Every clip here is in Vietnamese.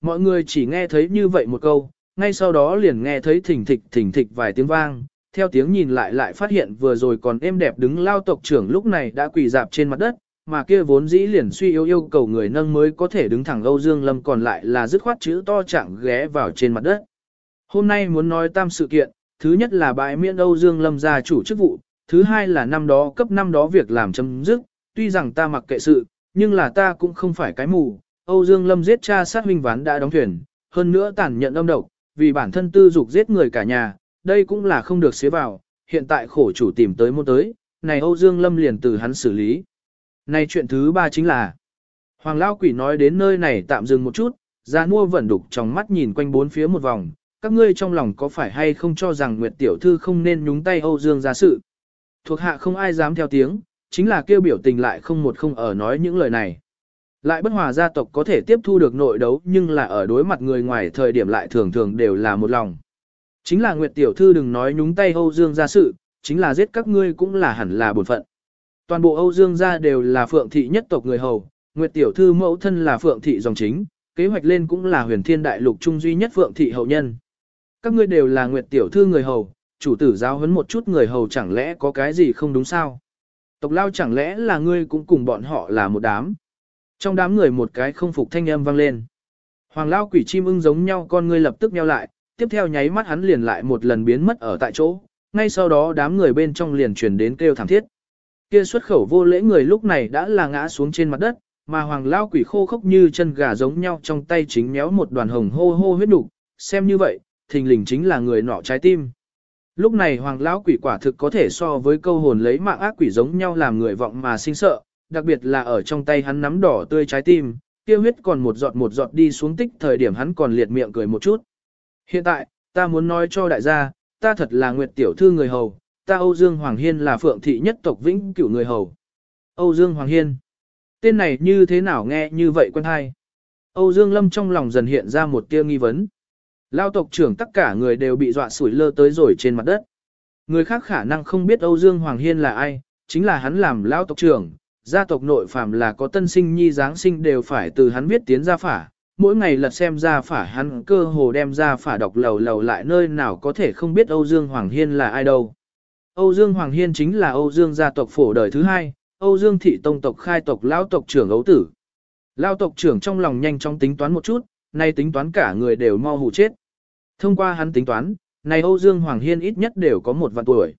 Mọi người chỉ nghe thấy như vậy một câu, ngay sau đó liền nghe thấy thỉnh thịch thỉnh thịch vài tiếng vang, theo tiếng nhìn lại lại phát hiện vừa rồi còn êm đẹp đứng lao tộc trưởng lúc này đã quỳ dạp trên mặt đất, mà kia vốn dĩ liền suy yếu yêu cầu người nâng mới có thể đứng thẳng Âu Dương Lâm còn lại là dứt khoát chữ to chẳng ghé vào trên mặt đất. Hôm nay muốn nói tam sự kiện, thứ nhất là bãi miễn Âu Dương Lâm gia chủ chức vụ, thứ hai là năm đó cấp năm đó việc làm chấm dứt, tuy rằng ta mặc kệ sự, nhưng là ta cũng không phải cái mù. Âu Dương Lâm giết cha sát huynh ván đã đóng thuyền, hơn nữa tàn nhận âm độc, vì bản thân tư dục giết người cả nhà, đây cũng là không được xế vào, hiện tại khổ chủ tìm tới môn tới, này Âu Dương Lâm liền từ hắn xử lý. Này chuyện thứ ba chính là, Hoàng Lao Quỷ nói đến nơi này tạm dừng một chút, ra mua vẫn đục trong mắt nhìn quanh bốn phía một vòng, các ngươi trong lòng có phải hay không cho rằng Nguyệt Tiểu Thư không nên nhúng tay Âu Dương ra sự. Thuộc hạ không ai dám theo tiếng, chính là kêu biểu tình lại không một không ở nói những lời này. Lại bất hòa gia tộc có thể tiếp thu được nội đấu nhưng là ở đối mặt người ngoài thời điểm lại thường thường đều là một lòng. Chính là Nguyệt Tiểu Thư đừng nói nhúng tay Âu Dương gia sự, chính là giết các ngươi cũng là hẳn là bổn phận. Toàn bộ Âu Dương gia đều là phượng thị nhất tộc người hầu, Nguyệt Tiểu Thư mẫu thân là phượng thị dòng chính, kế hoạch lên cũng là huyền thiên đại lục trung duy nhất phượng thị hậu nhân. Các ngươi đều là Nguyệt Tiểu Thư người hầu, chủ tử giáo huấn một chút người hầu chẳng lẽ có cái gì không đúng sao? Tộc lao chẳng lẽ là ngươi cũng cùng bọn họ là một đám? Trong đám người một cái không phục thanh âm vang lên. Hoàng lao quỷ chim ưng giống nhau con ngươi lập tức nheo lại, tiếp theo nháy mắt hắn liền lại một lần biến mất ở tại chỗ, ngay sau đó đám người bên trong liền truyền đến kêu thảm thiết. Kia xuất khẩu vô lễ người lúc này đã là ngã xuống trên mặt đất, mà hoàng lao quỷ khô khốc như chân gà giống nhau trong tay chính méo một đoàn hồng hô hô huyết nục, xem như vậy, thình lình chính là người nọ trái tim. Lúc này hoàng lão quỷ quả thực có thể so với câu hồn lấy mạng ác quỷ giống nhau làm người vọng mà sinh sợ, đặc biệt là ở trong tay hắn nắm đỏ tươi trái tim, kia huyết còn một giọt một giọt đi xuống tích thời điểm hắn còn liệt miệng cười một chút. Hiện tại, ta muốn nói cho đại gia, ta thật là Nguyệt tiểu thư người hầu, ta Âu Dương Hoàng Hiên là phượng thị nhất tộc vĩnh cửu người hầu. Âu Dương Hoàng Hiên. Tên này như thế nào nghe như vậy quen hay? Âu Dương Lâm trong lòng dần hiện ra một tia nghi vấn. Lao tộc trưởng tất cả người đều bị dọa sủi lơ tới rồi trên mặt đất. Người khác khả năng không biết Âu Dương Hoàng Hiên là ai, chính là hắn làm Lao tộc trưởng, gia tộc nội phàm là có tân sinh nhi giáng sinh đều phải từ hắn viết tiến ra phả. Mỗi ngày lật xem ra phả hắn cơ hồ đem ra phả đọc lầu lầu lại nơi nào có thể không biết Âu Dương Hoàng Hiên là ai đâu. Âu Dương Hoàng Hiên chính là Âu Dương gia tộc phổ đời thứ hai, Âu Dương thị tông tộc khai tộc lão tộc trưởng ấu tử. Lão tộc trưởng trong lòng nhanh chóng tính toán một chút, nay tính toán cả người đều mau hù chết. Thông qua hắn tính toán, này Âu Dương Hoàng Hiên ít nhất đều có một vạn tuổi.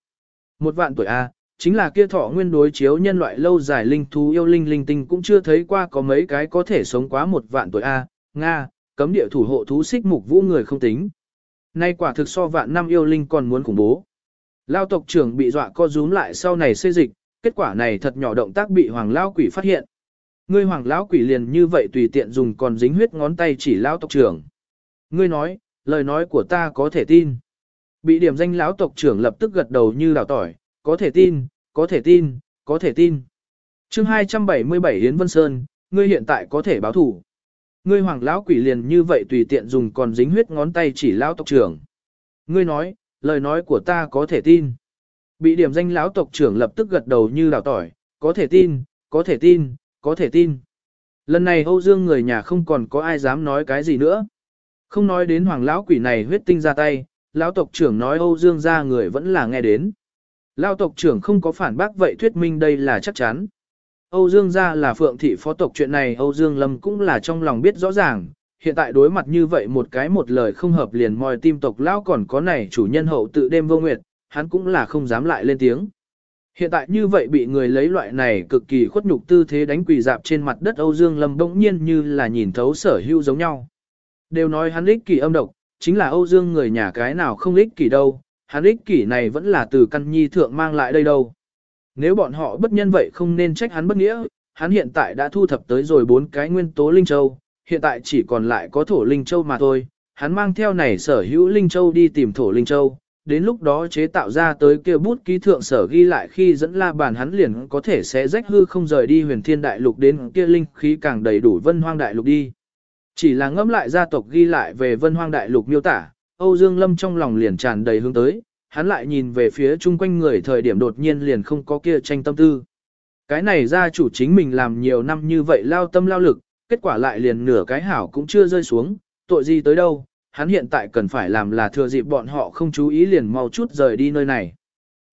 Một vạn tuổi A, chính là kia thọ nguyên đối chiếu nhân loại lâu dài linh thú yêu linh linh tinh cũng chưa thấy qua có mấy cái có thể sống quá một vạn tuổi A, Nga, cấm địa thủ hộ thú xích mục vũ người không tính. Nay quả thực so vạn năm yêu linh còn muốn khủng bố. Lao tộc trưởng bị dọa co rúm lại sau này xê dịch, kết quả này thật nhỏ động tác bị hoàng lao quỷ phát hiện. Ngươi hoàng lão quỷ liền như vậy tùy tiện dùng còn dính huyết ngón tay chỉ lao tộc trưởng. Ngươi nói, lời nói của ta có thể tin. Bị điểm danh lão tộc trưởng lập tức gật đầu như đào tỏi, có thể tin, có thể tin, có thể tin. chương 277 Yến Vân Sơn, ngươi hiện tại có thể báo thủ. Ngươi hoàng lão quỷ liền như vậy tùy tiện dùng còn dính huyết ngón tay chỉ lão tộc trưởng. Ngươi nói, lời nói của ta có thể tin. Bị điểm danh lão tộc trưởng lập tức gật đầu như đào tỏi, có thể tin, có thể tin, có thể tin. Lần này Âu Dương người nhà không còn có ai dám nói cái gì nữa. Không nói đến hoàng lão quỷ này huyết tinh ra tay, lão tộc trưởng nói Âu Dương ra người vẫn là nghe đến. Lão tộc trưởng không có phản bác vậy thuyết minh đây là chắc chắn. Âu Dương gia là phượng thị phó tộc chuyện này Âu Dương Lâm cũng là trong lòng biết rõ ràng, hiện tại đối mặt như vậy một cái một lời không hợp liền mòi tim tộc lão còn có này chủ nhân hậu tự đêm vô nguyệt, hắn cũng là không dám lại lên tiếng. Hiện tại như vậy bị người lấy loại này cực kỳ khuất nhục tư thế đánh quỳ dạp trên mặt đất Âu Dương Lâm bỗng nhiên như là nhìn thấu sở hữu giống nhau. Đều nói hắn ích kỷ âm độc, chính là Âu Dương người nhà cái nào không ích kỷ đâu, hắn ích kỷ này vẫn là từ căn nhi thượng mang lại đây đâu. Nếu bọn họ bất nhân vậy không nên trách hắn bất nghĩa, hắn hiện tại đã thu thập tới rồi bốn cái nguyên tố Linh Châu, hiện tại chỉ còn lại có thổ Linh Châu mà thôi, hắn mang theo này sở hữu Linh Châu đi tìm thổ Linh Châu, đến lúc đó chế tạo ra tới kia bút ký thượng sở ghi lại khi dẫn la bàn hắn liền có thể sẽ rách hư không rời đi huyền thiên đại lục đến kia linh khí càng đầy đủ vân hoang đại lục đi. Chỉ là ngẫm lại gia tộc ghi lại về vân hoang đại lục miêu tả, Âu Dương Lâm trong lòng liền tràn đầy hướng tới, hắn lại nhìn về phía chung quanh người thời điểm đột nhiên liền không có kia tranh tâm tư. Cái này gia chủ chính mình làm nhiều năm như vậy lao tâm lao lực, kết quả lại liền nửa cái hảo cũng chưa rơi xuống, tội gì tới đâu, hắn hiện tại cần phải làm là thừa dịp bọn họ không chú ý liền mau chút rời đi nơi này.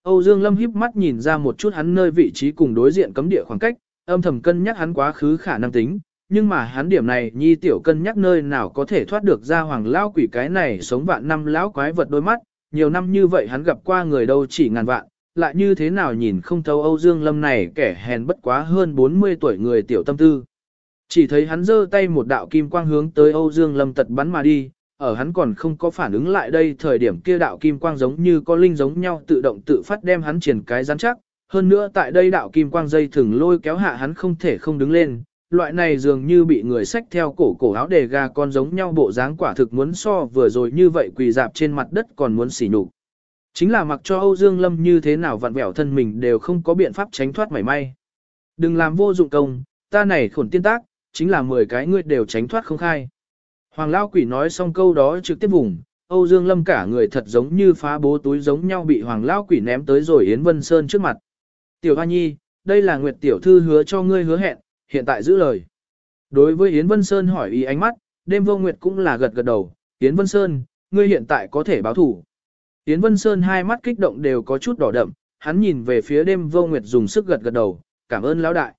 Âu Dương Lâm híp mắt nhìn ra một chút hắn nơi vị trí cùng đối diện cấm địa khoảng cách, âm thầm cân nhắc hắn quá khứ khả năng tính, nhưng mà hắn điểm này nhi tiểu cân nhắc nơi nào có thể thoát được ra hoàng lão quỷ cái này sống vạn năm lão quái vật đôi mắt, nhiều năm như vậy hắn gặp qua người đâu chỉ ngàn vạn, lại như thế nào nhìn không thấu Âu Dương Lâm này kẻ hèn bất quá hơn 40 tuổi người tiểu tâm tư. Chỉ thấy hắn giơ tay một đạo kim quang hướng tới Âu Dương Lâm tật bắn mà đi, ở hắn còn không có phản ứng lại đây thời điểm kia đạo kim quang giống như có linh giống nhau tự động tự phát đem hắn triển cái rắn chắc, hơn nữa tại đây đạo kim quang dây thừng lôi kéo hạ hắn không thể không đứng lên, loại này dường như bị người xách theo cổ cổ áo đề gà con giống nhau bộ dáng quả thực muốn so vừa rồi như vậy quỳ dạp trên mặt đất còn muốn xỉ nhục. Chính là mặc cho Âu Dương Lâm như thế nào vặn vẹo thân mình đều không có biện pháp tránh thoát mảy may. Đừng làm vô dụng công, ta này khổn tiên tác, chính là 10 cái ngươi đều tránh thoát không khai. Hoàng Lao Quỷ nói xong câu đó trực tiếp vùng, Âu Dương Lâm cả người thật giống như phá bố túi giống nhau bị Hoàng Lao Quỷ ném tới rồi Yến Vân Sơn trước mặt. Tiểu Hoa Nhi, đây là Nguyệt Tiểu Thư hứa cho ngươi hứa hẹn, hiện tại giữ lời. Đối với Yến Vân Sơn hỏi ý ánh mắt, đêm vô Nguyệt cũng là gật gật đầu, Yến Vân Sơn, ngươi hiện tại có thể báo thủ. Yến Vân Sơn hai mắt kích động đều có chút đỏ đậm, hắn nhìn về phía đêm vô Nguyệt dùng sức gật gật đầu, cảm ơn lão đại.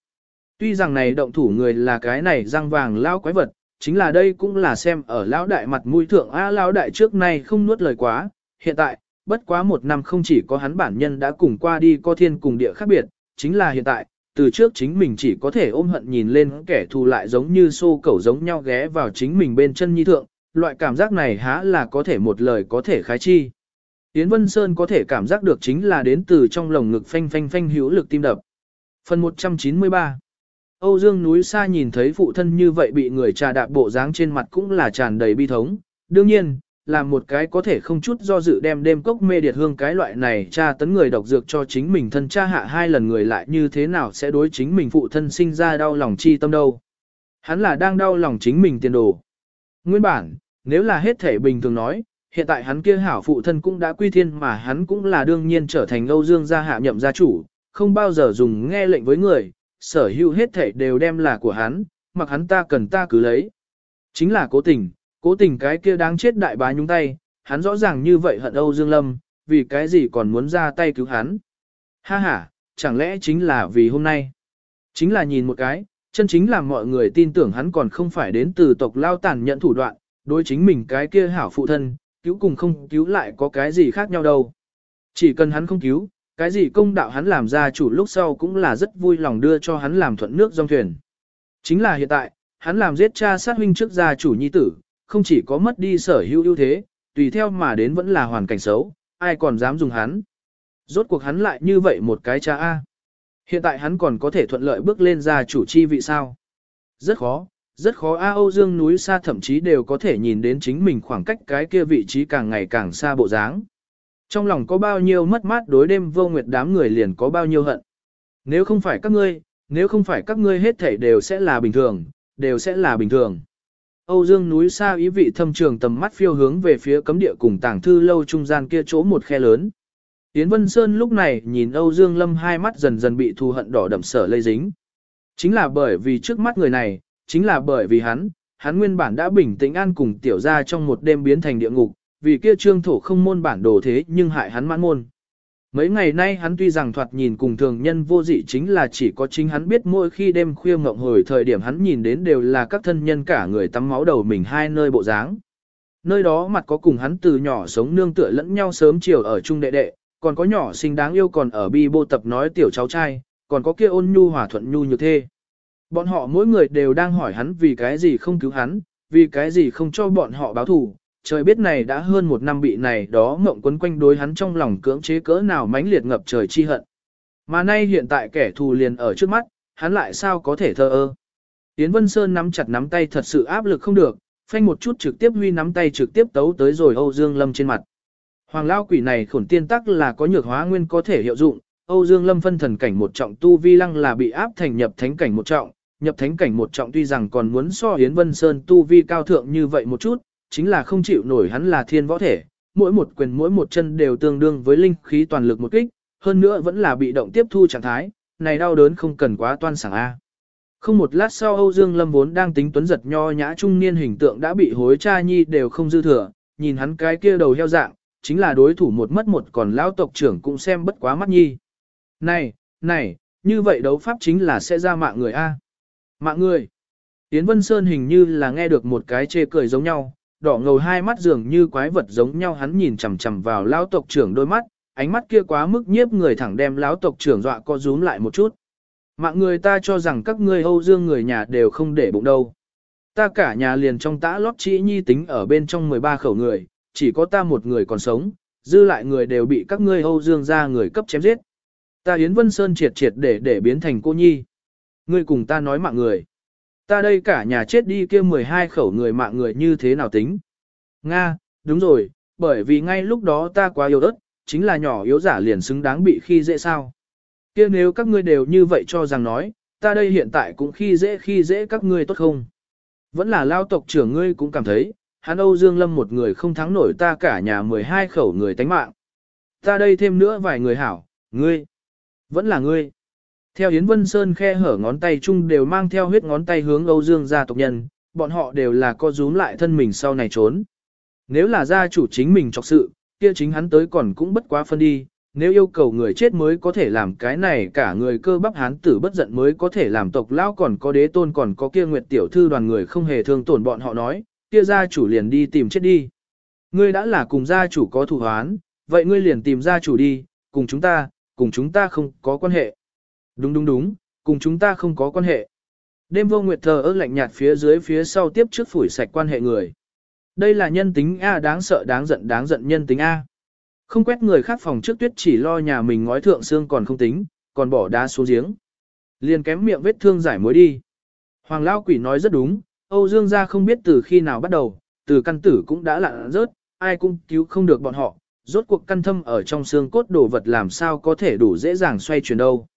Tuy rằng này động thủ người là cái này răng vàng lão quái vật, chính là đây cũng là xem ở lão đại mặt mũi thượng a lão đại trước nay không nuốt lời quá, hiện tại, bất quá một năm không chỉ có hắn bản nhân đã cùng qua đi có thiên cùng địa khác biệt, chính là hiện tại, từ trước chính mình chỉ có thể ôm hận nhìn lên kẻ thù lại giống như xô cẩu giống nhau ghé vào chính mình bên chân nhi thượng, loại cảm giác này há là có thể một lời có thể khái chi. Yến Vân Sơn có thể cảm giác được chính là đến từ trong lồng ngực phanh phanh phanh hữu lực tim đập. Phần 193 Âu Dương núi xa nhìn thấy phụ thân như vậy bị người trà đạp bộ dáng trên mặt cũng là tràn đầy bi thống. Đương nhiên, là một cái có thể không chút do dự đem đêm cốc mê điệt hương cái loại này tra tấn người độc dược cho chính mình thân cha hạ hai lần người lại như thế nào sẽ đối chính mình phụ thân sinh ra đau lòng chi tâm đâu. Hắn là đang đau lòng chính mình tiền đồ. Nguyên bản, nếu là hết thể bình thường nói, hiện tại hắn kia hảo phụ thân cũng đã quy thiên mà hắn cũng là đương nhiên trở thành Âu Dương gia hạ nhậm gia chủ, không bao giờ dùng nghe lệnh với người, sở hữu hết thể đều đem là của hắn, mặc hắn ta cần ta cứ lấy. Chính là cố tình, cố tình cái kia đáng chết đại bá nhúng tay, hắn rõ ràng như vậy hận Âu Dương Lâm, vì cái gì còn muốn ra tay cứu hắn. Ha ha, chẳng lẽ chính là vì hôm nay. Chính là nhìn một cái, chân chính là mọi người tin tưởng hắn còn không phải đến từ tộc lao tàn nhận thủ đoạn, đối chính mình cái kia hảo phụ thân, cứu cùng không cứu lại có cái gì khác nhau đâu. Chỉ cần hắn không cứu, cái gì công đạo hắn làm ra chủ lúc sau cũng là rất vui lòng đưa cho hắn làm thuận nước dòng thuyền. Chính là hiện tại, hắn làm giết cha sát huynh trước gia chủ nhi tử, không chỉ có mất đi sở hữu ưu thế, tùy theo mà đến vẫn là hoàn cảnh xấu, ai còn dám dùng hắn. Rốt cuộc hắn lại như vậy một cái cha A. Hiện tại hắn còn có thể thuận lợi bước lên gia chủ chi vị sao. Rất khó, rất khó A Âu Dương núi xa thậm chí đều có thể nhìn đến chính mình khoảng cách cái kia vị trí càng ngày càng xa bộ dáng. Trong lòng có bao nhiêu mất mát đối đêm vô nguyệt đám người liền có bao nhiêu hận. Nếu không phải các ngươi, nếu không phải các ngươi hết thảy đều sẽ là bình thường, đều sẽ là bình thường. Âu Dương núi xa ý vị thâm trường tầm mắt phiêu hướng về phía cấm địa cùng tàng thư lâu trung gian kia chỗ một khe lớn. Yến Vân Sơn lúc này nhìn Âu Dương Lâm hai mắt dần dần bị thù hận đỏ đậm sở lây dính. Chính là bởi vì trước mắt người này, chính là bởi vì hắn, hắn nguyên bản đã bình tĩnh an cùng tiểu ra trong một đêm biến thành địa ngục, vì kia trương thổ không môn bản đồ thế nhưng hại hắn mãn môn. Mấy ngày nay hắn tuy rằng thoạt nhìn cùng thường nhân vô dị chính là chỉ có chính hắn biết mỗi khi đêm khuya ngộng hồi thời điểm hắn nhìn đến đều là các thân nhân cả người tắm máu đầu mình hai nơi bộ dáng. Nơi đó mặt có cùng hắn từ nhỏ sống nương tựa lẫn nhau sớm chiều ở chung đệ đệ, còn có nhỏ xinh đáng yêu còn ở bi bô tập nói tiểu cháu trai, còn có kia ôn nhu hòa thuận nhu như thế Bọn họ mỗi người đều đang hỏi hắn vì cái gì không cứu hắn, vì cái gì không cho bọn họ báo thù, trời biết này đã hơn một năm bị này đó mộng quấn quanh đối hắn trong lòng cưỡng chế cỡ nào mãnh liệt ngập trời chi hận. Mà nay hiện tại kẻ thù liền ở trước mắt, hắn lại sao có thể thơ ơ. Yến Vân Sơn nắm chặt nắm tay thật sự áp lực không được, phanh một chút trực tiếp huy nắm tay trực tiếp tấu tới rồi Âu Dương Lâm trên mặt. Hoàng lao quỷ này khổn tiên tắc là có nhược hóa nguyên có thể hiệu dụng, Âu Dương Lâm phân thần cảnh một trọng tu vi lăng là bị áp thành nhập thánh cảnh một trọng, nhập thánh cảnh một trọng tuy rằng còn muốn so Yến Vân Sơn tu vi cao thượng như vậy một chút, chính là không chịu nổi hắn là thiên võ thể, mỗi một quyền mỗi một chân đều tương đương với linh khí toàn lực một kích, hơn nữa vẫn là bị động tiếp thu trạng thái, này đau đớn không cần quá toan sảng A. Không một lát sau Âu Dương Lâm vốn đang tính tuấn giật nho nhã trung niên hình tượng đã bị hối cha nhi đều không dư thừa, nhìn hắn cái kia đầu heo dạng, chính là đối thủ một mất một còn lão tộc trưởng cũng xem bất quá mắt nhi. Này, này, như vậy đấu pháp chính là sẽ ra mạng người A. Mạng người. Tiến Vân Sơn hình như là nghe được một cái chê cười giống nhau, đỏ ngầu hai mắt dường như quái vật giống nhau hắn nhìn chằm chằm vào lão tộc trưởng đôi mắt, ánh mắt kia quá mức nhiếp người thẳng đem lão tộc trưởng dọa co rúm lại một chút. Mạng người ta cho rằng các ngươi Âu Dương người nhà đều không để bụng đâu. Ta cả nhà liền trong tã lót chỉ nhi tính ở bên trong 13 khẩu người, chỉ có ta một người còn sống, dư lại người đều bị các ngươi Âu Dương ra người cấp chém giết. Ta Yến Vân Sơn triệt triệt để để biến thành cô nhi. Ngươi cùng ta nói mạng người. Ta đây cả nhà chết đi kia 12 khẩu người mạng người như thế nào tính? Nga, đúng rồi, bởi vì ngay lúc đó ta quá yếu ớt, chính là nhỏ yếu giả liền xứng đáng bị khi dễ sao. kia nếu các ngươi đều như vậy cho rằng nói, ta đây hiện tại cũng khi dễ khi dễ các ngươi tốt không? Vẫn là lao tộc trưởng ngươi cũng cảm thấy, hắn Âu Dương Lâm một người không thắng nổi ta cả nhà 12 khẩu người tánh mạng. Ta đây thêm nữa vài người hảo, ngươi, vẫn là ngươi. Theo Yến Vân Sơn khe hở ngón tay chung đều mang theo huyết ngón tay hướng Âu Dương gia tộc nhân, bọn họ đều là co rúm lại thân mình sau này trốn. Nếu là gia chủ chính mình trọc sự, kia chính hắn tới còn cũng bất quá phân đi, nếu yêu cầu người chết mới có thể làm cái này cả người cơ bắp hán tử bất giận mới có thể làm tộc lão còn có đế tôn còn có kia nguyệt tiểu thư đoàn người không hề thương tổn bọn họ nói, kia gia chủ liền đi tìm chết đi. Ngươi đã là cùng gia chủ có thù hoán, vậy ngươi liền tìm gia chủ đi, cùng chúng ta, cùng chúng ta không có quan hệ. Đúng đúng đúng, cùng chúng ta không có quan hệ. Đêm vô nguyệt thờ ớt lạnh nhạt phía dưới phía sau tiếp trước phủi sạch quan hệ người. Đây là nhân tính A đáng sợ đáng giận đáng giận nhân tính A. Không quét người khác phòng trước tuyết chỉ lo nhà mình ngói thượng xương còn không tính, còn bỏ đá xuống giếng. Liền kém miệng vết thương giải mối đi. Hoàng Lao Quỷ nói rất đúng, Âu Dương gia không biết từ khi nào bắt đầu, từ căn tử cũng đã lạ rớt, ai cũng cứu không được bọn họ, rốt cuộc căn thâm ở trong xương cốt đồ vật làm sao có thể đủ dễ dàng xoay chuyển đâu.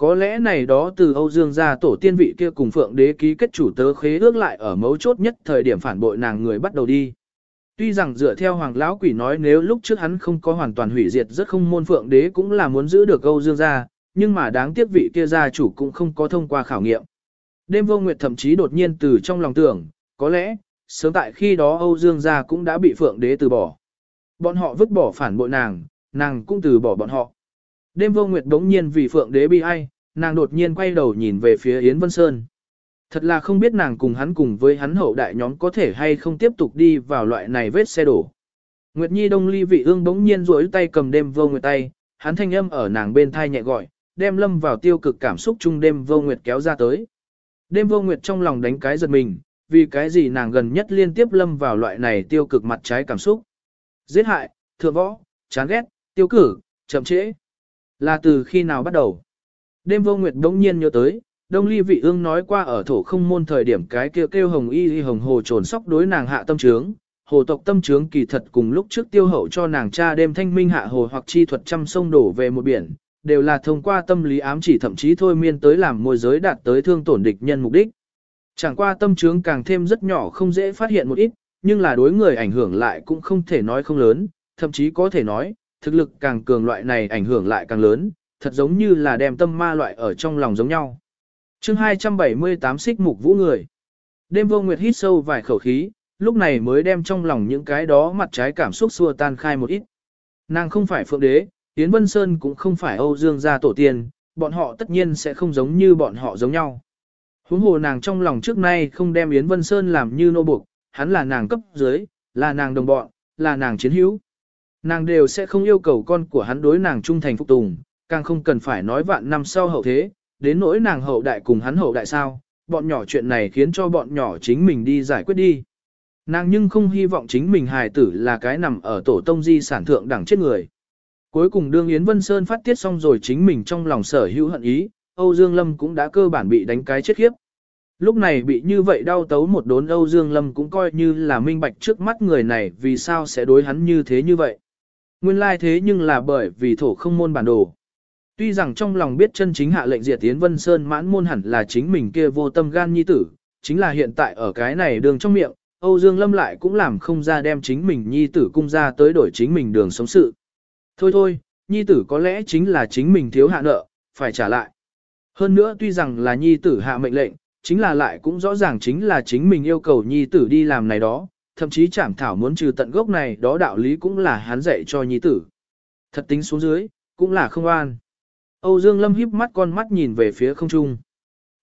Có lẽ này đó từ Âu Dương gia tổ tiên vị kia cùng Phượng đế ký kết chủ tớ khế ước lại ở mấu chốt nhất thời điểm phản bội nàng người bắt đầu đi. Tuy rằng dựa theo Hoàng lão quỷ nói nếu lúc trước hắn không có hoàn toàn hủy diệt rất không môn Phượng đế cũng là muốn giữ được Âu Dương gia, nhưng mà đáng tiếc vị kia gia chủ cũng không có thông qua khảo nghiệm. Đêm vô nguyệt thậm chí đột nhiên từ trong lòng tưởng, có lẽ, sớm tại khi đó Âu Dương gia cũng đã bị Phượng đế từ bỏ. Bọn họ vứt bỏ phản bội nàng, nàng cũng từ bỏ bọn họ. Đêm vô nguyệt đống nhiên vì phượng đế bi ai, nàng đột nhiên quay đầu nhìn về phía Yến Vân Sơn. Thật là không biết nàng cùng hắn cùng với hắn hậu đại nhóm có thể hay không tiếp tục đi vào loại này vết xe đổ. Nguyệt Nhi Đông Ly vị ương bỗng nhiên duỗi tay cầm đêm vô nguyệt tay, hắn thanh âm ở nàng bên thai nhẹ gọi, đem lâm vào tiêu cực cảm xúc chung đêm vô nguyệt kéo ra tới. Đêm vô nguyệt trong lòng đánh cái giật mình, vì cái gì nàng gần nhất liên tiếp lâm vào loại này tiêu cực mặt trái cảm xúc. Giết hại, thừa võ, chán ghét, tiêu cử, chậm trễ. Là từ khi nào bắt đầu? Đêm vô nguyệt đống nhiên nhớ tới, Đông Ly Vị Ương nói qua ở thổ không môn thời điểm cái kêu kêu hồng y y hồng hồ trồn sóc đối nàng hạ tâm trướng. Hồ tộc tâm trướng kỳ thật cùng lúc trước tiêu hậu cho nàng cha đêm thanh minh hạ hồ hoặc chi thuật trăm sông đổ về một biển, đều là thông qua tâm lý ám chỉ thậm chí thôi miên tới làm môi giới đạt tới thương tổn địch nhân mục đích. Chẳng qua tâm trướng càng thêm rất nhỏ không dễ phát hiện một ít, nhưng là đối người ảnh hưởng lại cũng không thể nói không lớn, thậm chí có thể nói, thực lực càng cường loại này ảnh hưởng lại càng lớn, thật giống như là đem tâm ma loại ở trong lòng giống nhau. chương 278 xích mục vũ người. Đêm vô nguyệt hít sâu vài khẩu khí, lúc này mới đem trong lòng những cái đó mặt trái cảm xúc xua tan khai một ít. Nàng không phải phượng đế, Yến Vân Sơn cũng không phải Âu Dương gia tổ tiên, bọn họ tất nhiên sẽ không giống như bọn họ giống nhau. Huống hồ nàng trong lòng trước nay không đem Yến Vân Sơn làm như nô buộc, hắn là nàng cấp dưới, là nàng đồng bọn, là nàng chiến hữu. Nàng đều sẽ không yêu cầu con của hắn đối nàng trung thành phục tùng, càng không cần phải nói vạn năm sau hậu thế, đến nỗi nàng hậu đại cùng hắn hậu đại sao, bọn nhỏ chuyện này khiến cho bọn nhỏ chính mình đi giải quyết đi. Nàng nhưng không hy vọng chính mình hài tử là cái nằm ở tổ tông di sản thượng đẳng chết người. Cuối cùng đương Yến Vân Sơn phát tiết xong rồi chính mình trong lòng sở hữu hận ý, Âu Dương Lâm cũng đã cơ bản bị đánh cái chết khiếp. Lúc này bị như vậy đau tấu một đốn Âu Dương Lâm cũng coi như là minh bạch trước mắt người này vì sao sẽ đối hắn như thế như vậy. Nguyên lai thế nhưng là bởi vì thổ không môn bản đồ. Tuy rằng trong lòng biết chân chính hạ lệnh diệt tiến Vân Sơn mãn môn hẳn là chính mình kia vô tâm gan nhi tử, chính là hiện tại ở cái này đường trong miệng, Âu Dương Lâm lại cũng làm không ra đem chính mình nhi tử cung ra tới đổi chính mình đường sống sự. Thôi thôi, nhi tử có lẽ chính là chính mình thiếu hạ nợ, phải trả lại. Hơn nữa tuy rằng là nhi tử hạ mệnh lệnh, chính là lại cũng rõ ràng chính là chính mình yêu cầu nhi tử đi làm này đó, thậm chí chảm thảo muốn trừ tận gốc này đó đạo lý cũng là hắn dạy cho nhi tử. Thật tính xuống dưới, cũng là không an. Âu Dương Lâm híp mắt con mắt nhìn về phía không trung.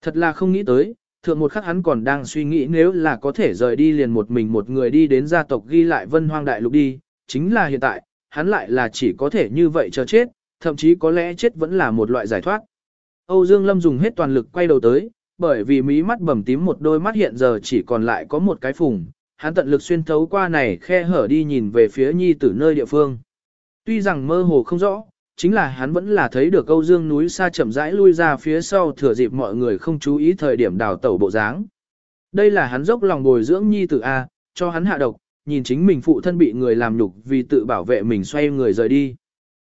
Thật là không nghĩ tới, thượng một khắc hắn còn đang suy nghĩ nếu là có thể rời đi liền một mình một người đi đến gia tộc ghi lại vân hoang đại lục đi, chính là hiện tại, hắn lại là chỉ có thể như vậy chờ chết, thậm chí có lẽ chết vẫn là một loại giải thoát. Âu Dương Lâm dùng hết toàn lực quay đầu tới, bởi vì mí mắt bầm tím một đôi mắt hiện giờ chỉ còn lại có một cái phùng, hắn tận lực xuyên thấu qua này khe hở đi nhìn về phía nhi tử nơi địa phương. Tuy rằng mơ hồ không rõ, chính là hắn vẫn là thấy được Âu Dương núi xa chậm rãi lui ra phía sau thừa dịp mọi người không chú ý thời điểm đào tẩu bộ dáng. Đây là hắn dốc lòng bồi dưỡng nhi tử A, cho hắn hạ độc, nhìn chính mình phụ thân bị người làm nhục vì tự bảo vệ mình xoay người rời đi.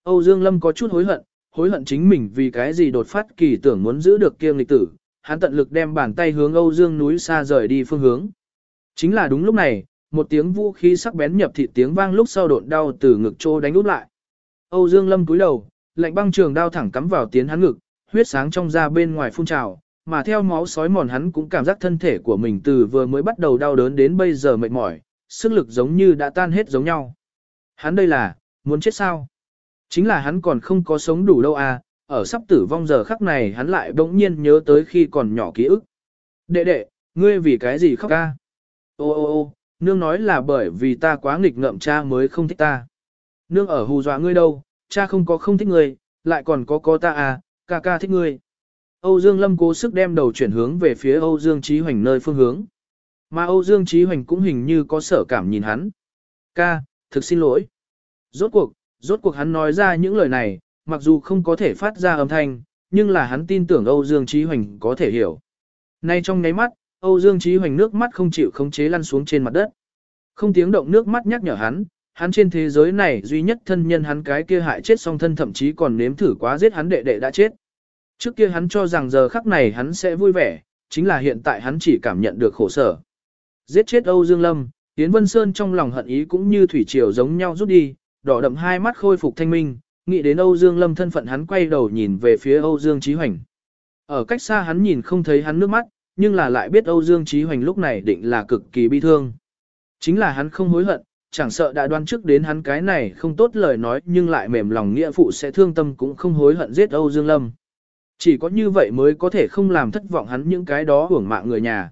Âu Dương Lâm có chút hối hận, hối hận chính mình vì cái gì đột phát kỳ tưởng muốn giữ được kiêm lịch tử, hắn tận lực đem bàn tay hướng Âu Dương núi xa rời đi phương hướng. Chính là đúng lúc này, một tiếng vũ khí sắc bén nhập thị tiếng vang lúc sau độn đau từ ngực trô đánh úp lại. Âu Dương Lâm cúi đầu, lạnh băng trường đao thẳng cắm vào tiến hắn ngực, huyết sáng trong da bên ngoài phun trào, mà theo máu sói mòn hắn cũng cảm giác thân thể của mình từ vừa mới bắt đầu đau đớn đến bây giờ mệt mỏi, sức lực giống như đã tan hết giống nhau. Hắn đây là, muốn chết sao? Chính là hắn còn không có sống đủ đâu à, ở sắp tử vong giờ khắc này hắn lại bỗng nhiên nhớ tới khi còn nhỏ ký ức. Đệ đệ, ngươi vì cái gì khóc ca? Ô ô ô, nương nói là bởi vì ta quá nghịch ngợm cha mới không thích ta. Nương ở hù dọa ngươi đâu, cha không có không thích ngươi, lại còn có có ta à, ca ca thích ngươi. Âu Dương Lâm cố sức đem đầu chuyển hướng về phía Âu Dương Chí Hoành nơi phương hướng. Mà Âu Dương Chí Hoành cũng hình như có sở cảm nhìn hắn. Ca, thực xin lỗi. Rốt cuộc, rốt cuộc hắn nói ra những lời này, mặc dù không có thể phát ra âm thanh, nhưng là hắn tin tưởng Âu Dương Chí Hoành có thể hiểu. Nay trong nháy mắt, Âu Dương Chí Hoành nước mắt không chịu khống chế lăn xuống trên mặt đất. Không tiếng động nước mắt nhắc nhở hắn, hắn trên thế giới này duy nhất thân nhân hắn cái kia hại chết song thân thậm chí còn nếm thử quá giết hắn đệ đệ đã chết. Trước kia hắn cho rằng giờ khắc này hắn sẽ vui vẻ, chính là hiện tại hắn chỉ cảm nhận được khổ sở. Giết chết Âu Dương Lâm, Tiến Vân Sơn trong lòng hận ý cũng như thủy triều giống nhau rút đi, đỏ đậm hai mắt khôi phục thanh minh, nghĩ đến Âu Dương Lâm thân phận hắn quay đầu nhìn về phía Âu Dương Chí Hoành. Ở cách xa hắn nhìn không thấy hắn nước mắt, nhưng là lại biết Âu Dương Chí Hoành lúc này định là cực kỳ bi thương. Chính là hắn không hối hận, chẳng sợ đã đoán trước đến hắn cái này không tốt lời nói nhưng lại mềm lòng nghĩa phụ sẽ thương tâm cũng không hối hận giết Âu Dương Lâm. Chỉ có như vậy mới có thể không làm thất vọng hắn những cái đó hưởng mạng người nhà.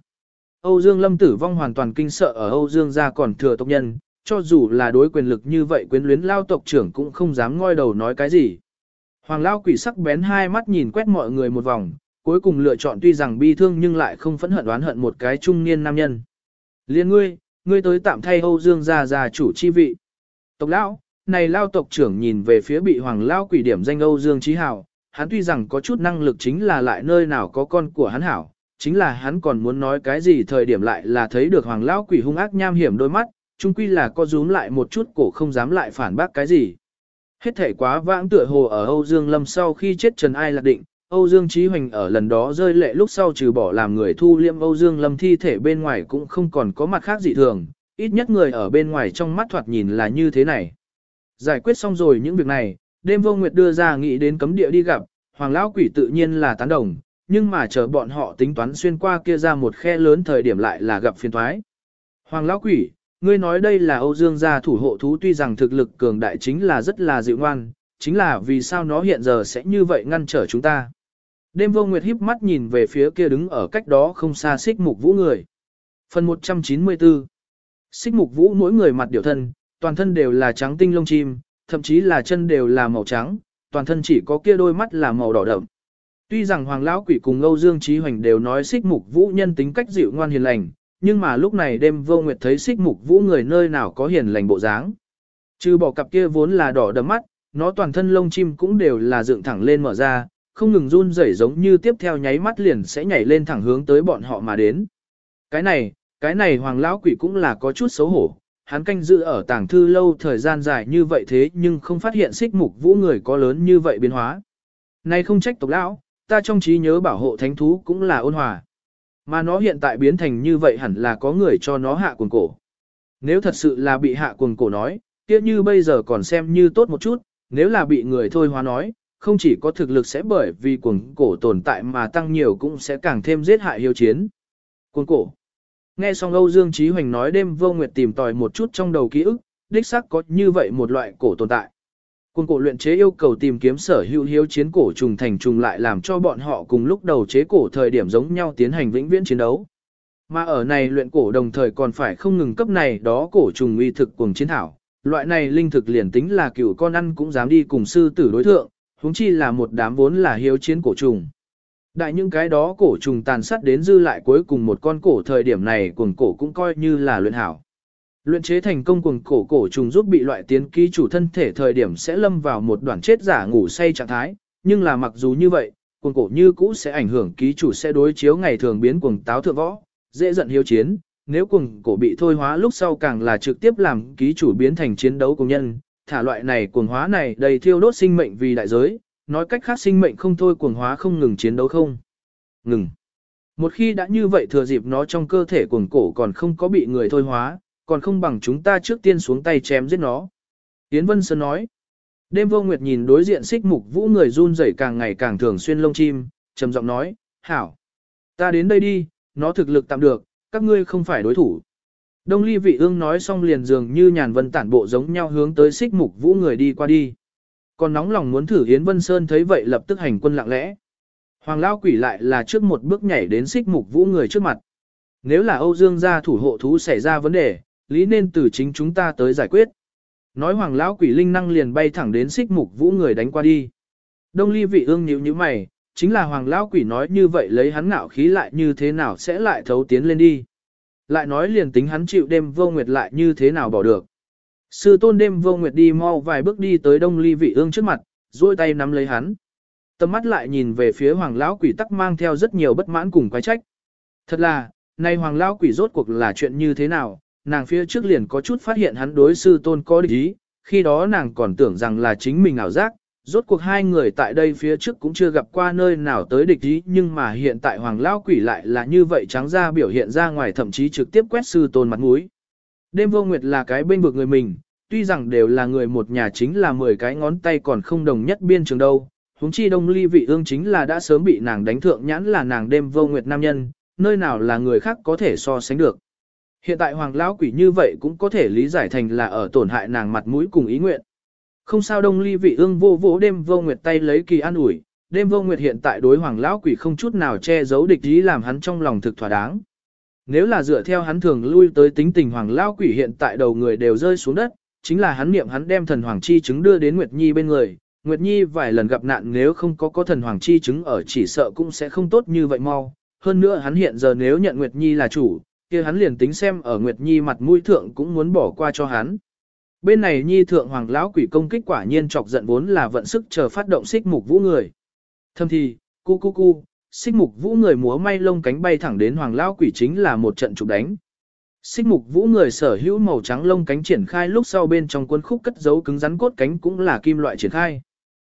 Âu Dương Lâm tử vong hoàn toàn kinh sợ ở Âu Dương gia còn thừa tộc nhân, cho dù là đối quyền lực như vậy quyến luyến lao tộc trưởng cũng không dám ngoi đầu nói cái gì. Hoàng lao quỷ sắc bén hai mắt nhìn quét mọi người một vòng, cuối cùng lựa chọn tuy rằng bi thương nhưng lại không phẫn hận oán hận một cái trung niên nam nhân. Liên ngươi, ngươi tới tạm thay Âu Dương gia gia chủ chi vị. Tộc lão, này lao tộc trưởng nhìn về phía bị hoàng lao quỷ điểm danh Âu Dương Chí Hảo, hắn tuy rằng có chút năng lực chính là lại nơi nào có con của hắn hảo, chính là hắn còn muốn nói cái gì thời điểm lại là thấy được hoàng lao quỷ hung ác nham hiểm đôi mắt, chung quy là có rúm lại một chút cổ không dám lại phản bác cái gì. Hết thể quá vãng tựa hồ ở Âu Dương Lâm sau khi chết Trần Ai lạc định, Âu Dương Chí Hoành ở lần đó rơi lệ lúc sau trừ bỏ làm người thu liêm Âu Dương Lâm thi thể bên ngoài cũng không còn có mặt khác dị thường, ít nhất người ở bên ngoài trong mắt thoạt nhìn là như thế này. Giải quyết xong rồi những việc này, đêm vô nguyệt đưa ra nghĩ đến cấm địa đi gặp, Hoàng Lão Quỷ tự nhiên là tán đồng, nhưng mà chờ bọn họ tính toán xuyên qua kia ra một khe lớn thời điểm lại là gặp phiền thoái. Hoàng Lão Quỷ, ngươi nói đây là Âu Dương gia thủ hộ thú tuy rằng thực lực cường đại chính là rất là dịu ngoan, chính là vì sao nó hiện giờ sẽ như vậy ngăn trở chúng ta. Đêm vô nguyệt híp mắt nhìn về phía kia đứng ở cách đó không xa xích mục vũ người. Phần 194 Xích mục vũ mỗi người mặt điều thân, toàn thân đều là trắng tinh lông chim, thậm chí là chân đều là màu trắng, toàn thân chỉ có kia đôi mắt là màu đỏ đậm. Tuy rằng Hoàng Lão Quỷ cùng Âu Dương Trí Hoành đều nói xích mục vũ nhân tính cách dịu ngoan hiền lành, nhưng mà lúc này đêm vô nguyệt thấy xích mục vũ người nơi nào có hiền lành bộ dáng. Trừ bỏ cặp kia vốn là đỏ đậm mắt, nó toàn thân lông chim cũng đều là dựng thẳng lên mở ra, không ngừng run rẩy giống như tiếp theo nháy mắt liền sẽ nhảy lên thẳng hướng tới bọn họ mà đến. Cái này, cái này hoàng lão quỷ cũng là có chút xấu hổ, hắn canh giữ ở tàng thư lâu thời gian dài như vậy thế nhưng không phát hiện xích mục vũ người có lớn như vậy biến hóa. Này không trách tộc lão, ta trong trí nhớ bảo hộ thánh thú cũng là ôn hòa. Mà nó hiện tại biến thành như vậy hẳn là có người cho nó hạ quần cổ. Nếu thật sự là bị hạ quần cổ nói, kia như bây giờ còn xem như tốt một chút, nếu là bị người thôi hóa nói, không chỉ có thực lực sẽ bởi vì cuồng cổ tồn tại mà tăng nhiều cũng sẽ càng thêm giết hại hiếu chiến. Cuồng cổ. Nghe xong Âu Dương Chí Hoành nói đêm vô nguyệt tìm tòi một chút trong đầu ký ức, đích xác có như vậy một loại cổ tồn tại. Cuồng cổ luyện chế yêu cầu tìm kiếm sở hữu hiếu chiến cổ trùng thành trùng lại làm cho bọn họ cùng lúc đầu chế cổ thời điểm giống nhau tiến hành vĩnh viễn chiến đấu. Mà ở này luyện cổ đồng thời còn phải không ngừng cấp này đó cổ trùng uy thực cuồng chiến thảo. Loại này linh thực liền tính là cựu con ăn cũng dám đi cùng sư tử đối thượng, huống chi là một đám vốn là hiếu chiến cổ trùng. Đại những cái đó cổ trùng tàn sát đến dư lại cuối cùng một con cổ thời điểm này cuồng cổ cũng coi như là luyện hảo. Luyện chế thành công cuồng cổ cổ trùng giúp bị loại tiến ký chủ thân thể thời điểm sẽ lâm vào một đoạn chết giả ngủ say trạng thái, nhưng là mặc dù như vậy, cuồng cổ như cũ sẽ ảnh hưởng ký chủ sẽ đối chiếu ngày thường biến cuồng táo thượng võ, dễ giận hiếu chiến, nếu cuồng cổ bị thôi hóa lúc sau càng là trực tiếp làm ký chủ biến thành chiến đấu công nhân, thả loại này cuồng hóa này đầy thiêu đốt sinh mệnh vì đại giới, nói cách khác sinh mệnh không thôi cuồng hóa không ngừng chiến đấu không. Ngừng. Một khi đã như vậy thừa dịp nó trong cơ thể cuồng cổ còn không có bị người thôi hóa, còn không bằng chúng ta trước tiên xuống tay chém giết nó. Yến Vân Sơn nói. Đêm vô nguyệt nhìn đối diện xích mục vũ người run rẩy càng ngày càng thường xuyên lông chim, trầm giọng nói, hảo. Ta đến đây đi, nó thực lực tạm được, các ngươi không phải đối thủ. Đông ly vị ương nói xong liền dường như nhàn vân tản bộ giống nhau hướng tới xích mục vũ người đi qua đi. Còn nóng lòng muốn thử Yến Vân Sơn thấy vậy lập tức hành quân lặng lẽ. Hoàng Lao quỷ lại là trước một bước nhảy đến xích mục vũ người trước mặt. Nếu là Âu Dương gia thủ hộ thú xảy ra vấn đề, lý nên từ chính chúng ta tới giải quyết. Nói Hoàng Lão quỷ linh năng liền bay thẳng đến xích mục vũ người đánh qua đi. Đông ly vị ương nhíu như mày, chính là Hoàng Lão quỷ nói như vậy lấy hắn ngạo khí lại như thế nào sẽ lại thấu tiến lên đi. Lại nói liền tính hắn chịu đêm vô nguyệt lại như thế nào bỏ được. Sư tôn đêm vô nguyệt đi mau vài bước đi tới đông ly vị ương trước mặt, duỗi tay nắm lấy hắn. Tầm mắt lại nhìn về phía hoàng lão quỷ tắc mang theo rất nhiều bất mãn cùng quái trách. Thật là, nay hoàng lão quỷ rốt cuộc là chuyện như thế nào, nàng phía trước liền có chút phát hiện hắn đối sư tôn có địch ý, khi đó nàng còn tưởng rằng là chính mình ảo giác, rốt cuộc hai người tại đây phía trước cũng chưa gặp qua nơi nào tới địch ý nhưng mà hiện tại hoàng lão quỷ lại là như vậy trắng ra biểu hiện ra ngoài thậm chí trực tiếp quét sư tôn mặt mũi. Đêm vô nguyệt là cái bên vực người mình, tuy rằng đều là người một nhà chính là 10 cái ngón tay còn không đồng nhất biên trường đâu, huống chi đông ly vị ương chính là đã sớm bị nàng đánh thượng nhãn là nàng đêm vô nguyệt nam nhân, nơi nào là người khác có thể so sánh được. Hiện tại hoàng lão quỷ như vậy cũng có thể lý giải thành là ở tổn hại nàng mặt mũi cùng ý nguyện. Không sao đông ly vị ương vô vỗ đêm vô nguyệt tay lấy kỳ an ủi, đêm vô nguyệt hiện tại đối hoàng lão quỷ không chút nào che giấu địch ý làm hắn trong lòng thực thỏa đáng. Nếu là dựa theo hắn thường lui tới tính tình hoàng lão quỷ hiện tại đầu người đều rơi xuống đất, chính là hắn niệm hắn đem thần hoàng chi chứng đưa đến Nguyệt Nhi bên người. Nguyệt Nhi vài lần gặp nạn nếu không có có thần hoàng chi chứng ở chỉ sợ cũng sẽ không tốt như vậy mau. Hơn nữa hắn hiện giờ nếu nhận Nguyệt Nhi là chủ, kia hắn liền tính xem ở Nguyệt Nhi mặt mũi thượng cũng muốn bỏ qua cho hắn. Bên này Nhi thượng hoàng lão quỷ công kích quả nhiên chọc giận vốn là vận sức chờ phát động xích mục vũ người. Thâm thì, cu cu cu, xích mục vũ người múa may lông cánh bay thẳng đến hoàng lão quỷ chính là một trận trục đánh. Xích mục vũ người sở hữu màu trắng lông cánh triển khai lúc sau bên trong cuốn khúc cất dấu cứng rắn cốt cánh cũng là kim loại triển khai.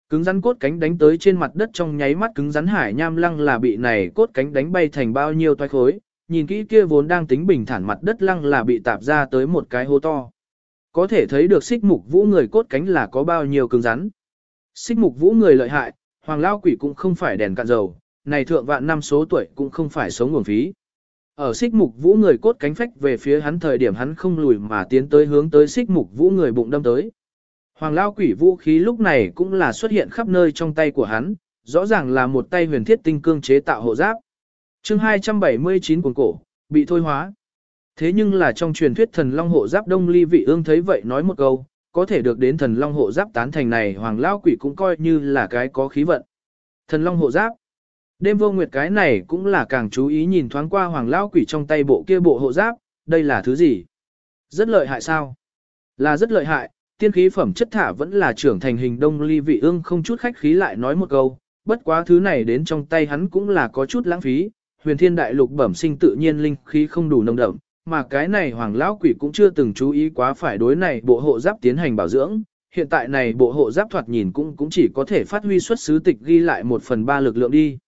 Cứng rắn cốt cánh đánh tới trên mặt đất trong nháy mắt cứng rắn hải nham lăng là bị này cốt cánh đánh bay thành bao nhiêu toái khối, nhìn kỹ kia vốn đang tính bình thản mặt đất lăng là bị tạp ra tới một cái hố to. Có thể thấy được xích mục vũ người cốt cánh là có bao nhiêu cứng rắn. Xích mục vũ người lợi hại, hoàng lao quỷ cũng không phải đèn cạn dầu, này thượng vạn năm số tuổi cũng không phải sống nguồn phí. Ở xích mục vũ người cốt cánh phách về phía hắn thời điểm hắn không lùi mà tiến tới hướng tới xích mục vũ người bụng đâm tới. Hoàng lao quỷ vũ khí lúc này cũng là xuất hiện khắp nơi trong tay của hắn, rõ ràng là một tay huyền thiết tinh cương chế tạo hộ giáp. chương 279 cuồng cổ, bị thôi hóa. Thế nhưng là trong truyền thuyết thần long hộ giáp đông ly vị ương thấy vậy nói một câu, có thể được đến thần long hộ giáp tán thành này hoàng lao quỷ cũng coi như là cái có khí vận. Thần long hộ giáp. Đêm vô nguyệt cái này cũng là càng chú ý nhìn thoáng qua hoàng lao quỷ trong tay bộ kia bộ hộ giáp, đây là thứ gì? Rất lợi hại sao? Là rất lợi hại, tiên khí phẩm chất thả vẫn là trưởng thành hình đông ly vị ương không chút khách khí lại nói một câu, bất quá thứ này đến trong tay hắn cũng là có chút lãng phí, huyền thiên đại lục bẩm sinh tự nhiên linh khí không đủ nồng đậm, mà cái này hoàng lão quỷ cũng chưa từng chú ý quá phải đối này bộ hộ giáp tiến hành bảo dưỡng, hiện tại này bộ hộ giáp thoạt nhìn cũng cũng chỉ có thể phát huy xuất xứ tịch ghi lại một phần ba lực lượng đi.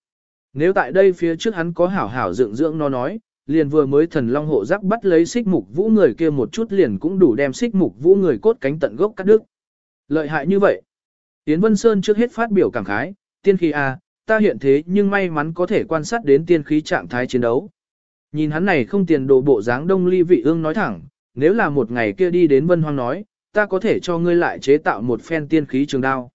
Nếu tại đây phía trước hắn có hảo hảo dựng dưỡng nó nói, liền vừa mới thần long hộ giáp bắt lấy xích mục vũ người kia một chút liền cũng đủ đem xích mục vũ người cốt cánh tận gốc cắt đứt. Lợi hại như vậy. tiến Vân Sơn trước hết phát biểu cảm khái, tiên khí A, ta hiện thế nhưng may mắn có thể quan sát đến tiên khí trạng thái chiến đấu. Nhìn hắn này không tiền đồ bộ dáng đông ly vị ương nói thẳng, nếu là một ngày kia đi đến vân hoang nói, ta có thể cho ngươi lại chế tạo một phen tiên khí trường đao.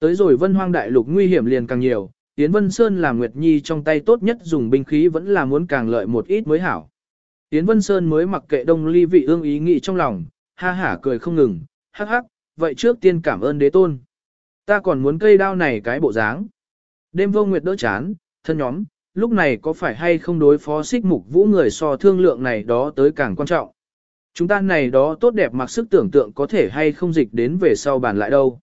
Tới rồi vân hoang đại lục nguy hiểm liền càng nhiều, Yến Vân Sơn là Nguyệt Nhi trong tay tốt nhất dùng binh khí vẫn là muốn càng lợi một ít mới hảo. Yến Vân Sơn mới mặc kệ đông ly vị ương ý nghĩ trong lòng, ha hả cười không ngừng, hắc hắc, vậy trước tiên cảm ơn đế tôn. Ta còn muốn cây đao này cái bộ dáng. Đêm vô nguyệt đỡ chán, thân nhóm, lúc này có phải hay không đối phó xích mục vũ người so thương lượng này đó tới càng quan trọng. Chúng ta này đó tốt đẹp mặc sức tưởng tượng có thể hay không dịch đến về sau bàn lại đâu.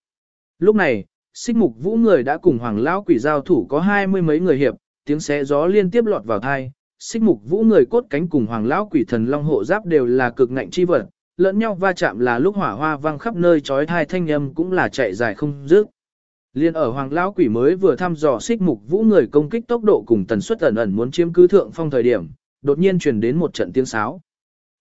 Lúc này, xích mục vũ người đã cùng hoàng lão quỷ giao thủ có hai mươi mấy người hiệp, tiếng xé gió liên tiếp lọt vào thai. Xích mục vũ người cốt cánh cùng hoàng lão quỷ thần long hộ giáp đều là cực ngạnh chi vật, lẫn nhau va chạm là lúc hỏa hoa vang khắp nơi trói thai thanh âm cũng là chạy dài không dứt. Liên ở Hoàng Lão Quỷ mới vừa thăm dò xích mục vũ người công kích tốc độ cùng tần suất ẩn ẩn muốn chiếm cứ thượng phong thời điểm, đột nhiên truyền đến một trận tiếng sáo.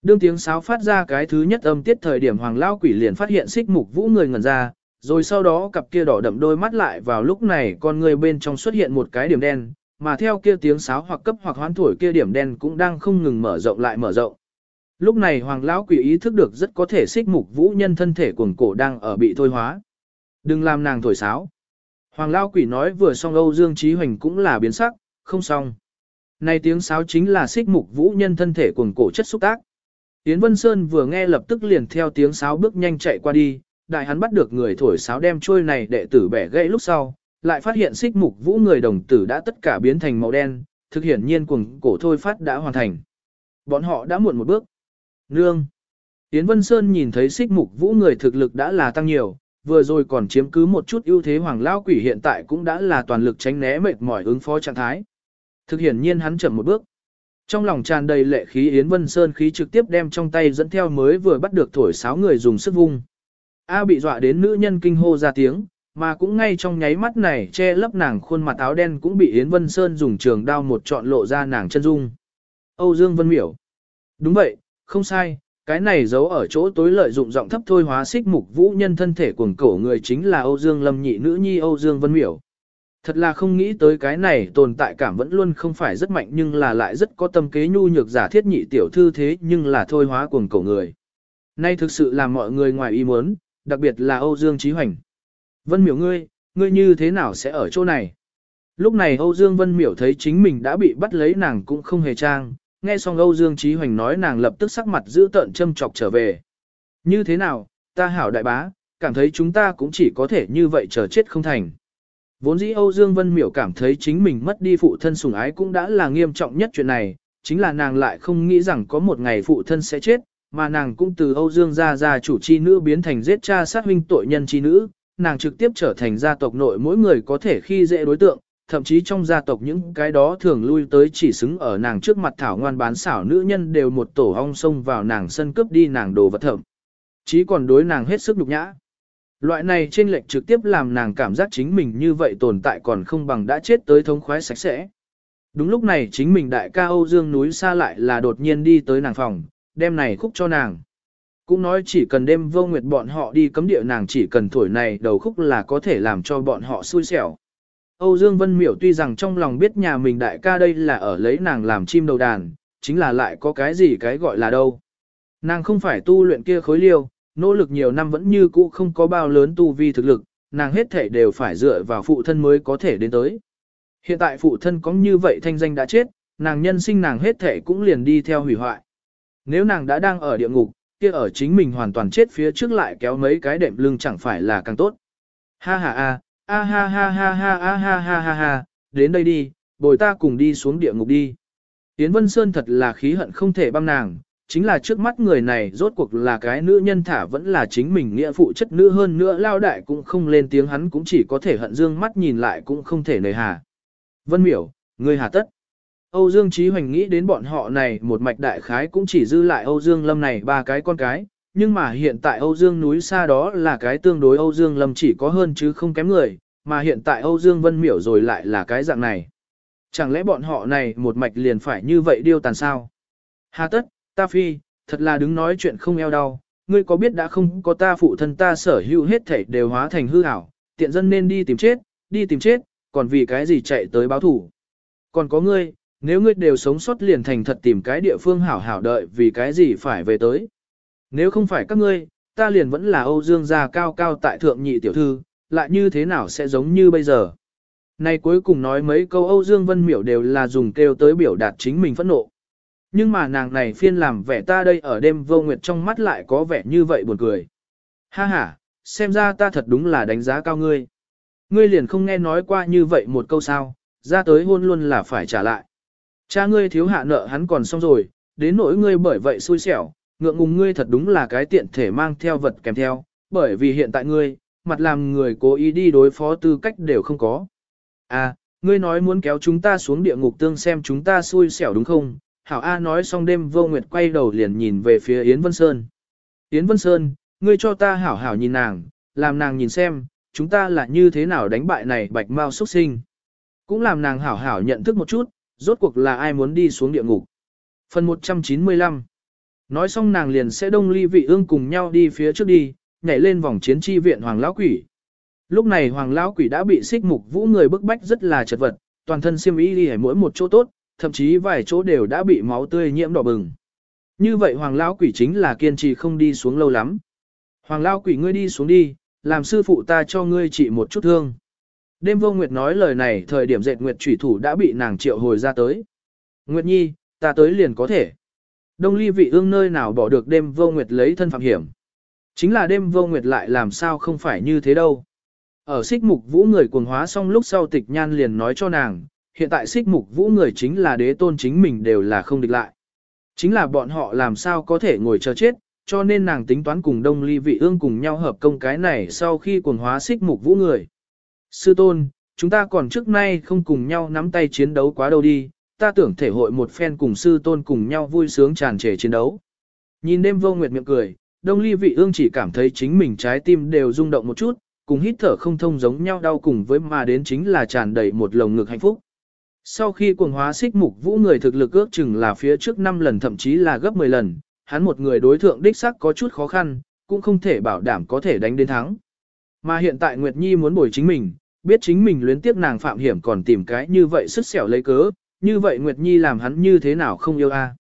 Đương tiếng sáo phát ra cái thứ nhất âm tiết thời điểm Hoàng Lão Quỷ liền phát hiện xích mục vũ người ngẩn ra, rồi sau đó cặp kia đỏ đậm đôi mắt lại vào lúc này con người bên trong xuất hiện một cái điểm đen, mà theo kia tiếng sáo hoặc cấp hoặc hoán thổi kia điểm đen cũng đang không ngừng mở rộng lại mở rộng. Lúc này Hoàng Lão Quỷ ý thức được rất có thể xích mục vũ nhân thân thể cuồng cổ đang ở bị thôi hóa. Đừng làm nàng thổi sáo. Hoàng Lao Quỷ nói vừa xong Âu Dương Trí Hoành cũng là biến sắc, không xong. Này tiếng sáo chính là xích mục vũ nhân thân thể cuồng cổ chất xúc tác. Yến Vân Sơn vừa nghe lập tức liền theo tiếng sáo bước nhanh chạy qua đi, đại hắn bắt được người thổi sáo đem trôi này đệ tử bẻ gãy lúc sau, lại phát hiện xích mục vũ người đồng tử đã tất cả biến thành màu đen, thực hiển nhiên cuồng cổ thôi phát đã hoàn thành. Bọn họ đã muộn một bước. Nương. Yến Vân Sơn nhìn thấy xích mục vũ người thực lực đã là tăng nhiều, vừa rồi còn chiếm cứ một chút ưu thế hoàng lao quỷ hiện tại cũng đã là toàn lực tránh né mệt mỏi ứng phó trạng thái. Thực hiện nhiên hắn chậm một bước. Trong lòng tràn đầy lệ khí Yến Vân Sơn khí trực tiếp đem trong tay dẫn theo mới vừa bắt được thổi sáo người dùng sức vung. A bị dọa đến nữ nhân kinh hô ra tiếng, mà cũng ngay trong nháy mắt này che lấp nàng khuôn mặt áo đen cũng bị Yến Vân Sơn dùng trường đao một trọn lộ ra nàng chân dung. Âu Dương Vân Miểu. Đúng vậy, không sai, cái này giấu ở chỗ tối lợi dụng giọng thấp thôi hóa xích mục vũ nhân thân thể cuồng cổ người chính là Âu Dương Lâm nhị nữ nhi Âu Dương Vân Miểu. Thật là không nghĩ tới cái này tồn tại cảm vẫn luôn không phải rất mạnh nhưng là lại rất có tâm kế nhu nhược giả thiết nhị tiểu thư thế nhưng là thôi hóa cuồng cổ người. Nay thực sự là mọi người ngoài ý muốn, đặc biệt là Âu Dương Trí Hoành. Vân Miểu ngươi, ngươi như thế nào sẽ ở chỗ này? Lúc này Âu Dương Vân Miểu thấy chính mình đã bị bắt lấy nàng cũng không hề trang, nghe xong Âu Dương Trí Hoành nói nàng lập tức sắc mặt giữ tợn châm chọc trở về. Như thế nào, ta hảo đại bá, cảm thấy chúng ta cũng chỉ có thể như vậy chờ chết không thành. Vốn dĩ Âu Dương Vân Miểu cảm thấy chính mình mất đi phụ thân sủng ái cũng đã là nghiêm trọng nhất chuyện này, chính là nàng lại không nghĩ rằng có một ngày phụ thân sẽ chết, mà nàng cũng từ Âu Dương gia gia chủ chi nữ biến thành giết cha sát huynh tội nhân chi nữ, nàng trực tiếp trở thành gia tộc nội mỗi người có thể khi dễ đối tượng, thậm chí trong gia tộc những cái đó thường lui tới chỉ xứng ở nàng trước mặt thảo ngoan bán xảo nữ nhân đều một tổ ong xông vào nàng sân cướp đi nàng đồ vật thậm. Chí còn đối nàng hết sức nhục nhã. Loại này trên lệnh trực tiếp làm nàng cảm giác chính mình như vậy tồn tại còn không bằng đã chết tới thống khoái sạch sẽ. Đúng lúc này chính mình đại ca Âu Dương núi xa lại là đột nhiên đi tới nàng phòng, đem này khúc cho nàng. Cũng nói chỉ cần đêm vô nguyệt bọn họ đi cấm địa nàng chỉ cần thổi này đầu khúc là có thể làm cho bọn họ xui xẻo. Âu Dương Vân Miểu tuy rằng trong lòng biết nhà mình đại ca đây là ở lấy nàng làm chim đầu đàn, chính là lại có cái gì cái gọi là đâu. Nàng không phải tu luyện kia khối liêu, nỗ lực nhiều năm vẫn như cũ không có bao lớn tu vi thực lực, nàng hết thể đều phải dựa vào phụ thân mới có thể đến tới. Hiện tại phụ thân có như vậy thanh danh đã chết, nàng nhân sinh nàng hết thể cũng liền đi theo hủy hoại. Nếu nàng đã đang ở địa ngục, kia ở chính mình hoàn toàn chết phía trước lại kéo mấy cái đệm lưng chẳng phải là càng tốt. Ha ha a, A ha ha ha ha a ha ha ha ha, đến đây đi, bồi ta cùng đi xuống địa ngục đi. Yến Vân Sơn thật là khí hận không thể băm nàng, chính là trước mắt người này rốt cuộc là cái nữ nhân thả vẫn là chính mình nghĩa phụ chất nữ hơn nữa lao đại cũng không lên tiếng hắn cũng chỉ có thể hận dương mắt nhìn lại cũng không thể nề hà. Vân miểu, người hà tất. Âu Dương Trí Hoành nghĩ đến bọn họ này một mạch đại khái cũng chỉ dư lại Âu Dương Lâm này ba cái con cái, nhưng mà hiện tại Âu Dương núi xa đó là cái tương đối Âu Dương Lâm chỉ có hơn chứ không kém người, mà hiện tại Âu Dương Vân Miểu rồi lại là cái dạng này. Chẳng lẽ bọn họ này một mạch liền phải như vậy điêu tàn sao? Hà tất, ta phi, thật là đứng nói chuyện không eo đau, ngươi có biết đã không có ta phụ thân ta sở hữu hết thảy đều hóa thành hư ảo, tiện dân nên đi tìm chết, đi tìm chết, còn vì cái gì chạy tới báo thủ. Còn có ngươi, nếu ngươi đều sống sót liền thành thật tìm cái địa phương hảo hảo đợi vì cái gì phải về tới. Nếu không phải các ngươi, ta liền vẫn là Âu Dương gia cao cao tại thượng nhị tiểu thư, lại như thế nào sẽ giống như bây giờ. Này cuối cùng nói mấy câu Âu Dương Vân Miểu đều là dùng kêu tới biểu đạt chính mình phẫn nộ. Nhưng mà nàng này phiên làm vẻ ta đây ở đêm vô nguyệt trong mắt lại có vẻ như vậy buồn cười. Ha ha, xem ra ta thật đúng là đánh giá cao ngươi. Ngươi liền không nghe nói qua như vậy một câu sao, ra tới hôn luôn là phải trả lại. Cha ngươi thiếu hạ nợ hắn còn xong rồi, đến nỗi ngươi bởi vậy xui xẻo, ngượng ngùng ngươi thật đúng là cái tiện thể mang theo vật kèm theo, bởi vì hiện tại ngươi, mặt làm người cố ý đi đối phó tư cách đều không có. À, ngươi nói muốn kéo chúng ta xuống địa ngục tương xem chúng ta xui xẻo đúng không? Hảo A nói xong đêm vô nguyệt quay đầu liền nhìn về phía Yến Vân Sơn. Yến Vân Sơn, ngươi cho ta hảo hảo nhìn nàng, làm nàng nhìn xem, chúng ta là như thế nào đánh bại này bạch mau xuất sinh. Cũng làm nàng hảo hảo nhận thức một chút, rốt cuộc là ai muốn đi xuống địa ngục. Phần 195 Nói xong nàng liền sẽ đông ly vị ương cùng nhau đi phía trước đi, nhảy lên vòng chiến tri viện Hoàng Lão Quỷ. Lúc này Hoàng Lão Quỷ đã bị xích mục vũ người bức bách rất là chật vật, toàn thân xiêm y đi mỗi một chỗ tốt, thậm chí vài chỗ đều đã bị máu tươi nhiễm đỏ bừng. Như vậy Hoàng Lão Quỷ chính là kiên trì không đi xuống lâu lắm. Hoàng Lão Quỷ ngươi đi xuống đi, làm sư phụ ta cho ngươi trị một chút thương. Đêm vô Nguyệt nói lời này thời điểm dệt Nguyệt trùy thủ đã bị nàng triệu hồi ra tới. Nguyệt Nhi, ta tới liền có thể. Đông ly vị ương nơi nào bỏ được đêm vô Nguyệt lấy thân phạm hiểm. Chính là đêm vô Nguyệt lại làm sao không phải như thế đâu. Ở xích mục vũ người cuồng hóa xong lúc sau tịch nhan liền nói cho nàng, hiện tại xích mục vũ người chính là đế tôn chính mình đều là không địch lại. Chính là bọn họ làm sao có thể ngồi chờ chết, cho nên nàng tính toán cùng đông ly vị ương cùng nhau hợp công cái này sau khi cuồng hóa xích mục vũ người. Sư tôn, chúng ta còn trước nay không cùng nhau nắm tay chiến đấu quá đâu đi, ta tưởng thể hội một phen cùng sư tôn cùng nhau vui sướng tràn trề chiến đấu. Nhìn đêm vô nguyệt miệng cười, đông ly vị ương chỉ cảm thấy chính mình trái tim đều rung động một chút, cùng hít thở không thông giống nhau đau cùng với mà đến chính là tràn đầy một lồng ngực hạnh phúc. Sau khi cuồng hóa xích mục vũ người thực lực ước chừng là phía trước 5 lần thậm chí là gấp 10 lần, hắn một người đối thượng đích sắc có chút khó khăn, cũng không thể bảo đảm có thể đánh đến thắng. Mà hiện tại Nguyệt Nhi muốn bồi chính mình, biết chính mình luyến tiếc nàng phạm hiểm còn tìm cái như vậy sức xẻo lấy cớ, như vậy Nguyệt Nhi làm hắn như thế nào không yêu a?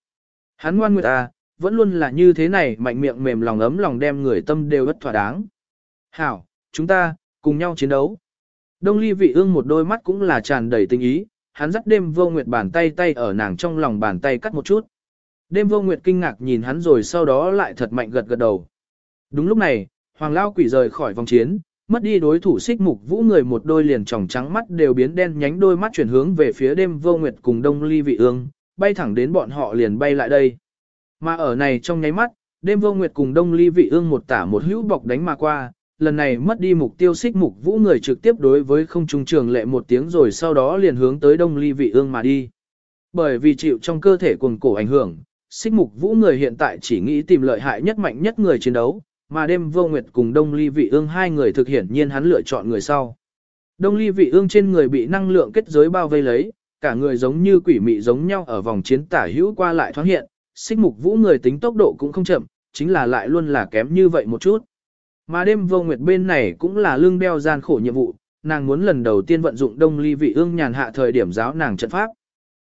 Hắn ngoan Nguyệt a, vẫn luôn là như thế này mạnh miệng mềm lòng ấm lòng đem người tâm đều bất thỏa đáng. Hảo, chúng ta, cùng nhau chiến đấu. Đông ly vị ương một đôi mắt cũng là tràn đầy tình ý, hắn dắt đêm vô nguyệt bàn tay tay ở nàng trong lòng bàn tay cắt một chút. Đêm vô nguyệt kinh ngạc nhìn hắn rồi sau đó lại thật mạnh gật gật đầu. Đúng lúc này, hoàng lao quỷ rời khỏi vòng chiến, mất đi đối thủ xích mục vũ người một đôi liền tròng trắng mắt đều biến đen nhánh đôi mắt chuyển hướng về phía đêm vô nguyệt cùng đông ly vị ương, bay thẳng đến bọn họ liền bay lại đây. Mà ở này trong nháy mắt, đêm vô nguyệt cùng đông ly vị ương một tả một hữu bọc đánh mà qua, lần này mất đi mục tiêu xích mục vũ người trực tiếp đối với không trung trường lệ một tiếng rồi sau đó liền hướng tới đông ly vị ương mà đi. Bởi vì chịu trong cơ thể cuồng cổ ảnh hưởng, xích mục vũ người hiện tại chỉ nghĩ tìm lợi hại nhất mạnh nhất người chiến đấu, mà đêm vô nguyệt cùng đông ly vị ương hai người thực hiện nhiên hắn lựa chọn người sau. Đông ly vị ương trên người bị năng lượng kết giới bao vây lấy, cả người giống như quỷ mị giống nhau ở vòng chiến tả hữu qua lại thoáng hiện, xích mục vũ người tính tốc độ cũng không chậm, chính là lại luôn là kém như vậy một chút. Mà đêm vô nguyệt bên này cũng là lương đeo gian khổ nhiệm vụ, nàng muốn lần đầu tiên vận dụng đông ly vị ương nhàn hạ thời điểm giáo nàng trận pháp.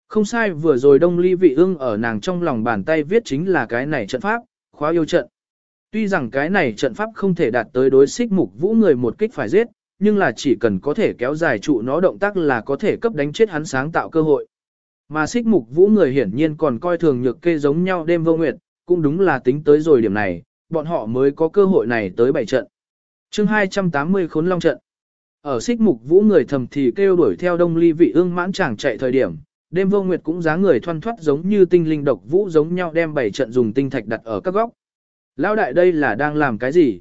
Không sai vừa rồi đông ly vị ương ở nàng trong lòng bàn tay viết chính là cái này trận pháp, khóa yêu trận. Tuy rằng cái này trận pháp không thể đạt tới đối xích mục vũ người một kích phải giết, nhưng là chỉ cần có thể kéo dài trụ nó động tác là có thể cấp đánh chết hắn sáng tạo cơ hội. Mà xích mục vũ người hiển nhiên còn coi thường nhược kê giống nhau đêm vô nguyệt, cũng đúng là tính tới rồi điểm này, bọn họ mới có cơ hội này tới bảy trận. chương 280 khốn long trận. Ở xích mục vũ người thầm thì kêu đuổi theo đông ly vị ương mãn chẳng chạy thời điểm, đêm vô nguyệt cũng dáng người thoăn thoắt giống như tinh linh độc vũ giống nhau đem bảy trận dùng tinh thạch đặt ở các góc. Lão đại đây là đang làm cái gì?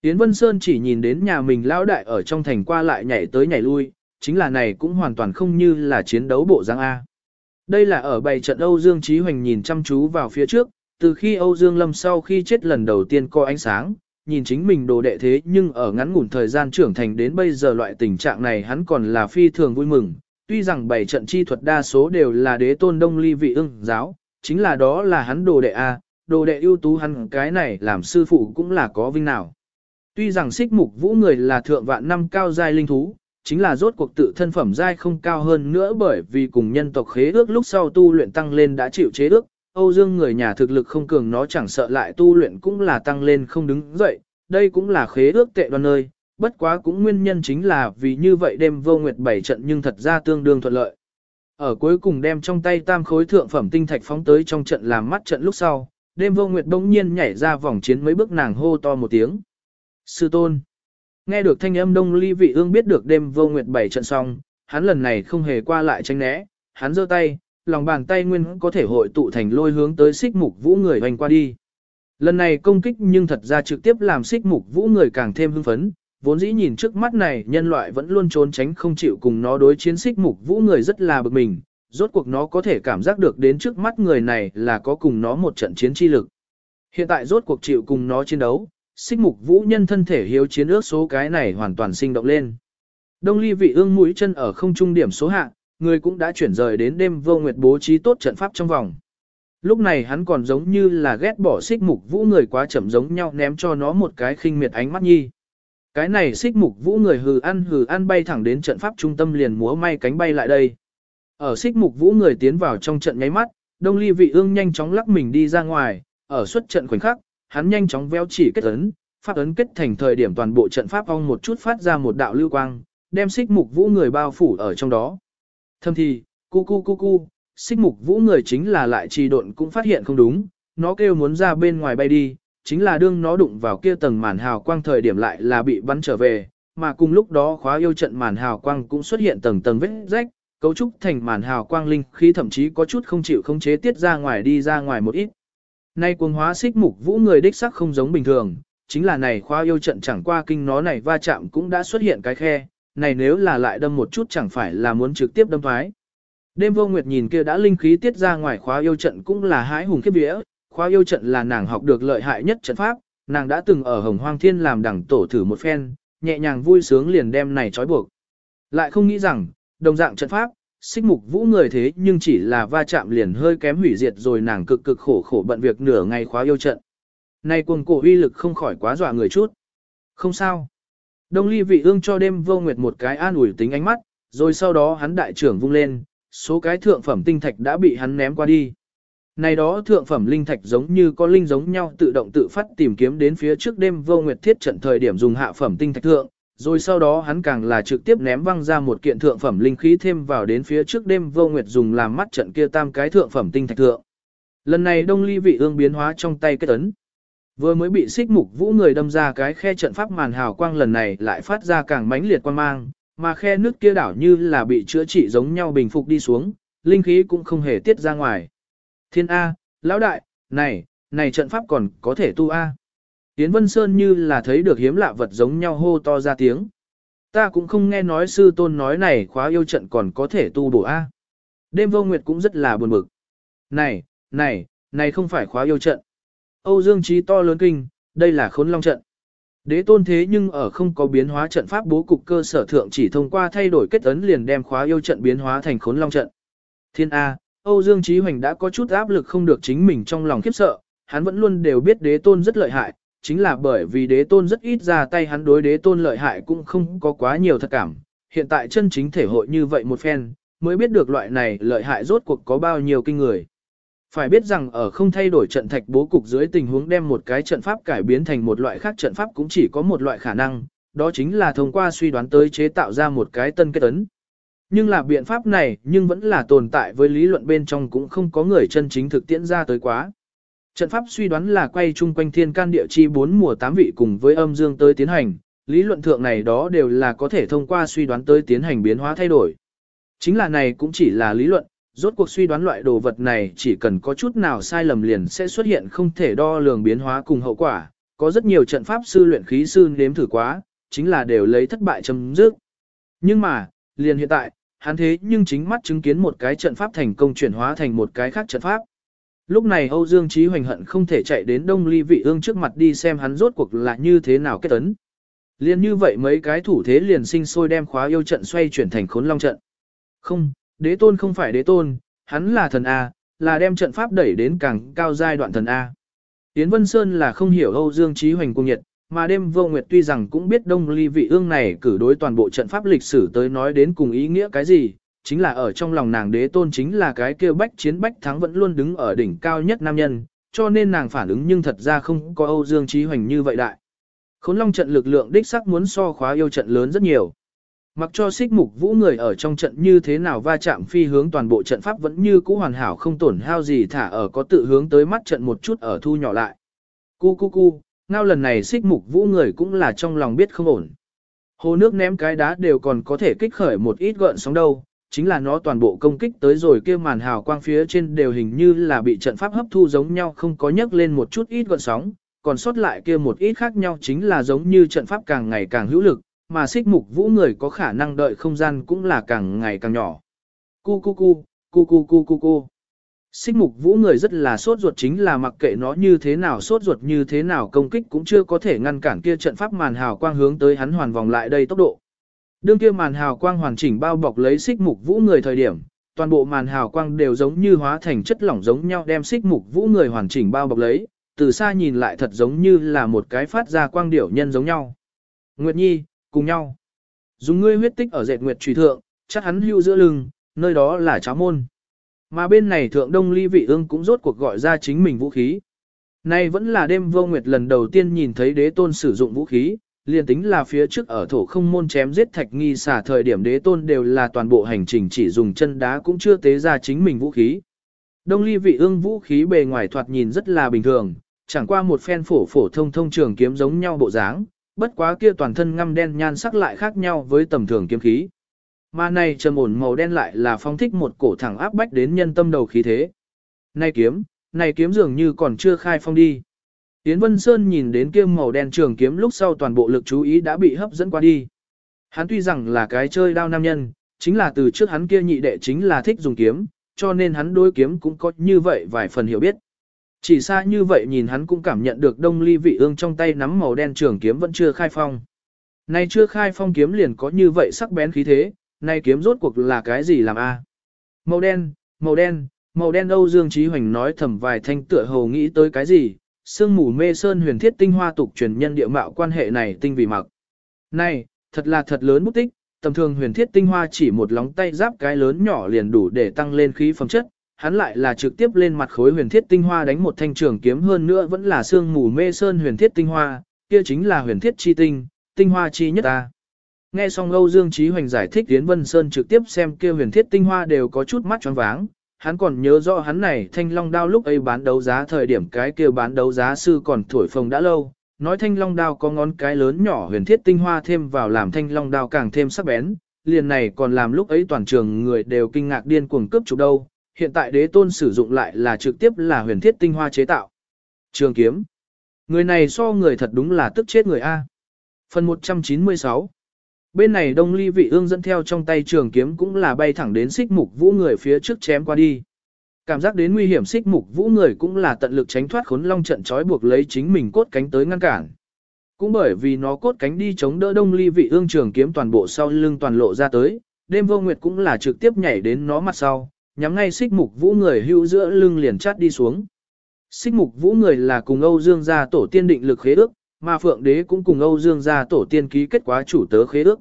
Yến Vân Sơn chỉ nhìn đến nhà mình lão đại ở trong thành qua lại nhảy tới nhảy lui, chính là này cũng hoàn toàn không như là chiến đấu bộ giang A. Đây là ở bày trận Âu Dương Chí Hoành nhìn chăm chú vào phía trước, từ khi Âu Dương Lâm sau khi chết lần đầu tiên coi ánh sáng, nhìn chính mình đồ đệ thế nhưng ở ngắn ngủn thời gian trưởng thành đến bây giờ loại tình trạng này hắn còn là phi thường vui mừng. Tuy rằng bảy trận chi thuật đa số đều là đế tôn đông ly vị ưng giáo, chính là đó là hắn đồ đệ A, đồ đệ ưu tú hắn cái này làm sư phụ cũng là có vinh nào. Tuy rằng xích mục vũ người là thượng vạn năm cao giai linh thú, chính là rốt cuộc tự thân phẩm giai không cao hơn nữa bởi vì cùng nhân tộc khế ước lúc sau tu luyện tăng lên đã chịu chế ước, Âu Dương người nhà thực lực không cường nó chẳng sợ lại tu luyện cũng là tăng lên không đứng dậy, đây cũng là khế ước tệ đoan nơi, bất quá cũng nguyên nhân chính là vì như vậy đêm vô nguyệt bảy trận nhưng thật ra tương đương thuận lợi. Ở cuối cùng đem trong tay tam khối thượng phẩm tinh thạch phóng tới trong trận làm mắt trận lúc sau, đêm vô nguyệt bỗng nhiên nhảy ra vòng chiến mấy bước nàng hô to một tiếng. Sư tôn. Nghe được thanh âm đông ly vị ương biết được đêm vô nguyệt bảy trận xong, hắn lần này không hề qua lại tranh né, hắn giơ tay, lòng bàn tay nguyên có thể hội tụ thành lôi hướng tới xích mục vũ người hoành qua đi. Lần này công kích nhưng thật ra trực tiếp làm xích mục vũ người càng thêm hưng phấn, vốn dĩ nhìn trước mắt này nhân loại vẫn luôn trốn tránh không chịu cùng nó đối chiến xích mục vũ người rất là bực mình, rốt cuộc nó có thể cảm giác được đến trước mắt người này là có cùng nó một trận chiến chi lực. Hiện tại rốt cuộc chịu cùng nó chiến đấu, xích mục vũ nhân thân thể hiếu chiến ước số cái này hoàn toàn sinh động lên. Đông ly vị ương mũi chân ở không trung điểm số hạ, người cũng đã chuyển rời đến đêm vô nguyệt bố trí tốt trận pháp trong vòng. Lúc này hắn còn giống như là ghét bỏ xích mục vũ người quá chậm giống nhau ném cho nó một cái khinh miệt ánh mắt nhi. Cái này xích mục vũ người hừ ăn hừ ăn bay thẳng đến trận pháp trung tâm liền múa may cánh bay lại đây. Ở xích mục vũ người tiến vào trong trận nháy mắt, đông ly vị ương nhanh chóng lắc mình đi ra ngoài, ở suốt trận khoảnh khắc, hắn nhanh chóng véo chỉ kết ấn, pháp ấn kết thành thời điểm toàn bộ trận pháp ong một chút phát ra một đạo lưu quang, đem xích mục vũ người bao phủ ở trong đó. Thâm thì, cu cu cu cu, xích mục vũ người chính là lại trì độn cũng phát hiện không đúng, nó kêu muốn ra bên ngoài bay đi, chính là đương nó đụng vào kia tầng màn hào quang thời điểm lại là bị bắn trở về, mà cùng lúc đó khóa yêu trận màn hào quang cũng xuất hiện tầng tầng vết rách, cấu trúc thành màn hào quang linh khí thậm chí có chút không chịu không chế tiết ra ngoài đi ra ngoài một ít. Nay cuồng hóa xích mục vũ người đích sắc không giống bình thường, chính là này khoa yêu trận chẳng qua kinh nó này va chạm cũng đã xuất hiện cái khe, này nếu là lại đâm một chút chẳng phải là muốn trực tiếp đâm thoái. Đêm vô nguyệt nhìn kia đã linh khí tiết ra ngoài khóa yêu trận cũng là hái hùng khiếp vía, khóa yêu trận là nàng học được lợi hại nhất trận pháp, nàng đã từng ở Hồng Hoang Thiên làm đẳng tổ thử một phen, nhẹ nhàng vui sướng liền đem này trói buộc. Lại không nghĩ rằng, đồng dạng trận pháp, xích mục vũ người thế nhưng chỉ là va chạm liền hơi kém hủy diệt rồi nàng cực cực khổ khổ bận việc nửa ngày khóa yêu trận. Này cuồng cổ uy lực không khỏi quá dọa người chút. Không sao. Đông ly vị ương cho đêm vô nguyệt một cái an ủi tính ánh mắt, rồi sau đó hắn đại trưởng vung lên, số cái thượng phẩm tinh thạch đã bị hắn ném qua đi. Này đó thượng phẩm linh thạch giống như có linh giống nhau tự động tự phát tìm kiếm đến phía trước đêm vô nguyệt thiết trận thời điểm dùng hạ phẩm tinh thạch thượng, rồi sau đó hắn càng là trực tiếp ném văng ra một kiện thượng phẩm linh khí thêm vào đến phía trước đêm vô nguyệt dùng làm mắt trận kia tam cái thượng phẩm tinh thạch thượng. Lần này đông ly vị ương biến hóa trong tay kết ấn. Vừa mới bị xích mục vũ người đâm ra cái khe trận pháp màn hào quang lần này lại phát ra càng mãnh liệt quan mang, mà khe nước kia đảo như là bị chữa trị giống nhau bình phục đi xuống, linh khí cũng không hề tiết ra ngoài. Thiên A, lão đại, này, này trận pháp còn có thể tu A. Yến Vân Sơn như là thấy được hiếm lạ vật giống nhau hô to ra tiếng. Ta cũng không nghe nói sư tôn nói này khóa yêu trận còn có thể tu bổ A. Đêm vô nguyệt cũng rất là buồn bực. Này, này, này không phải khóa yêu trận. Âu Dương Trí to lớn kinh, đây là khốn long trận. Đế tôn thế nhưng ở không có biến hóa trận pháp bố cục cơ sở thượng chỉ thông qua thay đổi kết ấn liền đem khóa yêu trận biến hóa thành khốn long trận. Thiên A, Âu Dương Trí Hoành đã có chút áp lực không được chính mình trong lòng khiếp sợ, hắn vẫn luôn đều biết đế tôn rất lợi hại, chính là bởi vì đế tôn rất ít ra tay hắn đối đế tôn lợi hại cũng không có quá nhiều thật cảm. Hiện tại chân chính thể hội như vậy một phen, mới biết được loại này lợi hại rốt cuộc có bao nhiêu kinh người. Phải biết rằng ở không thay đổi trận thạch bố cục dưới tình huống đem một cái trận pháp cải biến thành một loại khác trận pháp cũng chỉ có một loại khả năng, đó chính là thông qua suy đoán tới chế tạo ra một cái tân kết ấn. Nhưng là biện pháp này nhưng vẫn là tồn tại với lý luận bên trong cũng không có người chân chính thực tiễn ra tới quá. Trận pháp suy đoán là quay chung quanh thiên can địa chi bốn mùa tám vị cùng với âm dương tới tiến hành, lý luận thượng này đó đều là có thể thông qua suy đoán tới tiến hành biến hóa thay đổi. Chính là này cũng chỉ là lý luận, rốt cuộc suy đoán loại đồ vật này chỉ cần có chút nào sai lầm liền sẽ xuất hiện không thể đo lường biến hóa cùng hậu quả, có rất nhiều trận pháp sư luyện khí sư nếm thử quá, chính là đều lấy thất bại chấm dứt. Nhưng mà, liền hiện tại, hắn thế nhưng chính mắt chứng kiến một cái trận pháp thành công chuyển hóa thành một cái khác trận pháp. Lúc này Âu Dương Chí hoành hận không thể chạy đến Đông Ly Vị Ương trước mặt đi xem hắn rốt cuộc là như thế nào kết tấn. Liên như vậy mấy cái thủ thế liền sinh sôi đem khóa yêu trận xoay chuyển thành khốn long trận. Không, đế tôn không phải đế tôn, hắn là thần A, là đem trận pháp đẩy đến càng cao giai đoạn thần A. Yến Vân Sơn là không hiểu Âu Dương Chí hoành cung nhiệt, mà đêm vô nguyệt tuy rằng cũng biết đông ly vị ương này cử đối toàn bộ trận pháp lịch sử tới nói đến cùng ý nghĩa cái gì, chính là ở trong lòng nàng đế tôn chính là cái kêu bách chiến bách thắng vẫn luôn đứng ở đỉnh cao nhất nam nhân, cho nên nàng phản ứng nhưng thật ra không có Âu Dương Trí Hoành như vậy đại. Khốn long trận lực lượng đích sắc muốn so khóa yêu trận lớn rất nhiều. Mặc cho xích mục vũ người ở trong trận như thế nào va chạm phi hướng toàn bộ trận pháp vẫn như cũ hoàn hảo không tổn hao gì thả ở có tự hướng tới mắt trận một chút ở thu nhỏ lại. Cu cu cu, ngao lần này xích mục vũ người cũng là trong lòng biết không ổn. Hồ nước ném cái đá đều còn có thể kích khởi một ít gợn sóng đâu, chính là nó toàn bộ công kích tới rồi kia màn hào quang phía trên đều hình như là bị trận pháp hấp thu giống nhau không có nhấc lên một chút ít gọn sóng, còn sót lại kia một ít khác nhau chính là giống như trận pháp càng ngày càng hữu lực, mà xích mục vũ người có khả năng đợi không gian cũng là càng ngày càng nhỏ. Cu cu cu, cu cu cu cu cu. Xích mục vũ người rất là sốt ruột chính là mặc kệ nó như thế nào sốt ruột như thế nào công kích cũng chưa có thể ngăn cản kia trận pháp màn hào quang hướng tới hắn hoàn vòng lại đây tốc độ. Đương kia màn hào quang hoàn chỉnh bao bọc lấy xích mục vũ người thời điểm, toàn bộ màn hào quang đều giống như hóa thành chất lỏng giống nhau đem xích mục vũ người hoàn chỉnh bao bọc lấy, từ xa nhìn lại thật giống như là một cái phát ra quang điểu nhân giống nhau. Nguyệt Nhi, cùng nhau. Dùng ngươi huyết tích ở dệt nguyệt trùy thượng, chắc hắn hưu giữa lưng, nơi đó là cháo môn. Mà bên này thượng đông ly vị ương cũng rốt cuộc gọi ra chính mình vũ khí. Nay vẫn là đêm vô nguyệt lần đầu tiên nhìn thấy đế tôn sử dụng vũ khí, liền tính là phía trước ở thổ không môn chém giết thạch nghi xả thời điểm đế tôn đều là toàn bộ hành trình chỉ dùng chân đá cũng chưa tế ra chính mình vũ khí. Đông ly vị ương vũ khí bề ngoài thoạt nhìn rất là bình thường, chẳng qua một phen phổ phổ thông thông trường kiếm giống nhau bộ dáng, bất quá kia toàn thân ngăm đen nhan sắc lại khác nhau với tầm thường kiếm khí. Mà này trầm ổn màu đen lại là phong thích một cổ thẳng áp bách đến nhân tâm đầu khí thế. Này kiếm, này kiếm dường như còn chưa khai phong đi. Yến Vân Sơn nhìn đến kia màu đen trường kiếm lúc sau toàn bộ lực chú ý đã bị hấp dẫn qua đi. Hắn tuy rằng là cái chơi đao nam nhân, chính là từ trước hắn kia nhị đệ chính là thích dùng kiếm, cho nên hắn đối kiếm cũng có như vậy vài phần hiểu biết. Chỉ xa như vậy nhìn hắn cũng cảm nhận được đông ly vị ương trong tay nắm màu đen trường kiếm vẫn chưa khai phong. Nay chưa khai phong kiếm liền có như vậy sắc bén khí thế, nay kiếm rốt cuộc là cái gì làm a? Màu đen, màu đen, màu đen Âu Dương Chí Hoành nói thầm vài thanh tựa hồ nghĩ tới cái gì, sương mù mê sơn huyền thiết tinh hoa tục truyền nhân địa mạo quan hệ này tinh vì mặc. Này, thật là thật lớn bút tích, tầm thường huyền thiết tinh hoa chỉ một lóng tay giáp cái lớn nhỏ liền đủ để tăng lên khí phẩm chất, hắn lại là trực tiếp lên mặt khối huyền thiết tinh hoa đánh một thanh trường kiếm hơn nữa vẫn là sương mù mê sơn huyền thiết tinh hoa, kia chính là huyền thiết chi tinh, tinh hoa chi nhất ta. Nghe xong Âu Dương Chí Hoành giải thích yến Vân Sơn trực tiếp xem kia huyền thiết tinh hoa đều có chút mắt choáng váng, hắn còn nhớ rõ hắn này thanh long đao lúc ấy bán đấu giá thời điểm cái kia bán đấu giá sư còn thổi phồng đã lâu, nói thanh long đao có ngón cái lớn nhỏ huyền thiết tinh hoa thêm vào làm thanh long đao càng thêm sắc bén, liền này còn làm lúc ấy toàn trường người đều kinh ngạc điên cuồng cướp chụp đâu, hiện tại đế tôn sử dụng lại là trực tiếp là huyền thiết tinh hoa chế tạo. Trường kiếm. Người này so người thật đúng là tức chết người A. Phần 196 Bên này đông ly vị ương dẫn theo trong tay trường kiếm cũng là bay thẳng đến xích mục vũ người phía trước chém qua đi. Cảm giác đến nguy hiểm xích mục vũ người cũng là tận lực tránh thoát khốn long trận trói buộc lấy chính mình cốt cánh tới ngăn cản. Cũng bởi vì nó cốt cánh đi chống đỡ đông ly vị ương trường kiếm toàn bộ sau lưng toàn lộ ra tới, đêm vô nguyệt cũng là trực tiếp nhảy đến nó mặt sau, nhắm ngay xích mục vũ người hưu giữa lưng liền chát đi xuống. Xích mục vũ người là cùng Âu Dương gia tổ tiên định lực khế ước, mà Phượng Đế cũng cùng Âu Dương gia tổ tiên ký kết quá chủ tớ khế ước.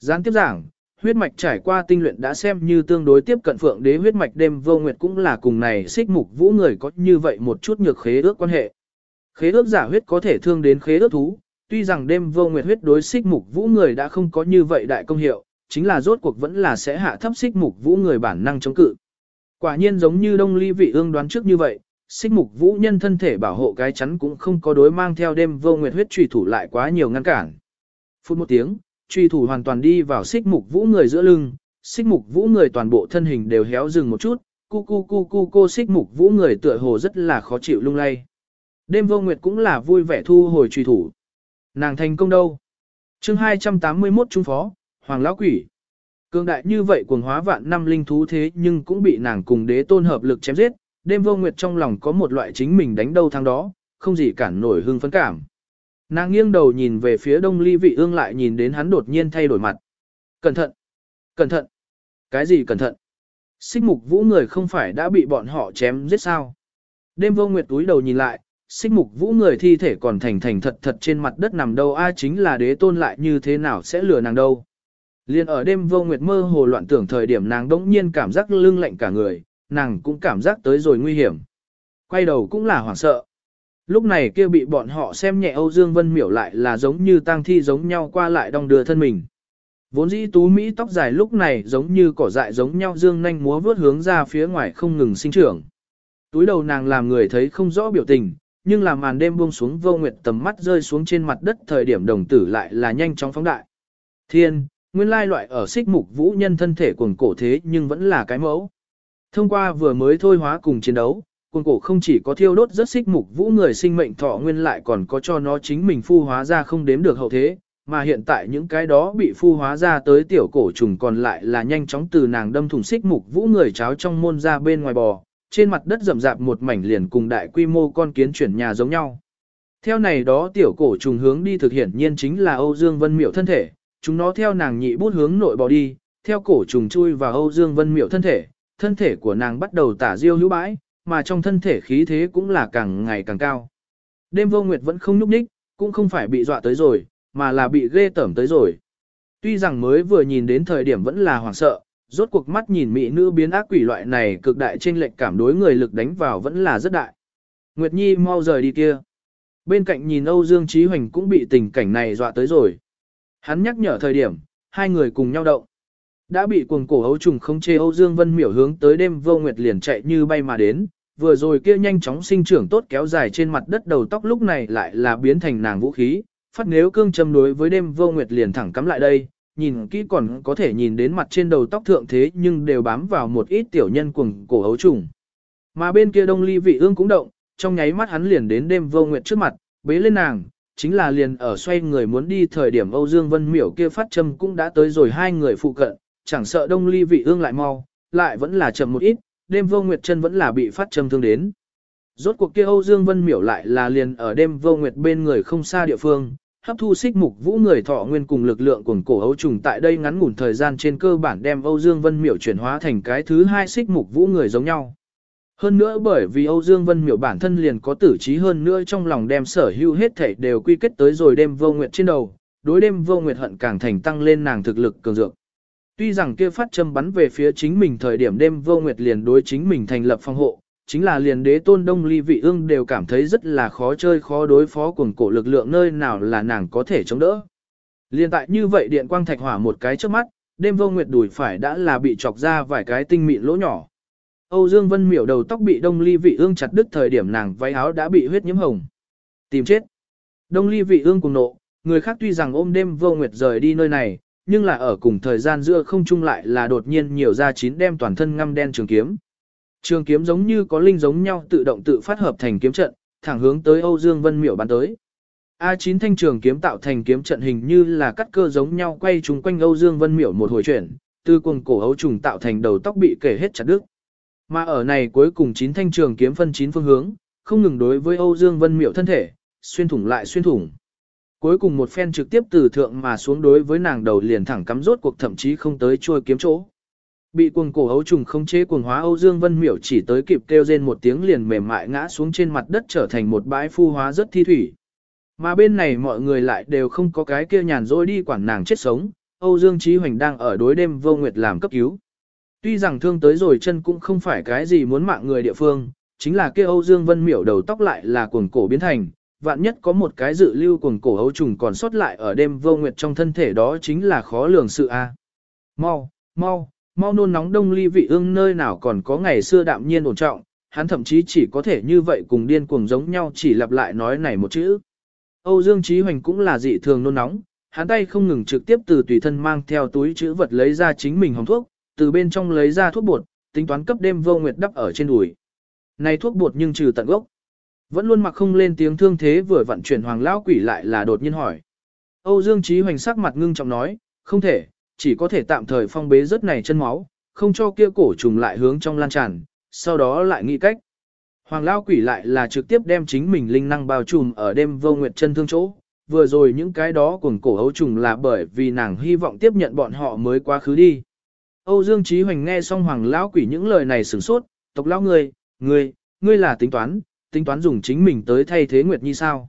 Gián tiếp giảng, huyết mạch trải qua tinh luyện đã xem như tương đối tiếp cận Phượng Đế huyết mạch đêm vô nguyệt cũng là cùng này xích mục vũ người có như vậy một chút nhược khế ước quan hệ. Khế ước giả huyết có thể thương đến khế ước thú, tuy rằng đêm vô nguyệt huyết đối xích mục vũ người đã không có như vậy đại công hiệu, chính là rốt cuộc vẫn là sẽ hạ thấp xích mục vũ người bản năng chống cự. Quả nhiên giống như đông ly vị ương đoán trước như vậy, xích mục vũ nhân thân thể bảo hộ cái chắn cũng không có đối mang theo đêm vô nguyệt huyết trùy thủ lại quá nhiều ngăn cản. Phút một tiếng, trùy thủ hoàn toàn đi vào xích mục vũ người giữa lưng, xích mục vũ người toàn bộ thân hình đều héo dừng một chút, cu cu cu cu cô xích mục vũ người tựa hồ rất là khó chịu lung lay. Đêm vô nguyệt cũng là vui vẻ thu hồi trùy thủ. Nàng thành công đâu? chương 281 trung phó, Hoàng Lão Quỷ. Cương đại như vậy cuồng hóa vạn năm linh thú thế nhưng cũng bị nàng cùng đế tôn hợp lực chém giết, đêm vô nguyệt trong lòng có một loại chính mình đánh đâu thắng đó, không gì cản nổi hưng phấn cảm. Nàng nghiêng đầu nhìn về phía đông ly vị ương lại nhìn đến hắn đột nhiên thay đổi mặt. Cẩn thận! Cẩn thận! Cái gì cẩn thận? Xích mục vũ người không phải đã bị bọn họ chém giết sao? Đêm vô nguyệt túi đầu nhìn lại, xích mục vũ người thi thể còn thành thành thật thật trên mặt đất nằm đâu ai chính là đế tôn lại như thế nào sẽ lừa nàng đâu. Liên ở đêm vô nguyệt mơ hồ loạn tưởng thời điểm nàng đống nhiên cảm giác lưng lạnh cả người, nàng cũng cảm giác tới rồi nguy hiểm. Quay đầu cũng là hoảng sợ. Lúc này kia bị bọn họ xem nhẹ Âu Dương Vân miểu lại là giống như tang thi giống nhau qua lại đong đưa thân mình. Vốn dĩ tú Mỹ tóc dài lúc này giống như cỏ dại giống nhau dương nanh múa vướt hướng ra phía ngoài không ngừng sinh trưởng. Túi đầu nàng làm người thấy không rõ biểu tình, nhưng làm màn đêm buông xuống vô nguyệt tầm mắt rơi xuống trên mặt đất thời điểm đồng tử lại là nhanh chóng phóng đại. Thiên, nguyên lai loại ở xích mục vũ nhân thân thể cuồng cổ thế nhưng vẫn là cái mẫu. Thông qua vừa mới thôi hóa cùng chiến đấu, cuồng cổ không chỉ có thiêu đốt rất xích mục vũ người sinh mệnh thọ nguyên lại còn có cho nó chính mình phu hóa ra không đếm được hậu thế, mà hiện tại những cái đó bị phu hóa ra tới tiểu cổ trùng còn lại là nhanh chóng từ nàng đâm thủng xích mục vũ người cháo trong môn ra bên ngoài bò, trên mặt đất rậm rạp một mảnh liền cùng đại quy mô con kiến chuyển nhà giống nhau. Theo này đó tiểu cổ trùng hướng đi thực hiện nhiên chính là Âu Dương Vân Miểu thân thể, chúng nó theo nàng nhị bút hướng nội bò đi, theo cổ trùng chui vào Âu Dương Vân Miểu thân thể, thân thể của nàng bắt đầu tả diêu hữu bãi, mà trong thân thể khí thế cũng là càng ngày càng cao. Đêm vô nguyệt vẫn không nhúc nhích, cũng không phải bị dọa tới rồi, mà là bị ghê tởm tới rồi. Tuy rằng mới vừa nhìn đến thời điểm vẫn là hoảng sợ, rốt cuộc mắt nhìn mỹ nữ biến ác quỷ loại này cực đại trên lệnh cảm đối người lực đánh vào vẫn là rất đại. Nguyệt Nhi mau rời đi kia. Bên cạnh nhìn Âu Dương trí Hoành cũng bị tình cảnh này dọa tới rồi. Hắn nhắc nhở thời điểm, hai người cùng nhau động. Đã bị cuồng cổ ấu trùng không chê Âu Dương Vân miểu hướng tới đêm vô nguyệt liền chạy như bay mà đến, vừa rồi kia nhanh chóng sinh trưởng tốt kéo dài trên mặt đất đầu tóc lúc này lại là biến thành nàng vũ khí, phát nếu cương châm đối với đêm vô nguyệt liền thẳng cắm lại đây, nhìn kỹ còn có thể nhìn đến mặt trên đầu tóc thượng thế nhưng đều bám vào một ít tiểu nhân cuồng cổ ấu trùng. Mà bên kia đông ly vị ương cũng động, trong nháy mắt hắn liền đến đêm vô nguyệt trước mặt, bế lên nàng, chính là liền ở xoay người muốn đi thời điểm Âu Dương Vân miểu kia phát châm cũng đã tới rồi hai người phụ cận, chẳng sợ đông ly vị ương lại mau, lại vẫn là chậm một ít, đêm vô nguyệt chân vẫn là bị phát châm thương đến. Rốt cuộc kia Âu Dương Vân miểu lại là liền ở đêm vô nguyệt bên người không xa địa phương, hấp thu xích mục vũ người thọ nguyên cùng lực lượng của cổ hấu trùng tại đây ngắn ngủn thời gian trên cơ bản đem Âu Dương Vân miểu chuyển hóa thành cái thứ hai xích mục vũ người giống nhau. Hơn nữa bởi vì Âu Dương Vân miểu bản thân liền có tử trí hơn nữa trong lòng đem sở hữu hết thảy đều quy kết tới rồi đêm vô nguyệt trên đầu, đối đêm vô nguyệt hận càng thành tăng lên nàng thực lực cường dược. Tuy rằng kia phát châm bắn về phía chính mình thời điểm đêm vô nguyệt liền đối chính mình thành lập phòng hộ, chính là liền đế tôn đông ly vị ương đều cảm thấy rất là khó chơi khó đối phó cùng cổ lực lượng nơi nào là nàng có thể chống đỡ. Liên tại như vậy điện quang thạch hỏa một cái trước mắt, đêm vô nguyệt đùi phải đã là bị chọc ra vài cái tinh mịn lỗ nhỏ. Âu Dương Vân miểu đầu tóc bị đông ly vị ương chặt đứt thời điểm nàng váy áo đã bị huyết nhiễm hồng. Tìm chết. Đông ly vị ương cùng nộ, người khác tuy rằng ôm đêm vô nguyệt rời đi nơi này, nhưng là ở cùng thời gian giữa không chung lại là đột nhiên nhiều ra chín đem toàn thân ngăm đen trường kiếm. Trường kiếm giống như có linh giống nhau tự động tự phát hợp thành kiếm trận, thẳng hướng tới Âu Dương Vân Miểu bắn tới. A9 thanh trường kiếm tạo thành kiếm trận hình như là cắt cơ giống nhau quay trùng quanh Âu Dương Vân Miểu một hồi chuyển, từ cuồng cổ ấu trùng tạo thành đầu tóc bị kể hết chặt đứt. Mà ở này cuối cùng chín thanh trường kiếm phân chín phương hướng, không ngừng đối với Âu Dương Vân Miểu thân thể, xuyên thủng lại xuyên thủng. Cuối cùng một phen trực tiếp từ thượng mà xuống đối với nàng đầu liền thẳng cắm rốt cuộc thậm chí không tới trôi kiếm chỗ. Bị cuồng cổ ấu trùng không chế cuồng hóa Âu Dương Vân Miểu chỉ tới kịp kêu rên một tiếng liền mềm mại ngã xuống trên mặt đất trở thành một bãi phu hóa rất thi thủy. Mà bên này mọi người lại đều không có cái kia nhàn rỗi đi quản nàng chết sống, Âu Dương Chí Hoành đang ở đối đêm vô nguyệt làm cấp cứu. Tuy rằng thương tới rồi chân cũng không phải cái gì muốn mạng người địa phương, chính là kia Âu Dương Vân Miểu đầu tóc lại là cuồng cổ biến thành, vạn nhất có một cái dự lưu cuồng cổ hấu trùng còn sót lại ở đêm vô nguyệt trong thân thể đó chính là khó lường sự a. Mau, mau, mau nôn nóng đông ly vị ương nơi nào còn có ngày xưa đạm nhiên ổn trọng, hắn thậm chí chỉ có thể như vậy cùng điên cuồng giống nhau chỉ lặp lại nói này một chữ. Âu Dương Chí Hoành cũng là dị thường nôn nóng, hắn tay không ngừng trực tiếp từ tùy thân mang theo túi chữ vật lấy ra chính mình hồng thuốc, từ bên trong lấy ra thuốc bột, tính toán cấp đêm vô nguyệt đắp ở trên đùi. Này thuốc bột nhưng trừ tận gốc. Vẫn luôn mặc không lên tiếng thương thế vừa vận chuyển hoàng lão quỷ lại là đột nhiên hỏi. Âu Dương Chí Hoành sắc mặt ngưng trọng nói, không thể, chỉ có thể tạm thời phong bế rớt này chân máu, không cho kia cổ trùng lại hướng trong lan tràn, sau đó lại nghĩ cách. Hoàng lão quỷ lại là trực tiếp đem chính mình linh năng bao trùm ở đêm vô nguyệt chân thương chỗ. Vừa rồi những cái đó cuồng cổ ấu trùng là bởi vì nàng hy vọng tiếp nhận bọn họ mới quá khứ đi. Âu Dương Chí Hoành nghe xong Hoàng Lão quỷ những lời này sửng sốt, tộc lão ngươi, ngươi, ngươi là tính toán, tính toán dùng chính mình tới thay thế Nguyệt Nhi sao?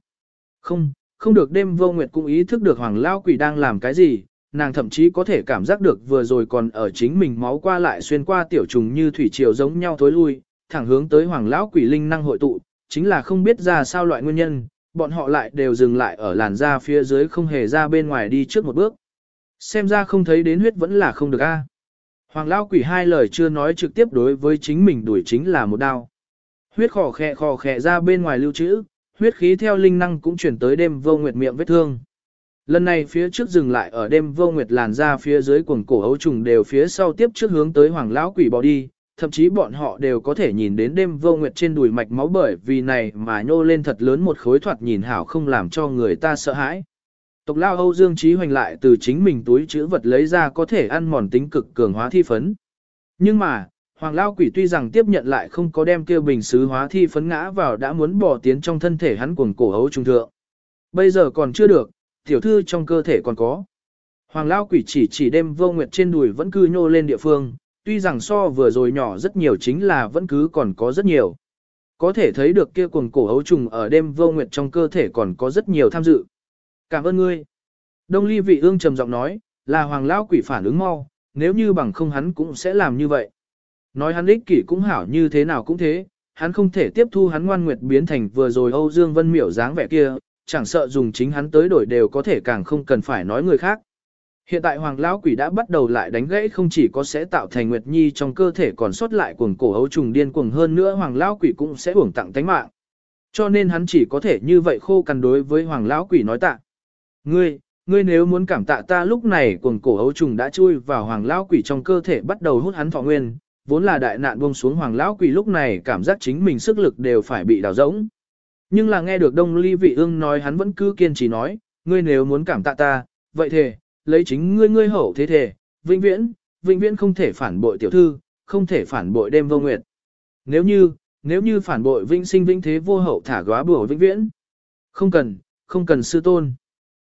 Không, không được đêm vô Nguyệt cũng ý thức được Hoàng Lao Quỷ đang làm cái gì, nàng thậm chí có thể cảm giác được vừa rồi còn ở chính mình máu qua lại xuyên qua tiểu trùng như thủy triều giống nhau thối lui, thẳng hướng tới Hoàng Lão Quỷ linh năng hội tụ, chính là không biết ra sao loại nguyên nhân, bọn họ lại đều dừng lại ở làn da phía dưới không hề ra bên ngoài đi trước một bước. Xem ra không thấy đến huyết vẫn là không được a. Hoàng Lão Quỷ hai lời chưa nói trực tiếp đối với chính mình đuổi chính là một đao. Huyết khò khẽ khò khẽ ra bên ngoài lưu trữ, huyết khí theo linh năng cũng chuyển tới đêm vô nguyệt miệng vết thương. Lần này phía trước dừng lại ở đêm vô nguyệt làn ra phía dưới quần cổ ấu trùng đều phía sau tiếp trước hướng tới hoàng lão quỷ bỏ đi, thậm chí bọn họ đều có thể nhìn đến đêm vô nguyệt trên đùi mạch máu bởi vì này mà nhô lên thật lớn một khối thoạt nhìn hảo không làm cho người ta sợ hãi. Tộc lao Âu Dương Trí hoành lại từ chính mình túi chữ vật lấy ra có thể ăn mòn tính cực cường hóa thi phấn. Nhưng mà, Hoàng Lao Quỷ tuy rằng tiếp nhận lại không có đem kia bình sứ hóa thi phấn ngã vào đã muốn bỏ tiến trong thân thể hắn cuồng cổ hấu trung thượng. Bây giờ còn chưa được, tiểu thư trong cơ thể còn có. Hoàng Lao Quỷ chỉ chỉ đem vô nguyệt trên đùi vẫn cứ nhô lên địa phương, tuy rằng so vừa rồi nhỏ rất nhiều chính là vẫn cứ còn có rất nhiều. Có thể thấy được kia cuồng cổ hấu trùng ở đêm vô nguyệt trong cơ thể còn có rất nhiều tham dự. Cảm ơn ngươi. Đông ly vị ương trầm giọng nói, là hoàng lão quỷ phản ứng mau, nếu như bằng không hắn cũng sẽ làm như vậy. Nói hắn ích kỷ cũng hảo như thế nào cũng thế, hắn không thể tiếp thu hắn ngoan nguyệt biến thành vừa rồi Âu Dương Vân miểu dáng vẻ kia, chẳng sợ dùng chính hắn tới đổi đều có thể càng không cần phải nói người khác. Hiện tại Hoàng lão quỷ đã bắt đầu lại đánh gãy không chỉ có sẽ tạo thành Nguyệt Nhi trong cơ thể còn sót lại cuồng cổ hấu trùng điên cuồng hơn nữa Hoàng lão quỷ cũng sẽ uổng tặng tánh mạng. Cho nên hắn chỉ có thể như vậy khô cằn đối với Hoàng lão quỷ nói tạ. Ngươi, ngươi nếu muốn cảm tạ ta lúc này cuồng cổ hấu trùng đã chui vào Hoàng lão quỷ trong cơ thể bắt đầu hút hắn thọ nguyên, vốn là đại nạn buông xuống Hoàng lão quỷ lúc này cảm giác chính mình sức lực đều phải bị đào rỗng. Nhưng là nghe được Đông Ly Vị Ương nói hắn vẫn cứ kiên trì nói, ngươi nếu muốn cảm tạ ta, vậy thề, lấy chính ngươi ngươi hậu thế thề vĩnh viễn, vĩnh viễn không thể phản bội tiểu thư, không thể phản bội đêm vô nguyệt. Nếu như, nếu như phản bội vĩnh sinh vĩnh thế vô hậu thả góa bùa vĩnh viễn. Không cần, không cần sư tôn.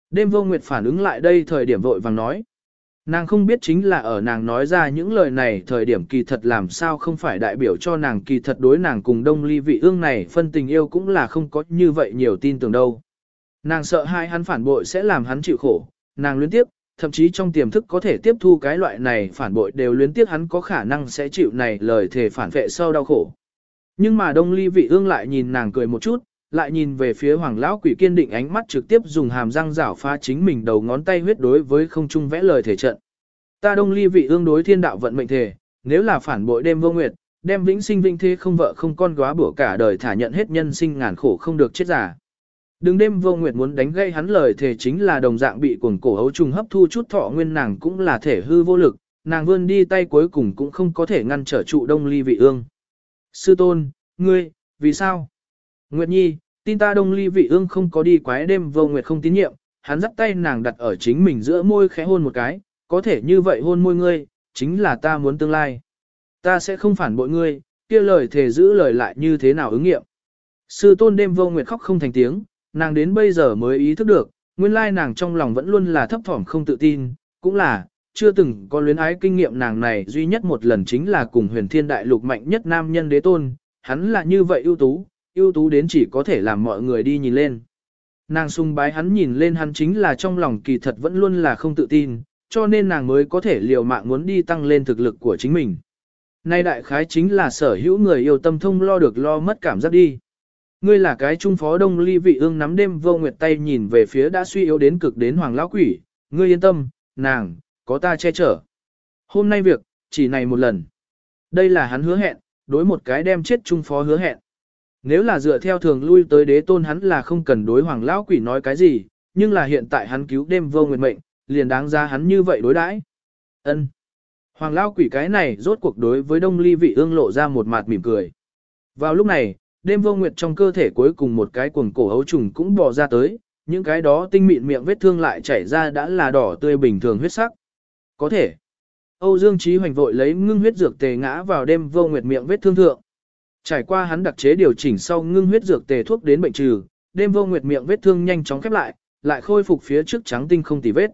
Đêm vô nguyệt phản ứng lại đây thời điểm vội vàng nói. Nàng không biết chính là ở nàng nói ra những lời này thời điểm kỳ thật làm sao không phải đại biểu cho nàng kỳ thật đối nàng cùng đông ly vị ương này phân tình yêu cũng là không có như vậy nhiều tin tưởng đâu. Nàng sợ hai hắn phản bội sẽ làm hắn chịu khổ, nàng luyến tiếp, thậm chí trong tiềm thức có thể tiếp thu cái loại này phản bội đều luyến tiếc hắn có khả năng sẽ chịu này lời thề phản vệ sau đau khổ. Nhưng mà đông ly vị ương lại nhìn nàng cười một chút, lại nhìn về phía hoàng lão quỷ kiên định ánh mắt trực tiếp dùng hàm răng rảo phá chính mình đầu ngón tay huyết đối với không trung vẽ lời thể trận. Ta đông ly vị ương đối thiên đạo vận mệnh thể, nếu là phản bội đêm vô nguyệt, đem vĩnh sinh vinh thế không vợ không con góa bữa cả đời thả nhận hết nhân sinh ngàn khổ không được chết giả. Đừng đêm vô nguyệt muốn đánh gây hắn lời thể chính là đồng dạng bị cuồng cổ hấu trùng hấp thu chút thọ nguyên nàng cũng là thể hư vô lực, nàng vươn đi tay cuối cùng cũng không có thể ngăn trở trụ đông ly vị ương. Sư tôn, ngươi, vì sao? Nguyệt Nhi, tin ta đông ly vị ương không có đi quái đêm vô nguyệt không tín nhiệm, hắn dắt tay nàng đặt ở chính mình giữa môi khẽ hôn một cái, có thể như vậy hôn môi ngươi, chính là ta muốn tương lai. Ta sẽ không phản bội ngươi, kia lời thề giữ lời lại như thế nào ứng nghiệm. Sư tôn đêm vô nguyệt khóc không thành tiếng, nàng đến bây giờ mới ý thức được, nguyên lai nàng trong lòng vẫn luôn là thấp thỏm không tự tin, cũng là, chưa từng có luyến ái kinh nghiệm nàng này duy nhất một lần chính là cùng huyền thiên đại lục mạnh nhất nam nhân đế tôn, hắn là như vậy ưu tú, ưu tú đến chỉ có thể làm mọi người đi nhìn lên. Nàng sung bái hắn nhìn lên hắn chính là trong lòng kỳ thật vẫn luôn là không tự tin, cho nên nàng mới có thể liều mạng muốn đi tăng lên thực lực của chính mình. Nay đại khái chính là sở hữu người yêu tâm thông lo được lo mất cảm giác đi. Ngươi là cái trung phó đông ly vị ương nắm đêm vô nguyệt tay nhìn về phía đã suy yếu đến cực đến hoàng lão quỷ, ngươi yên tâm, nàng, có ta che chở. Hôm nay việc, chỉ này một lần. Đây là hắn hứa hẹn, đối một cái đem chết trung phó hứa hẹn. Nếu là dựa theo thường lui tới đế tôn hắn là không cần đối hoàng lão quỷ nói cái gì, nhưng là hiện tại hắn cứu đêm vô nguyệt mệnh, liền đáng ra hắn như vậy đối đãi. Ân. Hoàng lão quỷ cái này rốt cuộc đối với đông ly vị ương lộ ra một mặt mỉm cười. Vào lúc này, đêm vô nguyệt trong cơ thể cuối cùng một cái cuồng cổ hấu trùng cũng bò ra tới, những cái đó tinh mịn miệng vết thương lại chảy ra đã là đỏ tươi bình thường huyết sắc. Có thể. Âu Dương Chí hoành vội lấy ngưng huyết dược tề ngã vào đêm vô nguyệt miệng vết thương thượng. Trải qua hắn đặc chế điều chỉnh sau ngưng huyết dược tề thuốc đến bệnh trừ, đêm vô nguyệt miệng vết thương nhanh chóng khép lại, lại khôi phục phía trước trắng tinh không tì vết.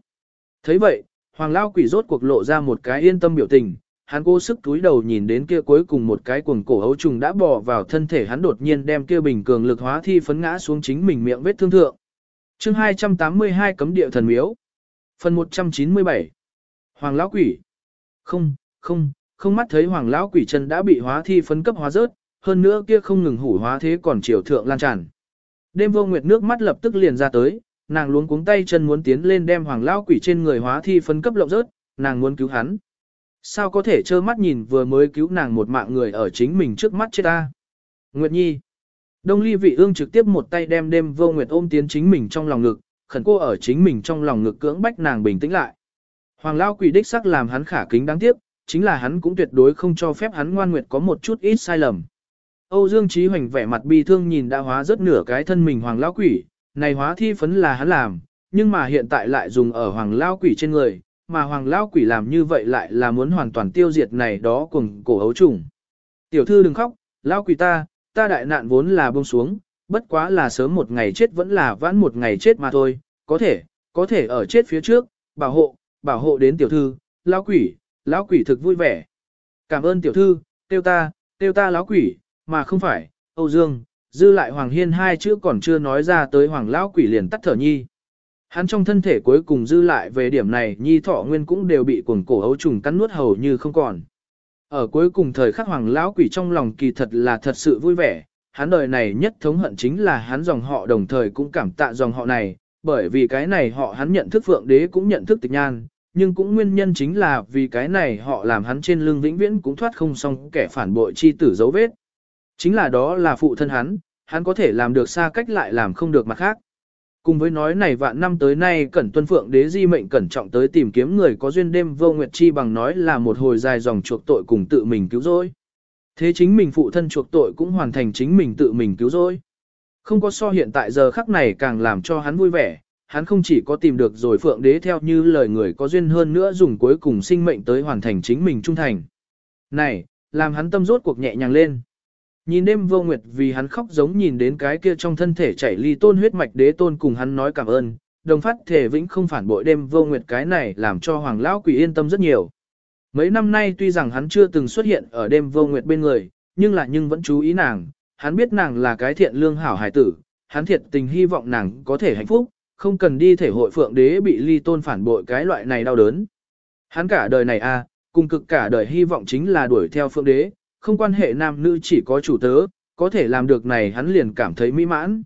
thấy vậy, Hoàng Lao Quỷ rốt cuộc lộ ra một cái yên tâm biểu tình, hắn cố sức túi đầu nhìn đến kia cuối cùng một cái cuồng cổ hấu trùng đã bò vào thân thể hắn đột nhiên đem kia bình cường lực hóa thi phấn ngã xuống chính mình miệng vết thương thượng. chương 282 cấm địa thần miếu. Phần 197. Hoàng lão quỷ. Không, không, không mắt thấy hoàng lão quỷ chân đã bị hóa thi phấn cấp hóa rớt, hơn nữa kia không ngừng hủ hóa thế còn chiều thượng lan tràn. Đêm vô nguyệt nước mắt lập tức liền ra tới, nàng luống cuống tay chân muốn tiến lên đem hoàng lão quỷ trên người hóa thi phân cấp lộng rớt, nàng muốn cứu hắn. Sao có thể trơ mắt nhìn vừa mới cứu nàng một mạng người ở chính mình trước mắt chết ta. Nguyệt Nhi. Đông ly vị ương trực tiếp một tay đem đêm vô nguyệt ôm tiến chính mình trong lòng ngực, khẩn cô ở chính mình trong lòng ngực cưỡng bách nàng bình tĩnh lại. Hoàng lao quỷ đích sắc làm hắn khả kính đáng tiếc, chính là hắn cũng tuyệt đối không cho phép hắn ngoan nguyệt có một chút ít sai lầm. Âu Dương Chí Hoành vẻ mặt bi thương nhìn đã hóa rất nửa cái thân mình hoàng Lão quỷ, này hóa thi phấn là hắn làm, nhưng mà hiện tại lại dùng ở hoàng Lão quỷ trên người, mà hoàng Lão quỷ làm như vậy lại là muốn hoàn toàn tiêu diệt này đó cùng cổ ấu trùng. Tiểu thư đừng khóc, Lão quỷ ta, ta đại nạn vốn là buông xuống, bất quá là sớm một ngày chết vẫn là vãn một ngày chết mà thôi, có thể, có thể ở chết phía trước, bảo hộ, bảo hộ đến tiểu thư, lão quỷ, lão quỷ thực vui vẻ. Cảm ơn tiểu thư, tiêu ta, tiêu ta lão quỷ, mà không phải, Âu Dương, dư lại Hoàng Hiên hai chữ còn chưa nói ra tới Hoàng lão quỷ liền tắt thở nhi. Hắn trong thân thể cuối cùng dư lại về điểm này nhi thọ nguyên cũng đều bị cuồng cổ ấu trùng cắn nuốt hầu như không còn. Ở cuối cùng thời khắc Hoàng lão quỷ trong lòng kỳ thật là thật sự vui vẻ, hắn đời này nhất thống hận chính là hắn dòng họ đồng thời cũng cảm tạ dòng họ này, bởi vì cái này họ hắn nhận thức phượng đế cũng nhận thức tịch nhan, nhưng cũng nguyên nhân chính là vì cái này họ làm hắn trên lưng vĩnh viễn cũng thoát không xong kẻ phản bội chi tử dấu vết. Chính là đó là phụ thân hắn, hắn có thể làm được xa cách lại làm không được mặt khác. Cùng với nói này vạn năm tới nay cẩn tuân phượng đế di mệnh cẩn trọng tới tìm kiếm người có duyên đêm vô nguyệt chi bằng nói là một hồi dài dòng chuộc tội cùng tự mình cứu rỗi. Thế chính mình phụ thân chuộc tội cũng hoàn thành chính mình tự mình cứu rỗi. Không có so hiện tại giờ khắc này càng làm cho hắn vui vẻ, hắn không chỉ có tìm được rồi phượng đế theo như lời người có duyên hơn nữa dùng cuối cùng sinh mệnh tới hoàn thành chính mình trung thành. Này, làm hắn tâm rốt cuộc nhẹ nhàng lên. Nhìn đêm vô nguyệt vì hắn khóc giống nhìn đến cái kia trong thân thể chảy ly tôn huyết mạch đế tôn cùng hắn nói cảm ơn, đồng phát thể vĩnh không phản bội đêm vô nguyệt cái này làm cho hoàng lão quỷ yên tâm rất nhiều. Mấy năm nay tuy rằng hắn chưa từng xuất hiện ở đêm vô nguyệt bên người, nhưng là nhưng vẫn chú ý nàng, hắn biết nàng là cái thiện lương hảo hài tử, hắn thiệt tình hy vọng nàng có thể hạnh phúc, không cần đi thể hội phượng đế bị ly tôn phản bội cái loại này đau đớn. Hắn cả đời này a, à, cùng cực cả đời hy vọng chính là đuổi theo phượng đế, không quan hệ nam nữ chỉ có chủ tớ, có thể làm được này hắn liền cảm thấy mỹ mãn.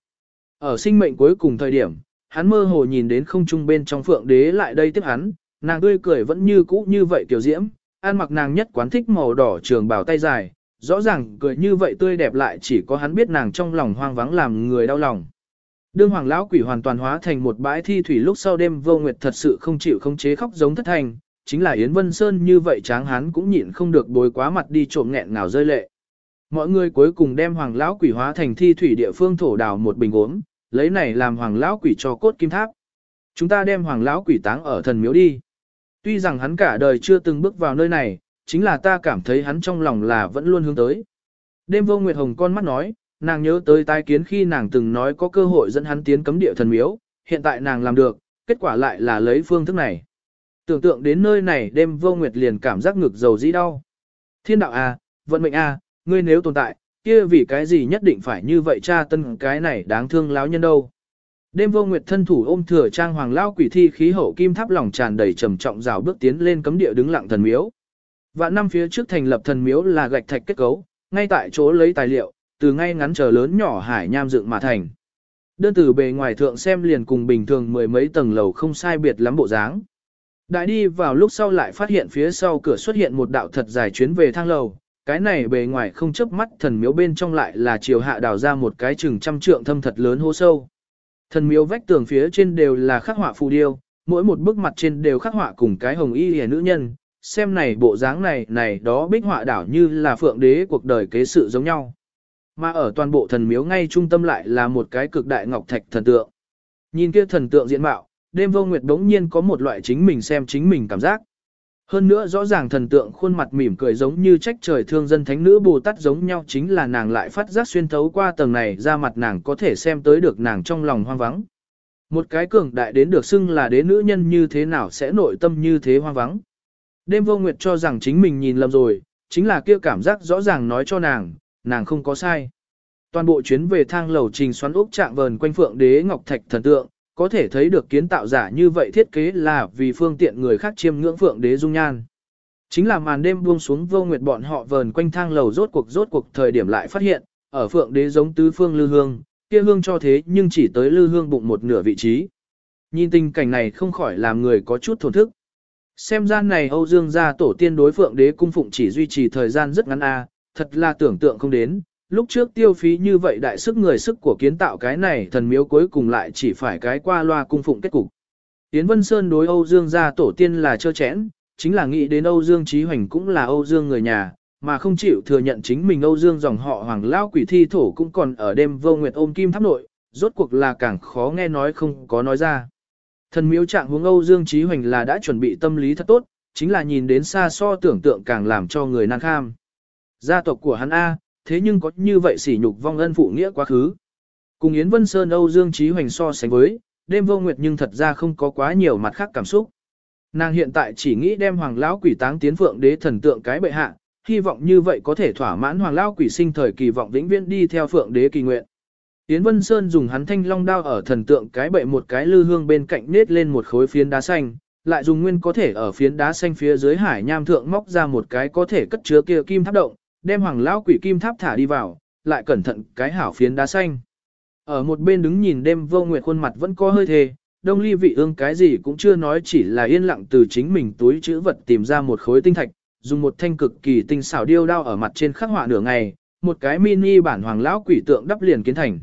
Ở sinh mệnh cuối cùng thời điểm, hắn mơ hồ nhìn đến không trung bên trong phượng đế lại đây tiếp hắn, nàng tươi cười vẫn như cũ như vậy tiểu diễm, ăn mặc nàng nhất quán thích màu đỏ trường bào tay dài, rõ ràng cười như vậy tươi đẹp lại chỉ có hắn biết nàng trong lòng hoang vắng làm người đau lòng. Đương hoàng lão quỷ hoàn toàn hóa thành một bãi thi thủy lúc sau đêm vô nguyệt thật sự không chịu không chế khóc giống thất thành, chính là Yến Vân Sơn như vậy tráng Hán cũng nhịn không được bối quá mặt đi trộm nghẹn ngào rơi lệ. Mọi người cuối cùng đem hoàng lão quỷ hóa thành thi thủy địa phương thổ đào một bình uống, lấy này làm hoàng lão quỷ cho cốt kim tháp. Chúng ta đem hoàng lão quỷ táng ở thần miếu đi. Tuy rằng hắn cả đời chưa từng bước vào nơi này, chính là ta cảm thấy hắn trong lòng là vẫn luôn hướng tới. Đêm vô Nguyệt Hồng con mắt nói, nàng nhớ tới tai kiến khi nàng từng nói có cơ hội dẫn hắn tiến cấm địa thần miếu, hiện tại nàng làm được, kết quả lại là lấy phương thức này. Tưởng tượng đến nơi này đêm vô Nguyệt liền cảm giác ngực dầu dĩ đau. Thiên đạo à, vận mệnh à, ngươi nếu tồn tại, kia vì cái gì nhất định phải như vậy cha tân cái này đáng thương láo nhân đâu. Đêm vô nguyệt thân thủ ôm thừa trang hoàng lao quỷ thi khí hậu kim tháp lòng tràn đầy trầm trọng rào bước tiến lên cấm địa đứng lặng thần miếu. Vạn năm phía trước thành lập thần miếu là gạch thạch kết cấu, ngay tại chỗ lấy tài liệu, từ ngay ngắn chờ lớn nhỏ hải nham dựng mà thành. Đơn từ bề ngoài thượng xem liền cùng bình thường mười mấy tầng lầu không sai biệt lắm bộ dáng. Đại đi vào lúc sau lại phát hiện phía sau cửa xuất hiện một đạo thật dài chuyến về thang lầu, cái này bề ngoài không chớp mắt thần miếu bên trong lại là chiều hạ đào ra một cái chừng trăm trượng thâm thật lớn hố sâu. Thần miếu vách tường phía trên đều là khắc họa phù điêu, mỗi một bức mặt trên đều khắc họa cùng cái hồng y hề nữ nhân, xem này bộ dáng này này đó bích họa đảo như là phượng đế cuộc đời kế sự giống nhau. Mà ở toàn bộ thần miếu ngay trung tâm lại là một cái cực đại ngọc thạch thần tượng. Nhìn kia thần tượng diện mạo, đêm vô nguyệt đống nhiên có một loại chính mình xem chính mình cảm giác. Hơn nữa rõ ràng thần tượng khuôn mặt mỉm cười giống như trách trời thương dân thánh nữ Bồ Tát giống nhau chính là nàng lại phát giác xuyên thấu qua tầng này ra mặt nàng có thể xem tới được nàng trong lòng hoang vắng. Một cái cường đại đến được xưng là đế nữ nhân như thế nào sẽ nội tâm như thế hoang vắng. Đêm vô nguyệt cho rằng chính mình nhìn lầm rồi, chính là kia cảm giác rõ ràng nói cho nàng, nàng không có sai. Toàn bộ chuyến về thang lầu trình xoắn úc trạng vờn quanh phượng đế ngọc thạch thần tượng, có thể thấy được kiến tạo giả như vậy thiết kế là vì phương tiện người khác chiêm ngưỡng phượng đế dung nhan. Chính là màn đêm buông xuống vô nguyệt bọn họ vờn quanh thang lầu rốt cuộc rốt cuộc thời điểm lại phát hiện, ở phượng đế giống tứ phương lư hương, kia hương cho thế nhưng chỉ tới lư hương bụng một nửa vị trí. Nhìn tình cảnh này không khỏi làm người có chút thổn thức. Xem gian này Âu Dương gia tổ tiên đối phượng đế cung phụng chỉ duy trì thời gian rất ngắn a, thật là tưởng tượng không đến, lúc trước tiêu phí như vậy đại sức người sức của kiến tạo cái này thần miếu cuối cùng lại chỉ phải cái qua loa cung phụng kết cục. Tiến Vân Sơn đối Âu Dương gia tổ tiên là chơ chẽn, chính là nghĩ đến Âu Dương Chí Hoành cũng là Âu Dương người nhà, mà không chịu thừa nhận chính mình Âu Dương dòng họ Hoàng Lao quỷ thi thổ cũng còn ở đêm vô nguyệt ôm kim tháp nội, rốt cuộc là càng khó nghe nói không có nói ra. Thần miếu trạng hướng Âu Dương Chí Hoành là đã chuẩn bị tâm lý thật tốt, chính là nhìn đến xa so tưởng tượng càng làm cho người nan kham. Gia tộc của hắn A, thế nhưng có như vậy sỉ nhục vong ân phụ nghĩa quá khứ. Cùng Yến Vân Sơn Âu Dương trí Hoành so sánh với, đêm vô nguyệt nhưng thật ra không có quá nhiều mặt khác cảm xúc. Nàng hiện tại chỉ nghĩ đem hoàng lão quỷ táng tiến phượng đế thần tượng cái bệ hạ, hy vọng như vậy có thể thỏa mãn hoàng lão quỷ sinh thời kỳ vọng vĩnh viễn đi theo phượng đế kỳ nguyện. Yến Vân Sơn dùng hắn thanh long đao ở thần tượng cái bệ một cái lư hương bên cạnh nết lên một khối phiến đá xanh, lại dùng nguyên có thể ở phiến đá xanh phía dưới hải nham thượng móc ra một cái có thể cất chứa kia kim tháp động, đem hoàng lão quỷ kim tháp thả đi vào, lại cẩn thận cái hảo phiến đá xanh. Ở một bên đứng nhìn đêm vô nguyệt khuôn mặt vẫn có hơi thề, đông ly vị ương cái gì cũng chưa nói chỉ là yên lặng từ chính mình túi chữ vật tìm ra một khối tinh thạch, dùng một thanh cực kỳ tinh xảo điêu đao ở mặt trên khắc họa nửa ngày, một cái mini bản hoàng lão quỷ tượng đắp liền kiến thành.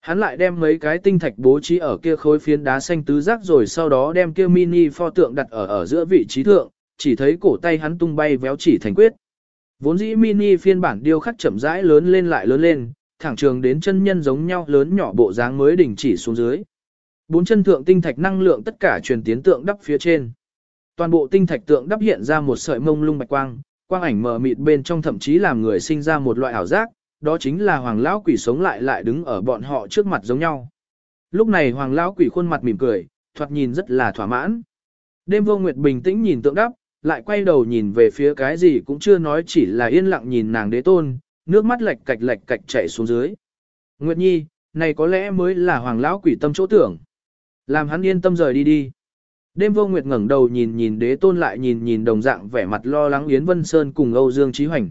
Hắn lại đem mấy cái tinh thạch bố trí ở kia khối phiến đá xanh tứ giác rồi sau đó đem kia mini pho tượng đặt ở ở giữa vị trí thượng, chỉ thấy cổ tay hắn tung bay véo chỉ thành quyết. Vốn dĩ mini phiên bản điêu khắc chậm rãi lớn lên lại lớn lên, thẳng trường đến chân nhân giống nhau lớn nhỏ bộ dáng mới đỉnh chỉ xuống dưới. Bốn chân thượng tinh thạch năng lượng tất cả truyền tiến tượng đắp phía trên. Toàn bộ tinh thạch tượng đắp hiện ra một sợi mông lung bạch quang, quang ảnh mờ mịt bên trong thậm chí làm người sinh ra một loại ảo giác, đó chính là hoàng lão quỷ sống lại lại đứng ở bọn họ trước mặt giống nhau. Lúc này hoàng lão quỷ khuôn mặt mỉm cười, thoạt nhìn rất là thỏa mãn. Đêm vô nguyệt bình tĩnh nhìn tượng đắp, lại quay đầu nhìn về phía cái gì cũng chưa nói chỉ là yên lặng nhìn nàng đế tôn, nước mắt lệch cạch lệch cạch chảy xuống dưới. Nguyệt Nhi, này có lẽ mới là hoàng lão quỷ tâm chỗ tưởng. Làm hắn yên tâm rời đi đi. Đêm vô nguyệt ngẩng đầu nhìn nhìn đế tôn lại nhìn nhìn đồng dạng vẻ mặt lo lắng Yến Vân Sơn cùng Âu Dương Trí Hoành.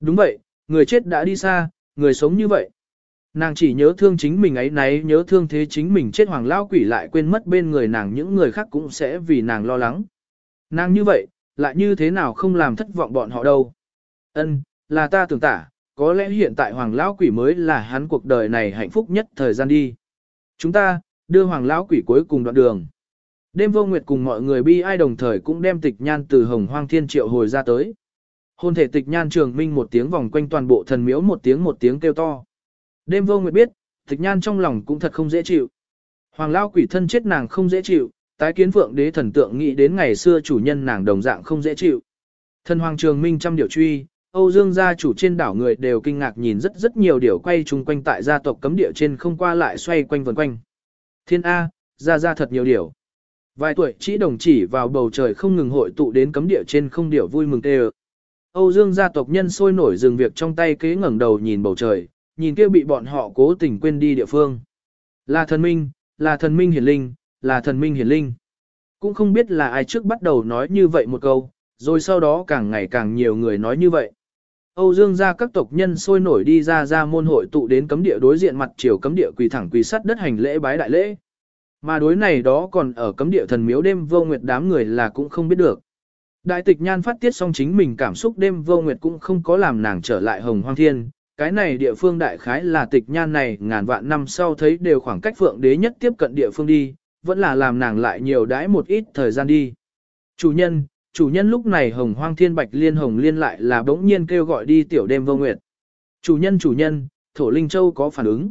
Đúng vậy, người chết đã đi xa, người sống như vậy. Nàng chỉ nhớ thương chính mình ấy nấy nhớ thương thế chính mình chết hoàng lao quỷ lại quên mất bên người nàng những người khác cũng sẽ vì nàng lo lắng. Nàng như vậy, lại như thế nào không làm thất vọng bọn họ đâu. Ân, là ta tưởng tả, có lẽ hiện tại hoàng lão quỷ mới là hắn cuộc đời này hạnh phúc nhất thời gian đi. Chúng ta, đưa hoàng lão quỷ cuối cùng đoạn đường. Đêm vô nguyệt cùng mọi người bi ai đồng thời cũng đem tịch nhan từ hồng hoang thiên triệu hồi ra tới. Hôn thể tịch nhan trường minh một tiếng vòng quanh toàn bộ thần miếu một tiếng một tiếng kêu to. Đêm vô nguyệt biết, tịch nhan trong lòng cũng thật không dễ chịu. Hoàng lao quỷ thân chết nàng không dễ chịu, tái kiến phượng đế thần tượng nghĩ đến ngày xưa chủ nhân nàng đồng dạng không dễ chịu. Thần hoàng trường minh trăm điều truy, Âu Dương gia chủ trên đảo người đều kinh ngạc nhìn rất rất nhiều điều quay chung quanh tại gia tộc cấm địa trên không qua lại xoay quanh vần quanh. Thiên A, ra ra thật nhiều điều. Vài tuổi chỉ đồng chỉ vào bầu trời không ngừng hội tụ đến cấm địa trên không điểu vui mừng tê Âu Dương gia tộc nhân sôi nổi dừng việc trong tay kế ngẩng đầu nhìn bầu trời, nhìn kia bị bọn họ cố tình quên đi địa phương. Là thần minh, là thần minh hiển linh, là thần minh hiển linh. Cũng không biết là ai trước bắt đầu nói như vậy một câu, rồi sau đó càng ngày càng nhiều người nói như vậy. Âu Dương gia các tộc nhân sôi nổi đi ra ra môn hội tụ đến cấm địa đối diện mặt chiều cấm địa quỳ thẳng quỳ sắt đất hành lễ bái đại lễ. Mà đối này đó còn ở cấm địa thần miếu đêm vô nguyệt đám người là cũng không biết được. Đại tịch nhan phát tiết xong chính mình cảm xúc đêm vô nguyệt cũng không có làm nàng trở lại hồng hoang thiên. Cái này địa phương đại khái là tịch nhan này ngàn vạn năm sau thấy đều khoảng cách phượng đế nhất tiếp cận địa phương đi, vẫn là làm nàng lại nhiều đãi một ít thời gian đi. Chủ nhân, chủ nhân lúc này hồng hoang thiên bạch liên hồng liên lại là bỗng nhiên kêu gọi đi tiểu đêm vô nguyệt. Chủ nhân chủ nhân, thổ linh châu có phản ứng.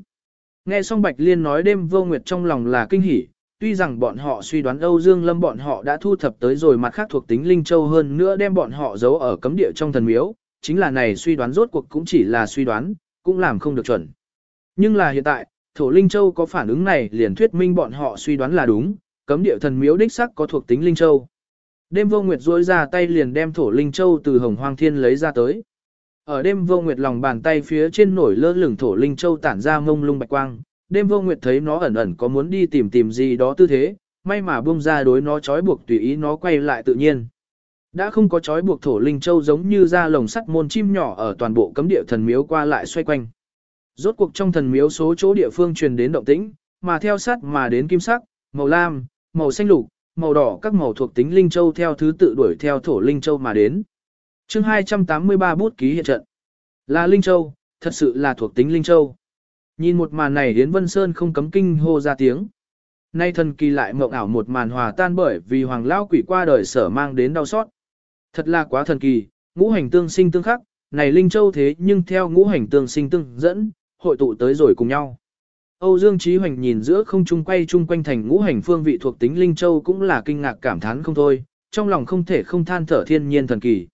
Nghe xong bạch liên nói đêm vô nguyệt trong lòng là kinh hỉ, tuy rằng bọn họ suy đoán Âu Dương Lâm bọn họ đã thu thập tới rồi mặt khác thuộc tính linh châu hơn nữa đem bọn họ giấu ở cấm địa trong thần miếu, chính là này suy đoán rốt cuộc cũng chỉ là suy đoán, cũng làm không được chuẩn. Nhưng là hiện tại, thổ linh châu có phản ứng này liền thuyết minh bọn họ suy đoán là đúng, cấm địa thần miếu đích sắc có thuộc tính linh châu. Đêm vô nguyệt duỗi ra tay liền đem thổ linh châu từ hồng hoang thiên lấy ra tới. Ở đêm vô nguyệt lòng bàn tay phía trên nổi lơ lửng thổ linh châu tản ra mông lung bạch quang, đêm vô nguyệt thấy nó ẩn ẩn có muốn đi tìm tìm gì đó tư thế, may mà buông ra đối nó trói buộc tùy ý nó quay lại tự nhiên. Đã không có trói buộc thổ linh châu giống như ra lồng sắt môn chim nhỏ ở toàn bộ cấm địa thần miếu qua lại xoay quanh. Rốt cuộc trong thần miếu số chỗ địa phương truyền đến động tĩnh, mà theo sát mà đến kim sắc, màu lam, màu xanh lục, màu đỏ các màu thuộc tính linh châu theo thứ tự đuổi theo thổ linh châu mà đến. Chương 283 bút ký hiện trận. Là linh châu, thật sự là thuộc tính linh châu. Nhìn một màn này Yến Vân Sơn không cấm kinh hô ra tiếng. Nay thần kỳ lại mộng ảo một màn hòa tan bởi vì hoàng lao quỷ qua đời sở mang đến đau xót. Thật là quá thần kỳ, ngũ hành tương sinh tương khắc, này linh châu thế nhưng theo ngũ hành tương sinh tương dẫn, hội tụ tới rồi cùng nhau. Âu Dương Chí Hoành nhìn giữa không trung quay chung quanh thành ngũ hành phương vị thuộc tính linh châu cũng là kinh ngạc cảm thán không thôi, trong lòng không thể không than thở thiên nhiên thần kỳ.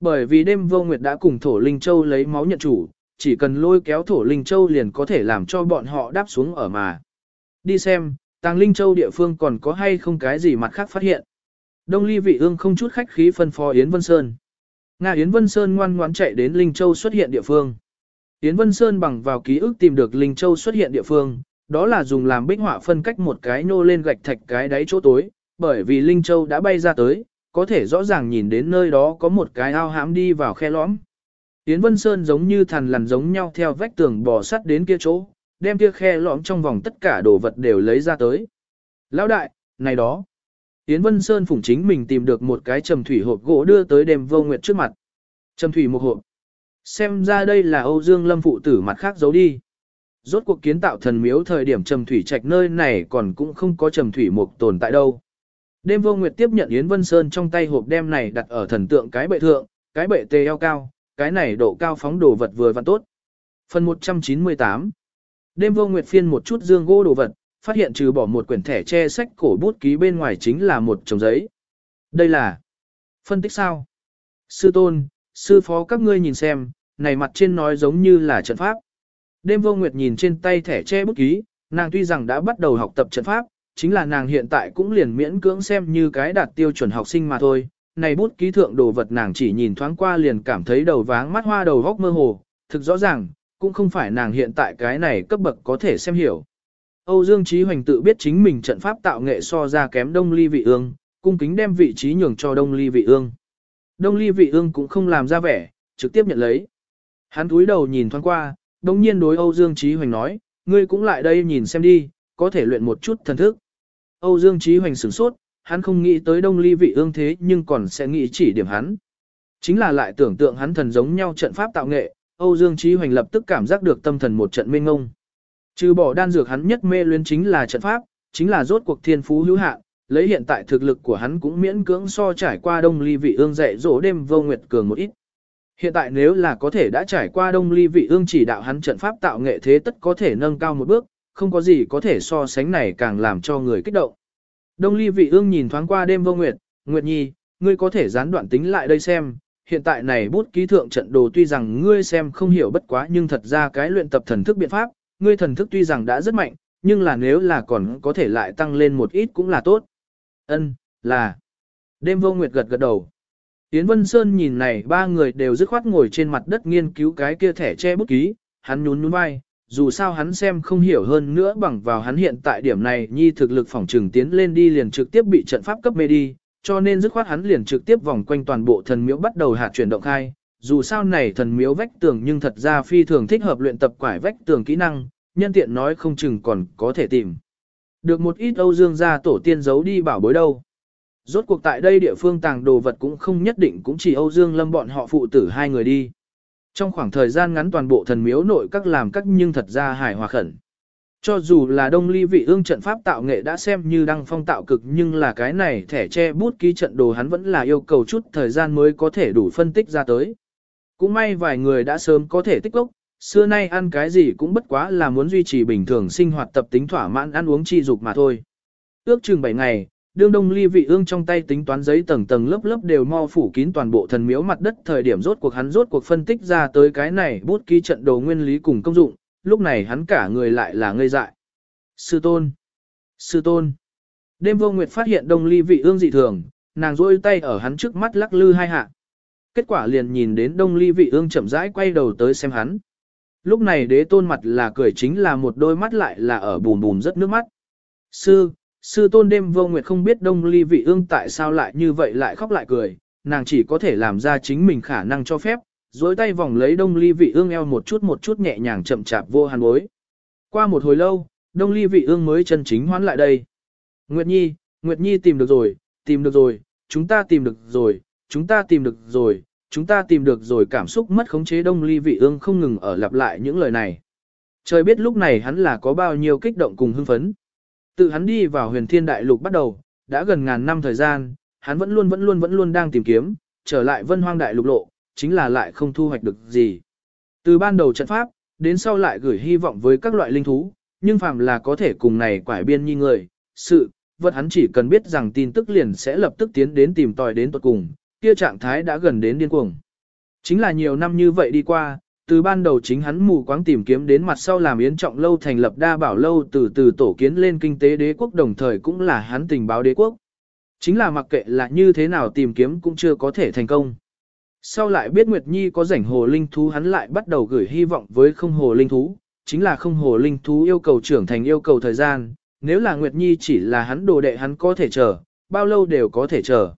Bởi vì đêm vô nguyệt đã cùng thổ linh châu lấy máu nhận chủ, chỉ cần lôi kéo thổ linh châu liền có thể làm cho bọn họ đáp xuống ở mà. Đi xem, tàng linh châu địa phương còn có hay không cái gì mặt khác phát hiện. Đông ly vị ương không chút khách khí phân phó Yến Vân Sơn. Nga Yến Vân Sơn ngoan ngoãn chạy đến Linh Châu xuất hiện địa phương. Yến Vân Sơn bằng vào ký ức tìm được Linh Châu xuất hiện địa phương, đó là dùng làm bích họa phân cách một cái nô lên gạch thạch cái đáy chỗ tối, bởi vì Linh Châu đã bay ra tới, có thể rõ ràng nhìn đến nơi đó có một cái ao hãm đi vào khe lõm. Yến Vân Sơn giống như thằn lằn giống nhau theo vách tường bò sắt đến kia chỗ, đem kia khe lõm trong vòng tất cả đồ vật đều lấy ra tới. Lão đại, này đó. Yến Vân Sơn phủng chính mình tìm được một cái trầm thủy hộp gỗ đưa tới đêm vô nguyệt trước mặt. Trầm thủy một hộp. Xem ra đây là Âu Dương Lâm phụ tử mặt khác giấu đi. Rốt cuộc kiến tạo thần miếu thời điểm trầm thủy trạch nơi này còn cũng không có trầm thủy mục tồn tại đâu. Đêm vô nguyệt tiếp nhận Yến Vân Sơn trong tay hộp đem này đặt ở thần tượng cái bệ thượng, cái bệ tê eo cao, cái này độ cao phóng đồ vật vừa và tốt. Phần 198 Đêm vô nguyệt phiên một chút dương gỗ đồ vật, phát hiện trừ bỏ một quyển thẻ che sách cổ bút ký bên ngoài chính là một chồng giấy. Đây là phân tích sao? Sư tôn, sư phó các ngươi nhìn xem, này mặt trên nói giống như là trận pháp. Đêm vô nguyệt nhìn trên tay thẻ che bút ký, nàng tuy rằng đã bắt đầu học tập trận pháp, chính là nàng hiện tại cũng liền miễn cưỡng xem như cái đạt tiêu chuẩn học sinh mà thôi. Này bút ký thượng đồ vật nàng chỉ nhìn thoáng qua liền cảm thấy đầu váng mắt hoa đầu góc mơ hồ, thực rõ ràng, cũng không phải nàng hiện tại cái này cấp bậc có thể xem hiểu. Âu Dương Chí Hoành tự biết chính mình trận pháp tạo nghệ so ra kém Đông Ly Vị Ương, cung kính đem vị trí nhường cho Đông Ly Vị Ương. Đông Ly Vị Ương cũng không làm ra vẻ, trực tiếp nhận lấy. Hắn túi đầu nhìn thoáng qua, đồng nhiên đối Âu Dương Chí Hoành nói, ngươi cũng lại đây nhìn xem đi, có thể luyện một chút thần thức. Âu Dương Chí Hoành sửng sốt, hắn không nghĩ tới Đông Ly Vị Ương thế nhưng còn sẽ nghĩ chỉ điểm hắn. Chính là lại tưởng tượng hắn thần giống nhau trận pháp tạo nghệ, Âu Dương Chí Hoành lập tức cảm giác được tâm thần một trận mênh ngông. Trừ bỏ đan dược hắn nhất mê luyến chính là trận pháp, chính là rốt cuộc thiên phú hữu hạn, lấy hiện tại thực lực của hắn cũng miễn cưỡng so trải qua đông ly vị ương dạy dỗ đêm vô nguyệt cường một ít. Hiện tại nếu là có thể đã trải qua đông ly vị ương chỉ đạo hắn trận pháp tạo nghệ thế tất có thể nâng cao một bước, không có gì có thể so sánh này càng làm cho người kích động. Đông ly vị ương nhìn thoáng qua đêm vô nguyệt, nguyệt nhi, ngươi có thể gián đoạn tính lại đây xem, hiện tại này bút ký thượng trận đồ tuy rằng ngươi xem không hiểu bất quá nhưng thật ra cái luyện tập thần thức biện pháp, ngươi thần thức tuy rằng đã rất mạnh, nhưng là nếu là còn có thể lại tăng lên một ít cũng là tốt. Ân, là. Đêm vô nguyệt gật gật đầu. Yến Vân Sơn nhìn này ba người đều dứt khoát ngồi trên mặt đất nghiên cứu cái kia thẻ che bút ký, hắn nhún nhún vai, dù sao hắn xem không hiểu hơn nữa bằng vào hắn hiện tại điểm này nhi thực lực phòng trừng tiến lên đi liền trực tiếp bị trận pháp cấp mê đi, cho nên dứt khoát hắn liền trực tiếp vòng quanh toàn bộ thần miếu bắt đầu hạt chuyển động khai, dù sao này thần miếu vách tường nhưng thật ra phi thường thích hợp luyện tập quải vách tường kỹ năng, nhân tiện nói không chừng còn có thể tìm. Được một ít Âu Dương gia tổ tiên giấu đi bảo bối đâu. Rốt cuộc tại đây địa phương tàng đồ vật cũng không nhất định cũng chỉ Âu Dương Lâm bọn họ phụ tử hai người đi. Trong khoảng thời gian ngắn toàn bộ thần miếu nội các làm các nhưng thật ra hài hòa khẩn. Cho dù là đông ly vị ương trận pháp tạo nghệ đã xem như đăng phong tạo cực nhưng là cái này thẻ che bút ký trận đồ hắn vẫn là yêu cầu chút thời gian mới có thể đủ phân tích ra tới. Cũng may vài người đã sớm có thể tích lốc, xưa nay ăn cái gì cũng bất quá là muốn duy trì bình thường sinh hoạt tập tính thỏa mãn ăn uống chi dục mà thôi. Ước chừng 7 ngày, đương đông ly vị ương trong tay tính toán giấy tầng tầng lớp lớp đều mau phủ kín toàn bộ thần miếu mặt đất thời điểm rốt cuộc hắn rốt cuộc phân tích ra tới cái này bút ký trận đồ nguyên lý cùng công dụng, lúc này hắn cả người lại là ngây dại. Sư tôn! Sư tôn! Đêm vô nguyệt phát hiện đông ly vị ương dị thường, nàng rôi tay ở hắn trước mắt lắc lư hai hạ. Kết quả liền nhìn đến đông ly vị ương chậm rãi quay đầu tới xem hắn. Lúc này đế tôn mặt là cười chính là một đôi mắt lại là ở bùm bùm rất nước mắt. Sư, sư tôn đêm vô nguyệt không biết đông ly vị ương tại sao lại như vậy lại khóc lại cười, nàng chỉ có thể làm ra chính mình khả năng cho phép, dối tay vòng lấy đông ly vị ương eo một chút một chút nhẹ nhàng chậm chạp vô hàn bối. Qua một hồi lâu, đông ly vị ương mới chân chính hoán lại đây. Nguyệt Nhi, Nguyệt Nhi tìm được rồi, tìm được rồi, chúng ta tìm được rồi, chúng ta tìm được rồi, chúng ta tìm được rồi cảm xúc mất khống chế đông ly vị ương không ngừng ở lặp lại những lời này. Trời biết lúc này hắn là có bao nhiêu kích động cùng hưng phấn. Tự hắn đi vào huyền thiên đại lục bắt đầu, đã gần ngàn năm thời gian, hắn vẫn luôn vẫn luôn vẫn luôn đang tìm kiếm, trở lại vân hoang đại lục lộ, chính là lại không thu hoạch được gì. Từ ban đầu trận pháp, đến sau lại gửi hy vọng với các loại linh thú, nhưng phàm là có thể cùng này quải biên nhi người, sự, vật hắn chỉ cần biết rằng tin tức liền sẽ lập tức tiến đến tìm tòi đến tuật cùng, kia trạng thái đã gần đến điên cuồng. Chính là nhiều năm như vậy đi qua, từ ban đầu chính hắn mù quáng tìm kiếm đến mặt sau làm yến trọng lâu thành lập đa bảo lâu từ từ tổ kiến lên kinh tế đế quốc đồng thời cũng là hắn tình báo đế quốc. Chính là mặc kệ là như thế nào tìm kiếm cũng chưa có thể thành công. Sau lại biết Nguyệt Nhi có rảnh hồ linh thú hắn lại bắt đầu gửi hy vọng với không hồ linh thú, chính là không hồ linh thú yêu cầu trưởng thành yêu cầu thời gian, nếu là Nguyệt Nhi chỉ là hắn đồ đệ hắn có thể chờ, bao lâu đều có thể chờ.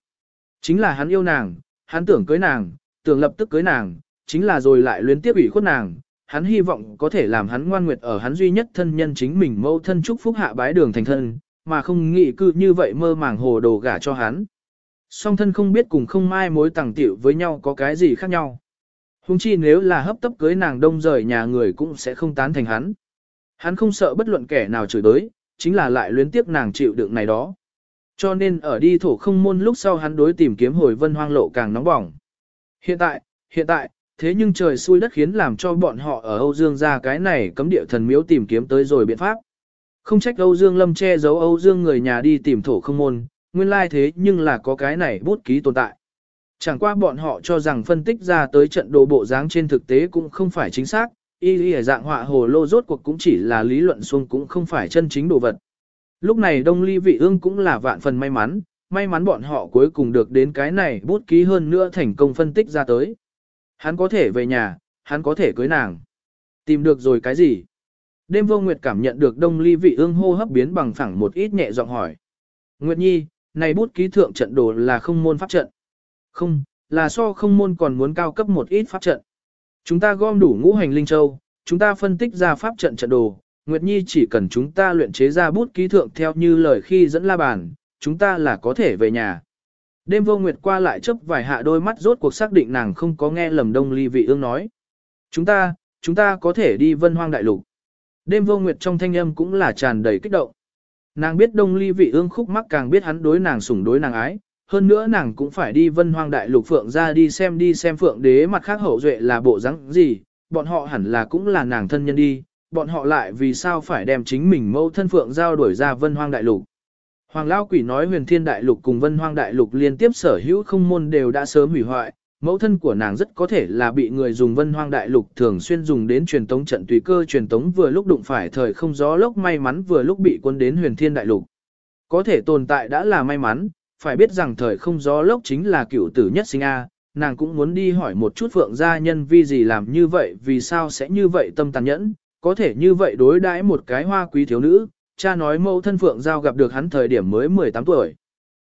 Chính là hắn yêu nàng, hắn tưởng cưới nàng, tưởng lập tức cưới nàng, chính là rồi lại luyến tiếp ủy khuất nàng, hắn hy vọng có thể làm hắn ngoan nguyệt ở hắn duy nhất thân nhân chính mình mâu thân chúc phúc hạ bái đường thành thân, mà không nghĩ cư như vậy mơ màng hồ đồ gả cho hắn. Song thân không biết cùng không mai mối tàng tiểu với nhau có cái gì khác nhau. Hùng chi nếu là hấp tấp cưới nàng đông rời nhà người cũng sẽ không tán thành hắn. Hắn không sợ bất luận kẻ nào chửi tới, chính là lại luyến tiếc nàng chịu đựng này đó. Cho nên ở đi thổ không môn lúc sau hắn đối tìm kiếm hồi vân hoang lộ càng nóng bỏng. Hiện tại, hiện tại, thế nhưng trời xui đất khiến làm cho bọn họ ở Âu Dương ra cái này cấm địa thần miếu tìm kiếm tới rồi biện pháp. Không trách Âu Dương Lâm che giấu Âu Dương người nhà đi tìm thổ không môn, nguyên lai thế nhưng là có cái này bút ký tồn tại. Chẳng qua bọn họ cho rằng phân tích ra tới trận đồ bộ dáng trên thực tế cũng không phải chính xác, y lý dạng họa hồ lô rốt cuộc cũng chỉ là lý luận xuông cũng không phải chân chính đồ vật. Lúc này Đông Ly Vị Ương cũng là vạn phần may mắn, may mắn bọn họ cuối cùng được đến cái này bút ký hơn nữa thành công phân tích ra tới. Hắn có thể về nhà, hắn có thể cưới nàng. Tìm được rồi cái gì? Đêm vô nguyệt cảm nhận được Đông Ly Vị Ương hô hấp biến bằng phẳng một ít nhẹ giọng hỏi. Nguyệt Nhi, này bút ký thượng trận đồ là không môn pháp trận. Không, là so không môn còn muốn cao cấp một ít pháp trận. Chúng ta gom đủ ngũ hành linh châu, chúng ta phân tích ra pháp trận trận đồ, Nguyệt Nhi chỉ cần chúng ta luyện chế ra bút ký thượng theo như lời khi dẫn la bàn, chúng ta là có thể về nhà. Đêm vô Nguyệt qua lại chớp vài hạ đôi mắt rốt cuộc xác định nàng không có nghe lầm đông ly vị ương nói. Chúng ta, chúng ta có thể đi vân hoang đại lục. Đêm vô Nguyệt trong thanh âm cũng là tràn đầy kích động. Nàng biết đông ly vị ương khúc mắc càng biết hắn đối nàng sủng đối nàng ái, hơn nữa nàng cũng phải đi vân hoang đại lục phượng ra đi xem đi xem phượng đế mặt khác hậu duệ là bộ rắn gì, bọn họ hẳn là cũng là nàng thân nhân đi, bọn họ lại vì sao phải đem chính mình mẫu thân phượng giao đuổi ra vân hoang đại lục. Hoàng Lao Quỷ nói huyền thiên đại lục cùng vân hoang đại lục liên tiếp sở hữu không môn đều đã sớm hủy hoại, mẫu thân của nàng rất có thể là bị người dùng vân hoang đại lục thường xuyên dùng đến truyền tống trận tùy cơ truyền tống vừa lúc đụng phải thời không gió lốc may mắn vừa lúc bị quân đến huyền thiên đại lục. Có thể tồn tại đã là may mắn, phải biết rằng thời không gió lốc chính là cựu tử nhất sinh A, nàng cũng muốn đi hỏi một chút phượng gia nhân vì gì làm như vậy vì sao sẽ như vậy tâm tàn nhẫn, có thể như vậy đối đãi một cái hoa quý thiếu nữ, cha nói mẫu thân phượng giao gặp được hắn thời điểm mới 18 tuổi.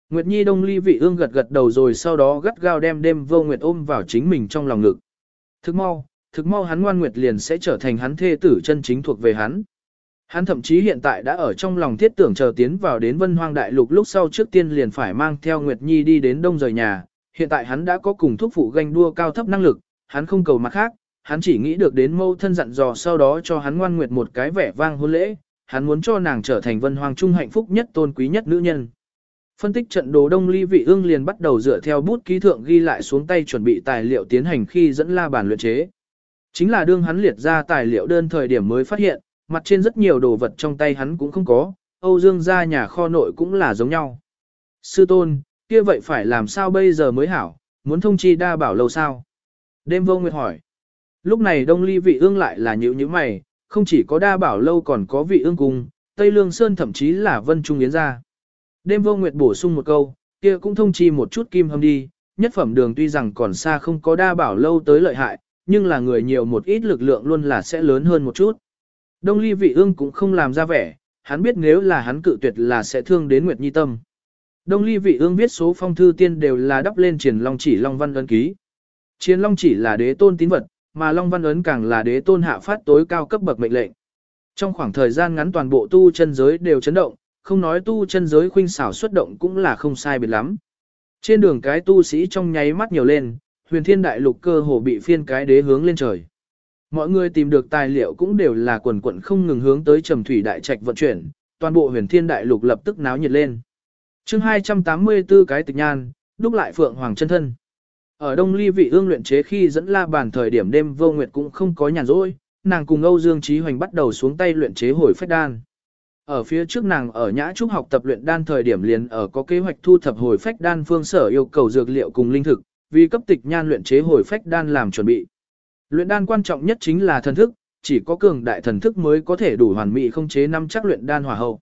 Nguyệt Nhi Đông Ly vị ương gật gật đầu rồi sau đó gắt gao đem đêm vô Nguyệt ôm vào chính mình trong lòng ngực. Thức mau, thực mau hắn ngoan Nguyệt liền sẽ trở thành hắn thê tử chân chính thuộc về hắn. Hắn thậm chí hiện tại đã ở trong lòng thiết tưởng chờ tiến vào đến vân hoang đại lục lúc sau trước tiên liền phải mang theo Nguyệt Nhi đi đến đông rời nhà. Hiện tại hắn đã có cùng thúc phụ ganh đua cao thấp năng lực, hắn không cầu mặt khác, hắn chỉ nghĩ được đến mâu thân dặn dò sau đó cho hắn ngoan Nguyệt một cái vẻ vang hôn lễ, hắn muốn cho nàng trở thành vân hoàng trung hạnh phúc nhất tôn quý nhất nữ nhân. Phân tích trận đồ đông ly vị ương liền bắt đầu dựa theo bút ký thượng ghi lại xuống tay chuẩn bị tài liệu tiến hành khi dẫn la bàn luyện chế. Chính là đương hắn liệt ra tài liệu đơn thời điểm mới phát hiện, mặt trên rất nhiều đồ vật trong tay hắn cũng không có, Âu Dương gia nhà kho nội cũng là giống nhau. Sư tôn, kia vậy phải làm sao bây giờ mới hảo, muốn thông chi đa bảo lâu sao? Đêm vô nguyệt hỏi. Lúc này đông ly vị ương lại là nhữ như mày, không chỉ có đa bảo lâu còn có vị ương cung, Tây Lương Sơn thậm chí là Vân Trung Yến gia. Đêm vô nguyệt bổ sung một câu, kia cũng thông chi một chút kim hâm đi, nhất phẩm đường tuy rằng còn xa không có đa bảo lâu tới lợi hại, nhưng là người nhiều một ít lực lượng luôn là sẽ lớn hơn một chút. Đông ly vị ương cũng không làm ra vẻ, hắn biết nếu là hắn cự tuyệt là sẽ thương đến Nguyệt Nhi tâm. Đông ly vị ương viết số phong thư tiên đều là đắp lên triển long chỉ long văn ấn ký. Chiến long chỉ là đế tôn tín vật, mà long văn ấn càng là đế tôn hạ phát tối cao cấp bậc mệnh lệnh. Trong khoảng thời gian ngắn toàn bộ tu chân giới đều chấn động, không nói tu chân giới khuynh xảo xuất động cũng là không sai biệt lắm. Trên đường cái tu sĩ trong nháy mắt nhiều lên, huyền thiên đại lục cơ hồ bị phiên cái đế hướng lên trời. Mọi người tìm được tài liệu cũng đều là quần quận không ngừng hướng tới trầm thủy đại trạch vận chuyển, toàn bộ huyền thiên đại lục lập tức náo nhiệt lên. chương 284 cái tịch nhan, đúc lại phượng hoàng chân thân. Ở Đông Ly vị ương luyện chế khi dẫn la bàn thời điểm đêm vô nguyệt cũng không có nhàn rỗi, nàng cùng Âu Dương Trí Hoành bắt đầu xuống tay luyện chế hồi phách đan. Ở phía trước nàng ở Nhã Trúc học tập luyện đan thời điểm liền ở có kế hoạch thu thập hồi phách đan phương sở yêu cầu dược liệu cùng linh thực, vì cấp tịch nhan luyện chế hồi phách đan làm chuẩn bị. Luyện đan quan trọng nhất chính là thần thức, chỉ có cường đại thần thức mới có thể đủ hoàn mỹ không chế năm chắc luyện đan hỏa hậu.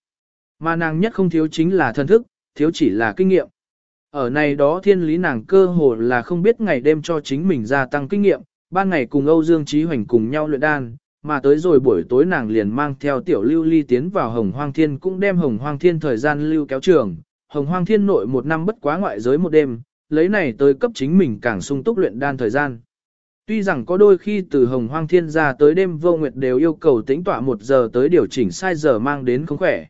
Mà nàng nhất không thiếu chính là thần thức, thiếu chỉ là kinh nghiệm. Ở này đó thiên lý nàng cơ hồ là không biết ngày đêm cho chính mình gia tăng kinh nghiệm, ban ngày cùng Âu Dương Trí Hoành cùng nhau luyện đan, mà tới rồi buổi tối nàng liền mang theo tiểu lưu ly tiến vào hồng hoang thiên cũng đem hồng hoang thiên thời gian lưu kéo trường, hồng hoang thiên nội một năm bất quá ngoại giới một đêm, lấy này tới cấp chính mình càng sung túc luyện đan thời gian. Tuy rằng có đôi khi từ hồng hoang thiên ra tới đêm vô nguyệt đều yêu cầu tĩnh tọa một giờ tới điều chỉnh sai giờ mang đến không khỏe.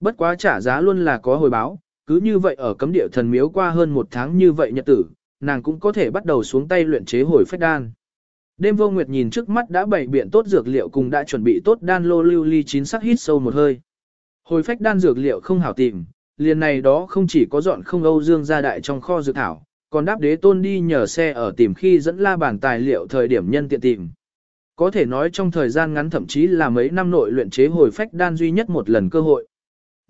Bất quá trả giá luôn là có hồi báo, cứ như vậy ở cấm địa thần miếu qua hơn một tháng như vậy nhật tử, nàng cũng có thể bắt đầu xuống tay luyện chế hồi phách đan. Đêm vô nguyệt nhìn trước mắt đã bày biện tốt dược liệu cùng đã chuẩn bị tốt đan lô lưu ly chín sắc hít sâu một hơi. Hồi phách đan dược liệu không hảo tìm, liền này đó không chỉ có dọn không Âu Dương gia đại trong kho dược thảo, còn đáp đế tôn đi nhờ xe ở tìm khi dẫn la bàn tài liệu thời điểm nhân tiện tìm. Có thể nói trong thời gian ngắn thậm chí là mấy năm nội luyện chế hồi phách đan duy nhất một lần cơ hội.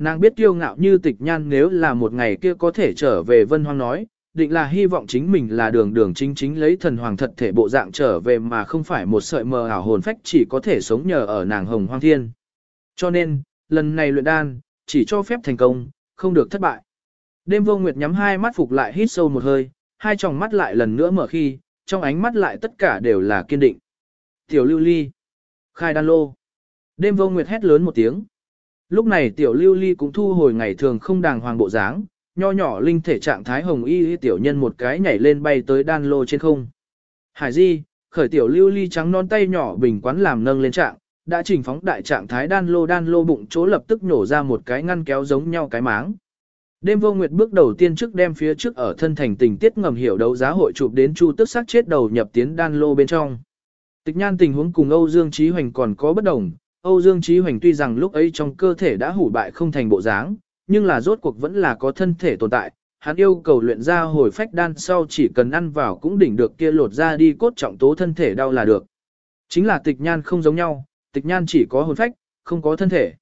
Nàng biết kiêu ngạo như tịch nhan nếu là một ngày kia có thể trở về vân hoang nói, định là hy vọng chính mình là đường đường chính chính lấy thần hoàng thật thể bộ dạng trở về mà không phải một sợi mờ ảo hồn phách chỉ có thể sống nhờ ở nàng hồng hoang thiên. Cho nên, lần này luyện đan, chỉ cho phép thành công, không được thất bại. Đêm vô nguyệt nhắm hai mắt phục lại hít sâu một hơi, hai tròng mắt lại lần nữa mở khi, trong ánh mắt lại tất cả đều là kiên định. Tiểu lưu ly. Khai đan lô. Đêm vô nguyệt hét lớn một tiếng. Lúc này tiểu lưu ly cũng thu hồi ngày thường không đàng hoàng bộ dáng, nho nhỏ linh thể trạng thái hồng y tiểu nhân một cái nhảy lên bay tới đan lô trên không. Hải di, khởi tiểu lưu ly trắng non tay nhỏ bình quán làm nâng lên trạng, đã chỉnh phóng đại trạng thái đan lô đan lô bụng chỗ lập tức nổ ra một cái ngăn kéo giống nhau cái máng. Đêm vô nguyệt bước đầu tiên trước đem phía trước ở thân thành tình tiết ngầm hiểu đấu giá hội chụp đến chu tức sát chết đầu nhập tiến đan lô bên trong. Tịch nhan tình huống cùng Âu Dương Trí Hoành còn có bất đồng, Âu Dương Trí Hoành tuy rằng lúc ấy trong cơ thể đã hủ bại không thành bộ dáng, nhưng là rốt cuộc vẫn là có thân thể tồn tại. Hắn yêu cầu luyện ra hồi phách đan sau chỉ cần ăn vào cũng đỉnh được kia lột ra đi cốt trọng tố thân thể đau là được. Chính là tịch nhan không giống nhau, tịch nhan chỉ có hồn phách, không có thân thể.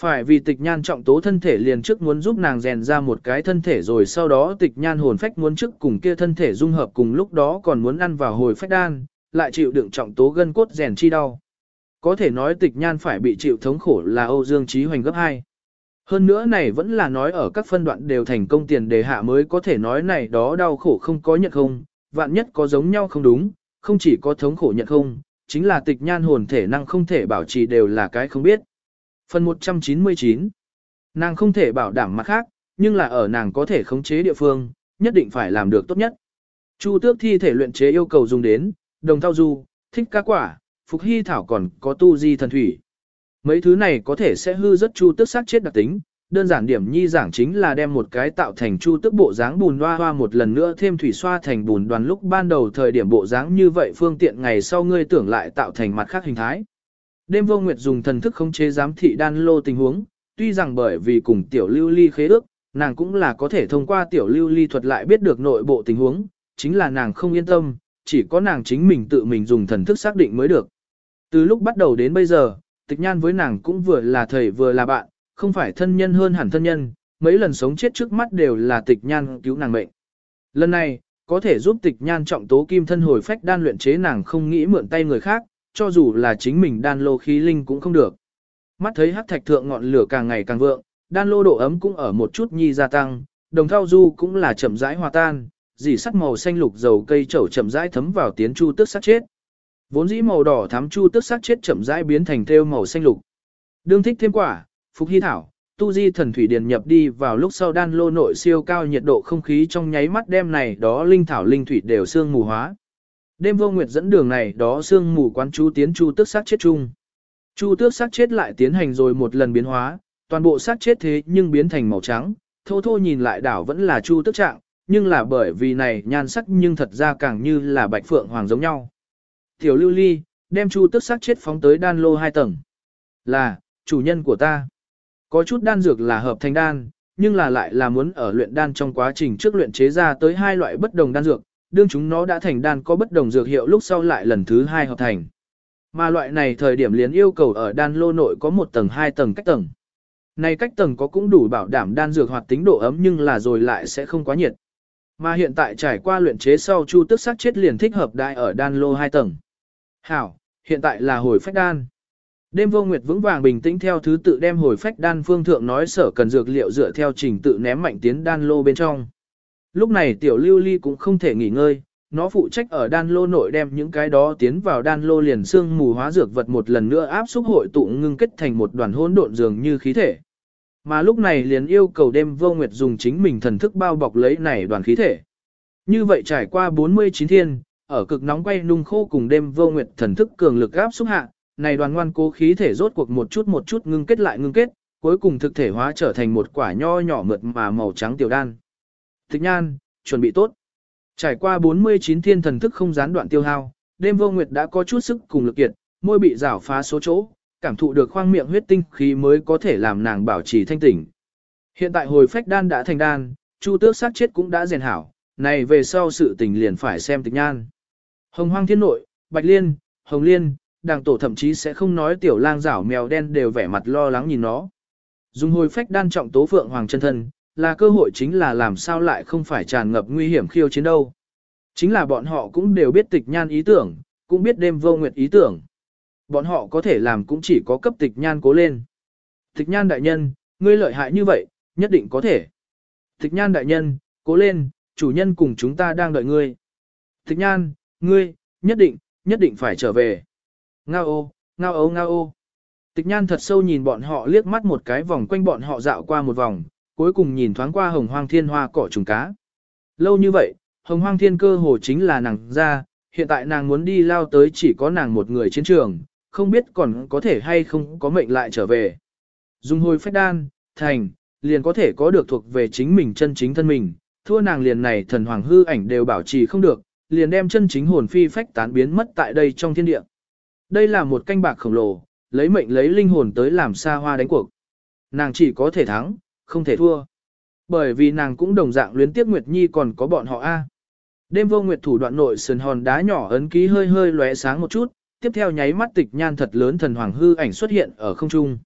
Phải vì tịch nhan trọng tố thân thể liền trước muốn giúp nàng rèn ra một cái thân thể rồi sau đó tịch nhan hồn phách muốn trước cùng kia thân thể dung hợp cùng lúc đó còn muốn ăn vào hồi phách đan, lại chịu đựng trọng tố gân cốt rèn chi đau. Có thể nói tịch nhan phải bị chịu thống khổ là Âu Dương Trí Hoành gấp 2. Hơn nữa này vẫn là nói ở các phân đoạn đều thành công tiền đề hạ mới có thể nói này đó đau khổ không có nhận không, vạn nhất có giống nhau không đúng, không chỉ có thống khổ nhận không, chính là tịch nhan hồn thể năng không thể bảo trì đều là cái không biết. Phần 199 Nàng không thể bảo đảm mặt khác, nhưng là ở nàng có thể khống chế địa phương, nhất định phải làm được tốt nhất. Chu tước thi thể luyện chế yêu cầu dùng đến, đồng thao du, thích ca quả, phục hy thảo còn có tu di thần thủy. Mấy thứ này có thể sẽ hư rất chu tước sát chết đặc tính, đơn giản điểm nhi giảng chính là đem một cái tạo thành chu tước bộ dáng bùn hoa hoa một lần nữa thêm thủy xoa thành bùn đoàn lúc ban đầu thời điểm bộ dáng như vậy phương tiện ngày sau ngươi tưởng lại tạo thành mặt khác hình thái. Đêm vô nguyệt dùng thần thức khống chế giám thị đan lô tình huống, tuy rằng bởi vì cùng tiểu lưu ly khế ước, nàng cũng là có thể thông qua tiểu lưu ly thuật lại biết được nội bộ tình huống, chính là nàng không yên tâm, chỉ có nàng chính mình tự mình dùng thần thức xác định mới được. Từ lúc bắt đầu đến bây giờ, tịch nhan với nàng cũng vừa là thầy vừa là bạn, không phải thân nhân hơn hẳn thân nhân, mấy lần sống chết trước mắt đều là tịch nhan cứu nàng mệnh. Lần này, có thể giúp tịch nhan trọng tố kim thân hồi phách đan luyện chế nàng không nghĩ mượn tay người khác, cho dù là chính mình đan lô khí linh cũng không được. Mắt thấy hắc thạch thượng ngọn lửa càng ngày càng vượng, đan lô độ ấm cũng ở một chút nhi gia tăng, đồng thao du cũng là chậm rãi hòa tan, dì sắt màu xanh lục dầu cây trầu chậm rãi thấm vào tiến chu tức sát chết. Vốn dĩ màu đỏ thắm chu tước sắc chết chậm rãi biến thành thêu màu xanh lục. Đương thích thêm quả, phục hy thảo, tu di thần thủy điền nhập đi vào lúc sau đan lô nội siêu cao nhiệt độ không khí trong nháy mắt đêm này đó linh thảo linh thủy đều xương mù hóa. Đêm vô nguyệt dẫn đường này đó xương mù quán chú tiến chu tước sát chết chung. Chu tước sát chết lại tiến hành rồi một lần biến hóa, toàn bộ sát chết thế nhưng biến thành màu trắng, thô thô nhìn lại đảo vẫn là chu tước trạng, nhưng là bởi vì này nhan sắc nhưng thật ra càng như là bạch phượng hoàng giống nhau. Tiểu lưu ly, đem chu Tức sắc chết phóng tới đan lô hai tầng. Là, chủ nhân của ta. Có chút đan dược là hợp thành đan, nhưng là lại là muốn ở luyện đan trong quá trình trước luyện chế ra tới hai loại bất đồng đan dược, đương chúng nó đã thành đan có bất đồng dược hiệu lúc sau lại lần thứ hai hợp thành. Mà loại này thời điểm liền yêu cầu ở đan lô nội có một tầng hai tầng cách tầng. Này cách tầng có cũng đủ bảo đảm đan dược hoạt tính độ ấm nhưng là rồi lại sẽ không quá nhiệt. Mà hiện tại trải qua luyện chế sau chu tức sắc chết liền thích hợp đại ở đan lô hai tầng. Hảo, hiện tại là hồi phách đan. Đêm vô nguyệt vững vàng bình tĩnh theo thứ tự đem hồi phách đan phương thượng nói sở cần dược liệu dựa theo trình tự ném mạnh tiến đan lô bên trong. Lúc này tiểu lưu ly cũng không thể nghỉ ngơi, nó phụ trách ở đan lô nội đem những cái đó tiến vào đan lô liền xương mù hóa dược vật một lần nữa áp xúc hội tụ ngưng kết thành một đoàn hỗn độn dường như khí thể. Mà lúc này liền yêu cầu đêm vô nguyệt dùng chính mình thần thức bao bọc lấy này đoàn khí thể. Như vậy trải qua 49 thiên, ở cực nóng quay nung khô cùng đêm vô nguyệt thần thức cường lực áp xúc hạ, này đoàn ngoan cố khí thể rốt cuộc một chút một chút ngưng kết lại ngưng kết, cuối cùng thực thể hóa trở thành một quả nho nhỏ mượt mà màu trắng tiểu đan. Thích nhan, chuẩn bị tốt. Trải qua 49 thiên thần thức không gián đoạn tiêu hao, đêm vô nguyệt đã có chút sức cùng lực kiệt, môi bị rảo phá số chỗ, cảm thụ được khoang miệng huyết tinh khí mới có thể làm nàng bảo trì thanh tỉnh. Hiện tại hồi phách đan đã thành đan, chu tước sát chết cũng đã rèn hảo, này về sau sự tình liền phải xem tịch nhan. Hồng hoang thiên nội, bạch liên, hồng liên, đàng tổ thậm chí sẽ không nói tiểu lang rảo mèo đen đều vẻ mặt lo lắng nhìn nó. Dùng hồi phách đan trọng tố phượng hoàng chân thân, là cơ hội chính là làm sao lại không phải tràn ngập nguy hiểm khiêu chiến đâu. Chính là bọn họ cũng đều biết tịch nhan ý tưởng, cũng biết đêm vô nguyệt ý tưởng. Bọn họ có thể làm cũng chỉ có cấp tịch nhan cố lên. Tịch nhan đại nhân, ngươi lợi hại như vậy, nhất định có thể. Tịch nhan đại nhân, cố lên, chủ nhân cùng chúng ta đang đợi ngươi. Tịch nhan, ngươi, nhất định, nhất định phải trở về. Ngao ô, ngao ô ngao ô. Tịch nhan thật sâu nhìn bọn họ liếc mắt một cái vòng quanh bọn họ dạo qua một vòng, cuối cùng nhìn thoáng qua hồng hoang thiên hoa cỏ trùng cá. Lâu như vậy, hồng hoang thiên cơ hồ chính là nàng ra, hiện tại nàng muốn đi lao tới chỉ có nàng một người chiến trường, không biết còn có thể hay không có mệnh lại trở về. Dùng hồi phách đan, thành, liền có thể có được thuộc về chính mình chân chính thân mình, thua nàng liền này thần hoàng hư ảnh đều bảo trì không được, liền đem chân chính hồn phi phách tán biến mất tại đây trong thiên địa. Đây là một canh bạc khổng lồ, lấy mệnh lấy linh hồn tới làm xa hoa đánh cuộc. Nàng chỉ có thể thắng, không thể thua. Bởi vì nàng cũng đồng dạng luyến tiếc Nguyệt Nhi còn có bọn họ A. Đêm vô Nguyệt thủ đoạn nội sườn hòn đá nhỏ ấn ký hơi hơi lóe sáng một chút, tiếp theo nháy mắt tịch nhan thật lớn thần hoàng hư ảnh xuất hiện ở không trung.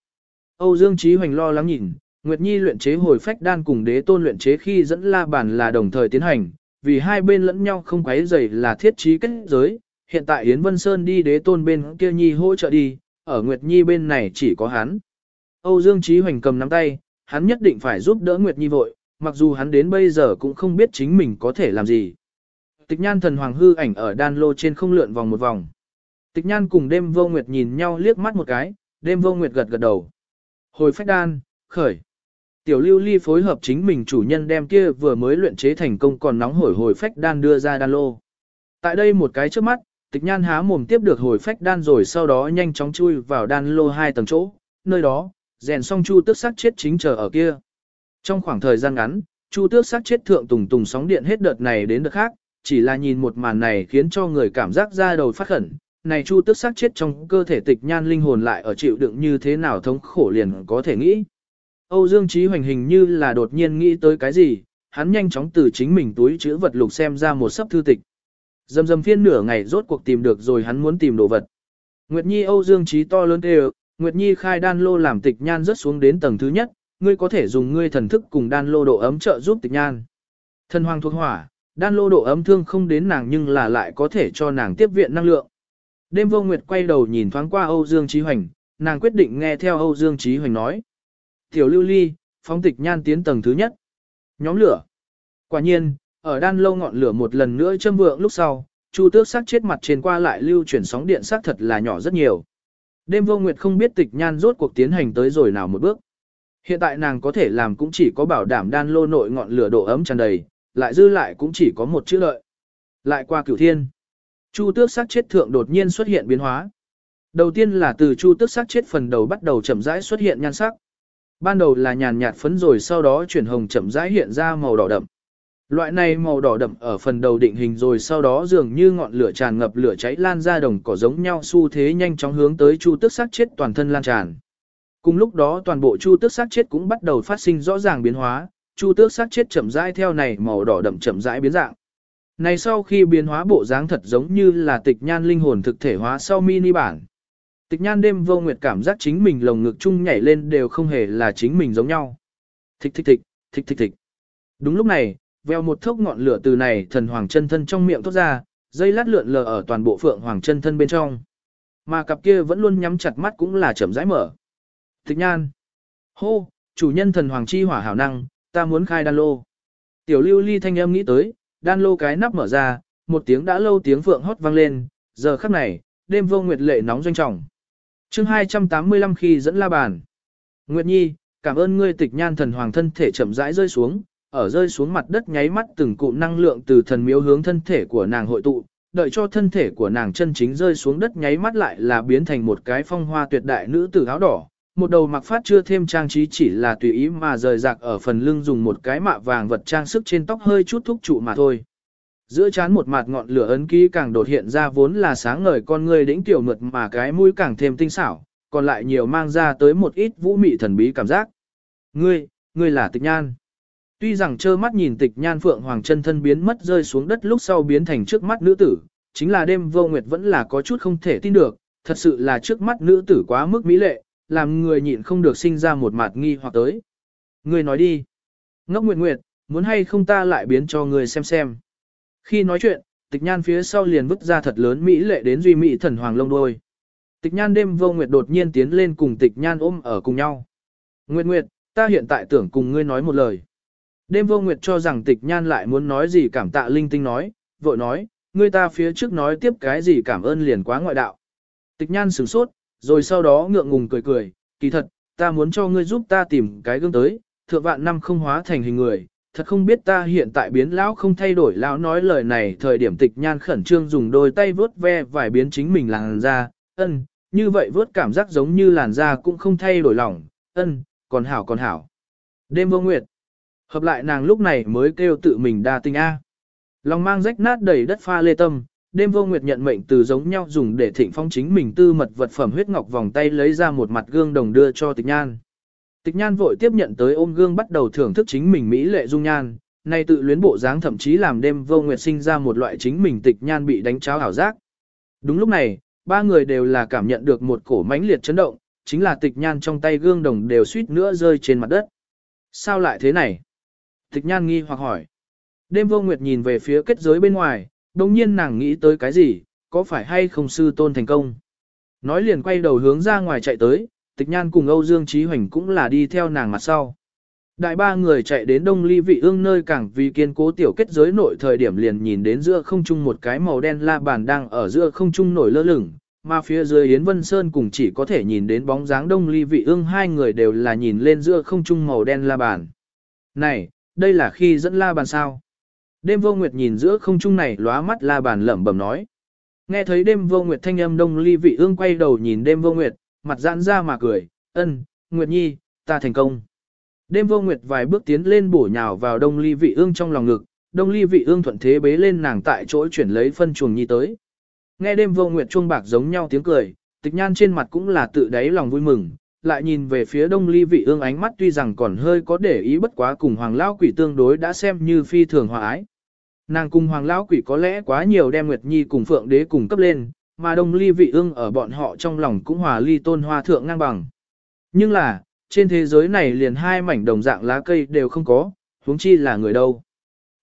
Âu Dương Chí Hoành lo lắng nhìn, Nguyệt Nhi luyện chế hồi phách đan cùng đế tôn luyện chế khi dẫn la bàn là đồng thời tiến hành, vì hai bên lẫn nhau không quấy rầy là thiết trí kết giới, hiện tại Yến Vân Sơn đi đế tôn bên kia Nhi hỗ trợ đi, ở Nguyệt Nhi bên này chỉ có hắn. Âu Dương Chí Hoành cầm nắm tay, hắn nhất định phải giúp đỡ Nguyệt Nhi vội, mặc dù hắn đến bây giờ cũng không biết chính mình có thể làm gì. Tịch nhan thần hoàng hư ảnh ở đan lô trên không lượn vòng một vòng. Tịch nhan cùng đêm vô nguyệt nhìn nhau liếc mắt một cái, đêm vô nguyệt gật gật đầu. Hồi phách đan, khởi. Tiểu lưu ly phối hợp chính mình chủ nhân đem kia vừa mới luyện chế thành công còn nóng hổi hồi phách đan đưa ra đan lô. Tại đây một cái trước mắt, tịch nhan há mồm tiếp được hồi phách đan rồi sau đó nhanh chóng chui vào đan lô hai tầng chỗ, nơi đó, rèn xong chu tước sắc chết chính chờ ở kia. Trong khoảng thời gian ngắn, chu tước sắc chết thượng tùng tùng sóng điện hết đợt này đến đợt khác, chỉ là nhìn một màn này khiến cho người cảm giác ra đầu phát khẩn. Này chu tước sắc chết trong cơ thể tịch nhan linh hồn lại ở chịu đựng như thế nào thống khổ liền có thể nghĩ. Âu Dương Chí hoành hình như là đột nhiên nghĩ tới cái gì, hắn nhanh chóng từ chính mình túi chữ vật lục xem ra một sấp thư tịch. Dầm dầm phiên nửa ngày rốt cuộc tìm được rồi hắn muốn tìm đồ vật. Nguyệt Nhi Âu Dương Chí to lớn đều, Nguyệt Nhi khai đan lô làm tịch nhan rất xuống đến tầng thứ nhất, ngươi có thể dùng ngươi thần thức cùng đan lô độ ấm trợ giúp tịch nhan. Thần hoàng thuộc hỏa, đan lô độ ấm thương không đến nàng nhưng là lại có thể cho nàng tiếp viện năng lượng. Đêm vô nguyệt quay đầu nhìn thoáng qua Âu Dương Chí Hoành, nàng quyết định nghe theo Âu Dương Chí Hoành nói. Tiểu lưu ly, phóng tịch nhan tiến tầng thứ nhất. Nhóm lửa. Quả nhiên, ở đan lâu ngọn lửa một lần nữa châm vượng lúc sau, Chu Tước sắc chết mặt trên qua lại lưu chuyển sóng điện sắc thật là nhỏ rất nhiều. Đêm vô nguyệt không biết tịch nhan rốt cuộc tiến hành tới rồi nào một bước. Hiện tại nàng có thể làm cũng chỉ có bảo đảm đan lô nội ngọn lửa độ ấm tràn đầy, lại dư lại cũng chỉ có một chữ lợi. Lại qua cửu thiên. Chu tước sắc chết thượng đột nhiên xuất hiện biến hóa. Đầu tiên là từ chu tước sắc chết phần đầu bắt đầu chậm rãi xuất hiện nhan sắc. Ban đầu là nhàn nhạt phấn rồi sau đó chuyển hồng chậm rãi hiện ra màu đỏ đậm. Loại này màu đỏ đậm ở phần đầu định hình rồi sau đó dường như ngọn lửa tràn ngập lửa cháy lan ra đồng cỏ giống nhau xu thế nhanh chóng hướng tới chu tước sát chết toàn thân lan tràn. Cùng lúc đó toàn bộ chu tước xác chết cũng bắt đầu phát sinh rõ ràng biến hóa, chu tước xác chết chậm rãi theo này màu đỏ đậm chậm rãi biến dạng. Này sau khi biến hóa bộ dáng thật giống như là tịch nhan linh hồn thực thể hóa sau mini bản. Tịch nhan đêm vô nguyệt cảm giác chính mình lồng ngực chung nhảy lên đều không hề là chính mình giống nhau. Thích thích thích, thích thích thích. Đúng lúc này, veo một thốc ngọn lửa từ này thần hoàng chân thân trong miệng thoát ra, dây lát lượn lờ ở toàn bộ phượng hoàng chân thân bên trong. Mà cặp kia vẫn luôn nhắm chặt mắt cũng là chậm rãi mở. Tịch nhan. Hô, chủ nhân thần hoàng chi hỏa hảo năng, ta muốn khai đan lô. Tiểu lưu ly thanh âm nghĩ tới, đan lô cái nắp mở ra, một tiếng đã lâu tiếng phượng hót vang lên, giờ khắc này, đêm vô nguyệt lệ nóng doanh trọng chương 285 khi dẫn la bàn. Nguyệt Nhi, cảm ơn ngươi tịch nhan thần hoàng thân thể chậm rãi rơi xuống, ở rơi xuống mặt đất nháy mắt từng cụm năng lượng từ thần miếu hướng thân thể của nàng hội tụ, đợi cho thân thể của nàng chân chính rơi xuống đất nháy mắt lại là biến thành một cái phong hoa tuyệt đại nữ tử áo đỏ, một đầu mặc phát chưa thêm trang trí chỉ là tùy ý mà rời rạc ở phần lưng dùng một cái mạ vàng vật trang sức trên tóc hơi chút thúc trụ mà thôi. Giữa chán một mặt ngọn lửa ấn ký càng đột hiện ra vốn là sáng ngời con người đĩnh tiểu mượt mà cái mũi càng thêm tinh xảo, còn lại nhiều mang ra tới một ít vũ mị thần bí cảm giác. Ngươi, ngươi là tịch nhan. Tuy rằng trơ mắt nhìn tịch nhan phượng hoàng chân thân biến mất rơi xuống đất lúc sau biến thành trước mắt nữ tử, chính là đêm vô nguyệt vẫn là có chút không thể tin được, thật sự là trước mắt nữ tử quá mức mỹ lệ, làm người nhịn không được sinh ra một mặt nghi hoặc tới. Ngươi nói đi. Ngốc Nguyệt Nguyệt, muốn hay không ta lại biến cho ngươi xem xem. Khi nói chuyện, tịch nhan phía sau liền vứt ra thật lớn mỹ lệ đến duy mỹ thần hoàng lông đôi. Tịch nhan đêm vô Nguyệt đột nhiên tiến lên cùng tịch nhan ôm ở cùng nhau. Nguyệt Nguyệt, ta hiện tại tưởng cùng ngươi nói một lời. Đêm vô Nguyệt cho rằng tịch nhan lại muốn nói gì cảm tạ linh tinh nói, vội nói, ngươi ta phía trước nói tiếp cái gì cảm ơn liền quá ngoại đạo. Tịch nhan sửng sốt, rồi sau đó ngượng ngùng cười cười, kỳ thật, ta muốn cho ngươi giúp ta tìm cái gương tới, thượng vạn năm không hóa thành hình người, thật không biết ta hiện tại biến lão không thay đổi lão nói lời này thời điểm tịch nhan khẩn trương dùng đôi tay vớt ve vài biến chính mình làn da, ân, như vậy vớt cảm giác giống như làn da cũng không thay đổi lỏng, ân, còn hảo còn hảo. Đêm vô nguyệt, hợp lại nàng lúc này mới kêu tự mình đa tình A. Lòng mang rách nát đầy đất pha lê tâm, đêm vô nguyệt nhận mệnh từ giống nhau dùng để thịnh phong chính mình tư mật vật phẩm huyết ngọc vòng tay lấy ra một mặt gương đồng đưa cho tịch nhan. Tịch nhan vội tiếp nhận tới ôm gương bắt đầu thưởng thức chính mình mỹ lệ dung nhan, nay tự luyến bộ dáng thậm chí làm đêm vô nguyệt sinh ra một loại chính mình tịch nhan bị đánh cháo ảo giác. Đúng lúc này, ba người đều là cảm nhận được một cổ mãnh liệt chấn động, chính là tịch nhan trong tay gương đồng đều suýt nữa rơi trên mặt đất. Sao lại thế này? Tịch nhan nghi hoặc hỏi. Đêm vô nguyệt nhìn về phía kết giới bên ngoài, đồng nhiên nàng nghĩ tới cái gì, có phải hay không sư tôn thành công. Nói liền quay đầu hướng ra ngoài chạy tới, tịch nhan cùng Âu Dương Trí Hoành cũng là đi theo nàng mặt sau. Đại ba người chạy đến đông ly vị ương nơi cảng vì kiên cố tiểu kết giới nội thời điểm liền nhìn đến giữa không trung một cái màu đen la bàn đang ở giữa không trung nổi lơ lửng, mà phía dưới Yến Vân Sơn cùng chỉ có thể nhìn đến bóng dáng đông ly vị ương hai người đều là nhìn lên giữa không trung màu đen la bàn. Này, đây là khi dẫn la bàn sao? Đêm vô nguyệt nhìn giữa không trung này lóa mắt la bàn lẩm bẩm nói. Nghe thấy đêm vô nguyệt thanh âm đông ly vị ương quay đầu nhìn đêm vô nguyệt, mặt giãn ra mà cười, ân, nguyệt nhi, ta thành công. Đêm vô nguyệt vài bước tiến lên bổ nhào vào đông ly vị ương trong lòng ngực, đông ly vị ương thuận thế bế lên nàng tại chỗ chuyển lấy phân chuồng nhi tới. Nghe đêm vô nguyệt chuông bạc giống nhau tiếng cười, tịch nhan trên mặt cũng là tự đáy lòng vui mừng, lại nhìn về phía đông ly vị ương ánh mắt tuy rằng còn hơi có để ý bất quá cùng hoàng lao quỷ tương đối đã xem như phi thường hòa ái. Nàng cùng hoàng lão quỷ có lẽ quá nhiều đem Nguyệt Nhi cùng Phượng Đế cùng cấp lên, mà đông ly vị ương ở bọn họ trong lòng cũng hòa ly tôn hoa thượng ngang bằng. Nhưng là, trên thế giới này liền hai mảnh đồng dạng lá cây đều không có, huống chi là người đâu.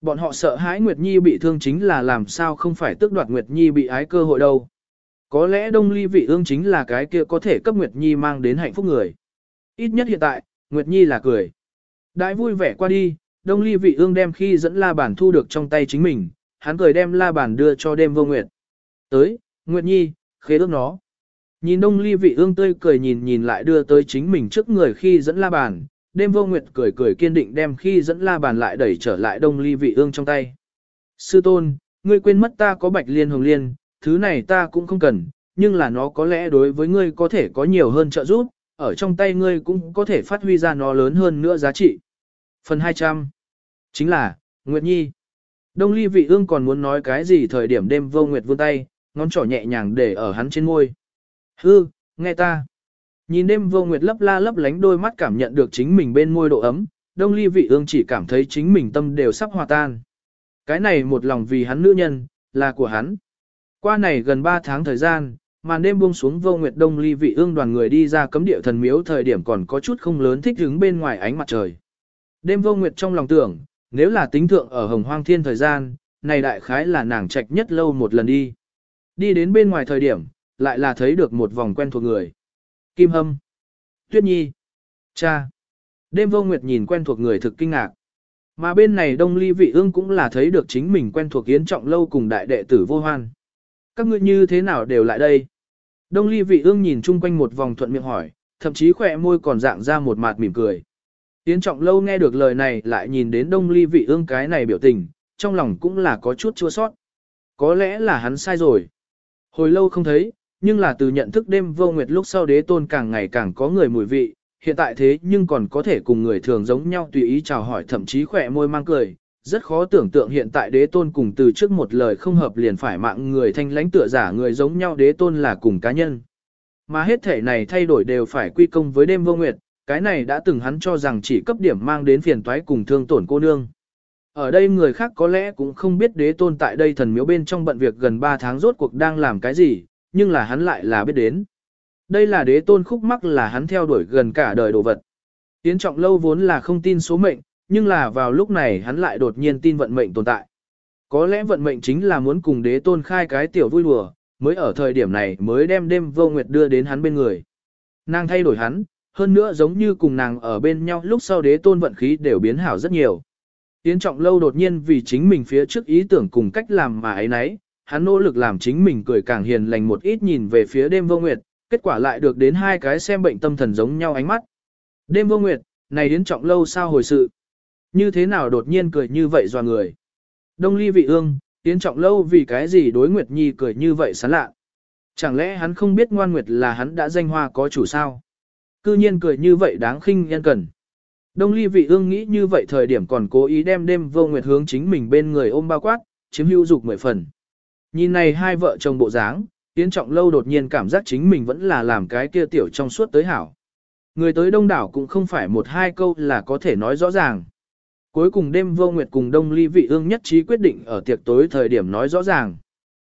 Bọn họ sợ hãi Nguyệt Nhi bị thương chính là làm sao không phải tước đoạt Nguyệt Nhi bị ái cơ hội đâu. Có lẽ đông ly vị ương chính là cái kia có thể cấp Nguyệt Nhi mang đến hạnh phúc người. Ít nhất hiện tại, Nguyệt Nhi là cười. Đại vui vẻ qua đi, Đông Ly Vị Ương đem khi dẫn la bàn thu được trong tay chính mình, hắn cười đem la bàn đưa cho đêm vô nguyệt. Tới, Nguyệt Nhi, khế ước nó. Nhìn Đông Ly Vị Ương tươi cười nhìn nhìn lại đưa tới chính mình trước người khi dẫn la bàn, đêm vô nguyệt cười cười kiên định đem khi dẫn la bàn lại đẩy trở lại Đông Ly Vị Ương trong tay. Sư tôn, ngươi quên mất ta có bạch liên hồng liên, thứ này ta cũng không cần, nhưng là nó có lẽ đối với ngươi có thể có nhiều hơn trợ giúp, ở trong tay ngươi cũng có thể phát huy ra nó lớn hơn nữa giá trị. Phần 200 Chính là, Nguyệt Nhi. Đông ly vị ương còn muốn nói cái gì thời điểm đêm vô Nguyệt vươn tay, ngón trỏ nhẹ nhàng để ở hắn trên môi. Hư, nghe ta. Nhìn đêm vô Nguyệt lấp la lấp lánh đôi mắt cảm nhận được chính mình bên môi độ ấm, đông ly vị ương chỉ cảm thấy chính mình tâm đều sắp hòa tan. Cái này một lòng vì hắn nữ nhân, là của hắn. Qua này gần 3 tháng thời gian, màn đêm buông xuống vô nguyệt đông ly vị ương đoàn người đi ra cấm địa thần miếu thời điểm còn có chút không lớn thích hứng bên ngoài ánh mặt trời. Đêm vô nguyệt trong lòng tưởng, nếu là tính thượng ở hồng hoang thiên thời gian, này đại khái là nàng trạch nhất lâu một lần đi. Đi đến bên ngoài thời điểm, lại là thấy được một vòng quen thuộc người. Kim Hâm, Tuyết Nhi, Cha. Đêm vô nguyệt nhìn quen thuộc người thực kinh ngạc. Mà bên này đông ly vị ương cũng là thấy được chính mình quen thuộc yến trọng lâu cùng đại đệ tử vô hoan. Các ngươi như thế nào đều lại đây? Đông ly vị ương nhìn chung quanh một vòng thuận miệng hỏi, thậm chí khỏe môi còn dạng ra một mặt mỉm cười. Yến trọng lâu nghe được lời này lại nhìn đến đông ly vị ương cái này biểu tình, trong lòng cũng là có chút chua sót. Có lẽ là hắn sai rồi. Hồi lâu không thấy, nhưng là từ nhận thức đêm vô nguyệt lúc sau đế tôn càng ngày càng có người mùi vị, hiện tại thế nhưng còn có thể cùng người thường giống nhau tùy ý chào hỏi thậm chí khỏe môi mang cười, rất khó tưởng tượng hiện tại đế tôn cùng từ trước một lời không hợp liền phải mạng người thanh lãnh tựa giả người giống nhau đế tôn là cùng cá nhân. Mà hết thể này thay đổi đều phải quy công với đêm vô nguyệt, cái này đã từng hắn cho rằng chỉ cấp điểm mang đến phiền toái cùng thương tổn cô nương. Ở đây người khác có lẽ cũng không biết đế tôn tại đây thần miếu bên trong bận việc gần 3 tháng rốt cuộc đang làm cái gì, nhưng là hắn lại là biết đến. Đây là đế tôn khúc mắc là hắn theo đuổi gần cả đời đồ vật. Tiến trọng lâu vốn là không tin số mệnh, nhưng là vào lúc này hắn lại đột nhiên tin vận mệnh tồn tại. Có lẽ vận mệnh chính là muốn cùng đế tôn khai cái tiểu vui đùa, mới ở thời điểm này mới đem đêm vô nguyệt đưa đến hắn bên người. Nàng thay đổi hắn, hơn nữa giống như cùng nàng ở bên nhau lúc sau đế tôn vận khí đều biến hảo rất nhiều. Tiến trọng lâu đột nhiên vì chính mình phía trước ý tưởng cùng cách làm mà ấy nấy, hắn nỗ lực làm chính mình cười càng hiền lành một ít nhìn về phía đêm vô nguyệt, kết quả lại được đến hai cái xem bệnh tâm thần giống nhau ánh mắt. Đêm vô nguyệt, này Yến trọng lâu sao hồi sự. Như thế nào đột nhiên cười như vậy doa người. Đông ly vị ương, tiến trọng lâu vì cái gì đối Nguyệt Nhi cười như vậy sán lạ. Chẳng lẽ hắn không biết ngoan Nguyệt là hắn đã danh hoa có chủ sao? Cư nhiên cười như vậy đáng khinh nhân cần. Đông ly vị ương nghĩ như vậy thời điểm còn cố ý đem đêm vô Nguyệt hướng chính mình bên người ôm bao quát, chiếm hữu dục mười phần. Nhìn này hai vợ chồng bộ dáng, Yến Trọng Lâu đột nhiên cảm giác chính mình vẫn là làm cái kia tiểu trong suốt tới hảo. Người tới đông đảo cũng không phải một hai câu là có thể nói rõ ràng. Cuối cùng đêm vô nguyệt cùng đông ly vị ương nhất trí quyết định ở tiệc tối thời điểm nói rõ ràng.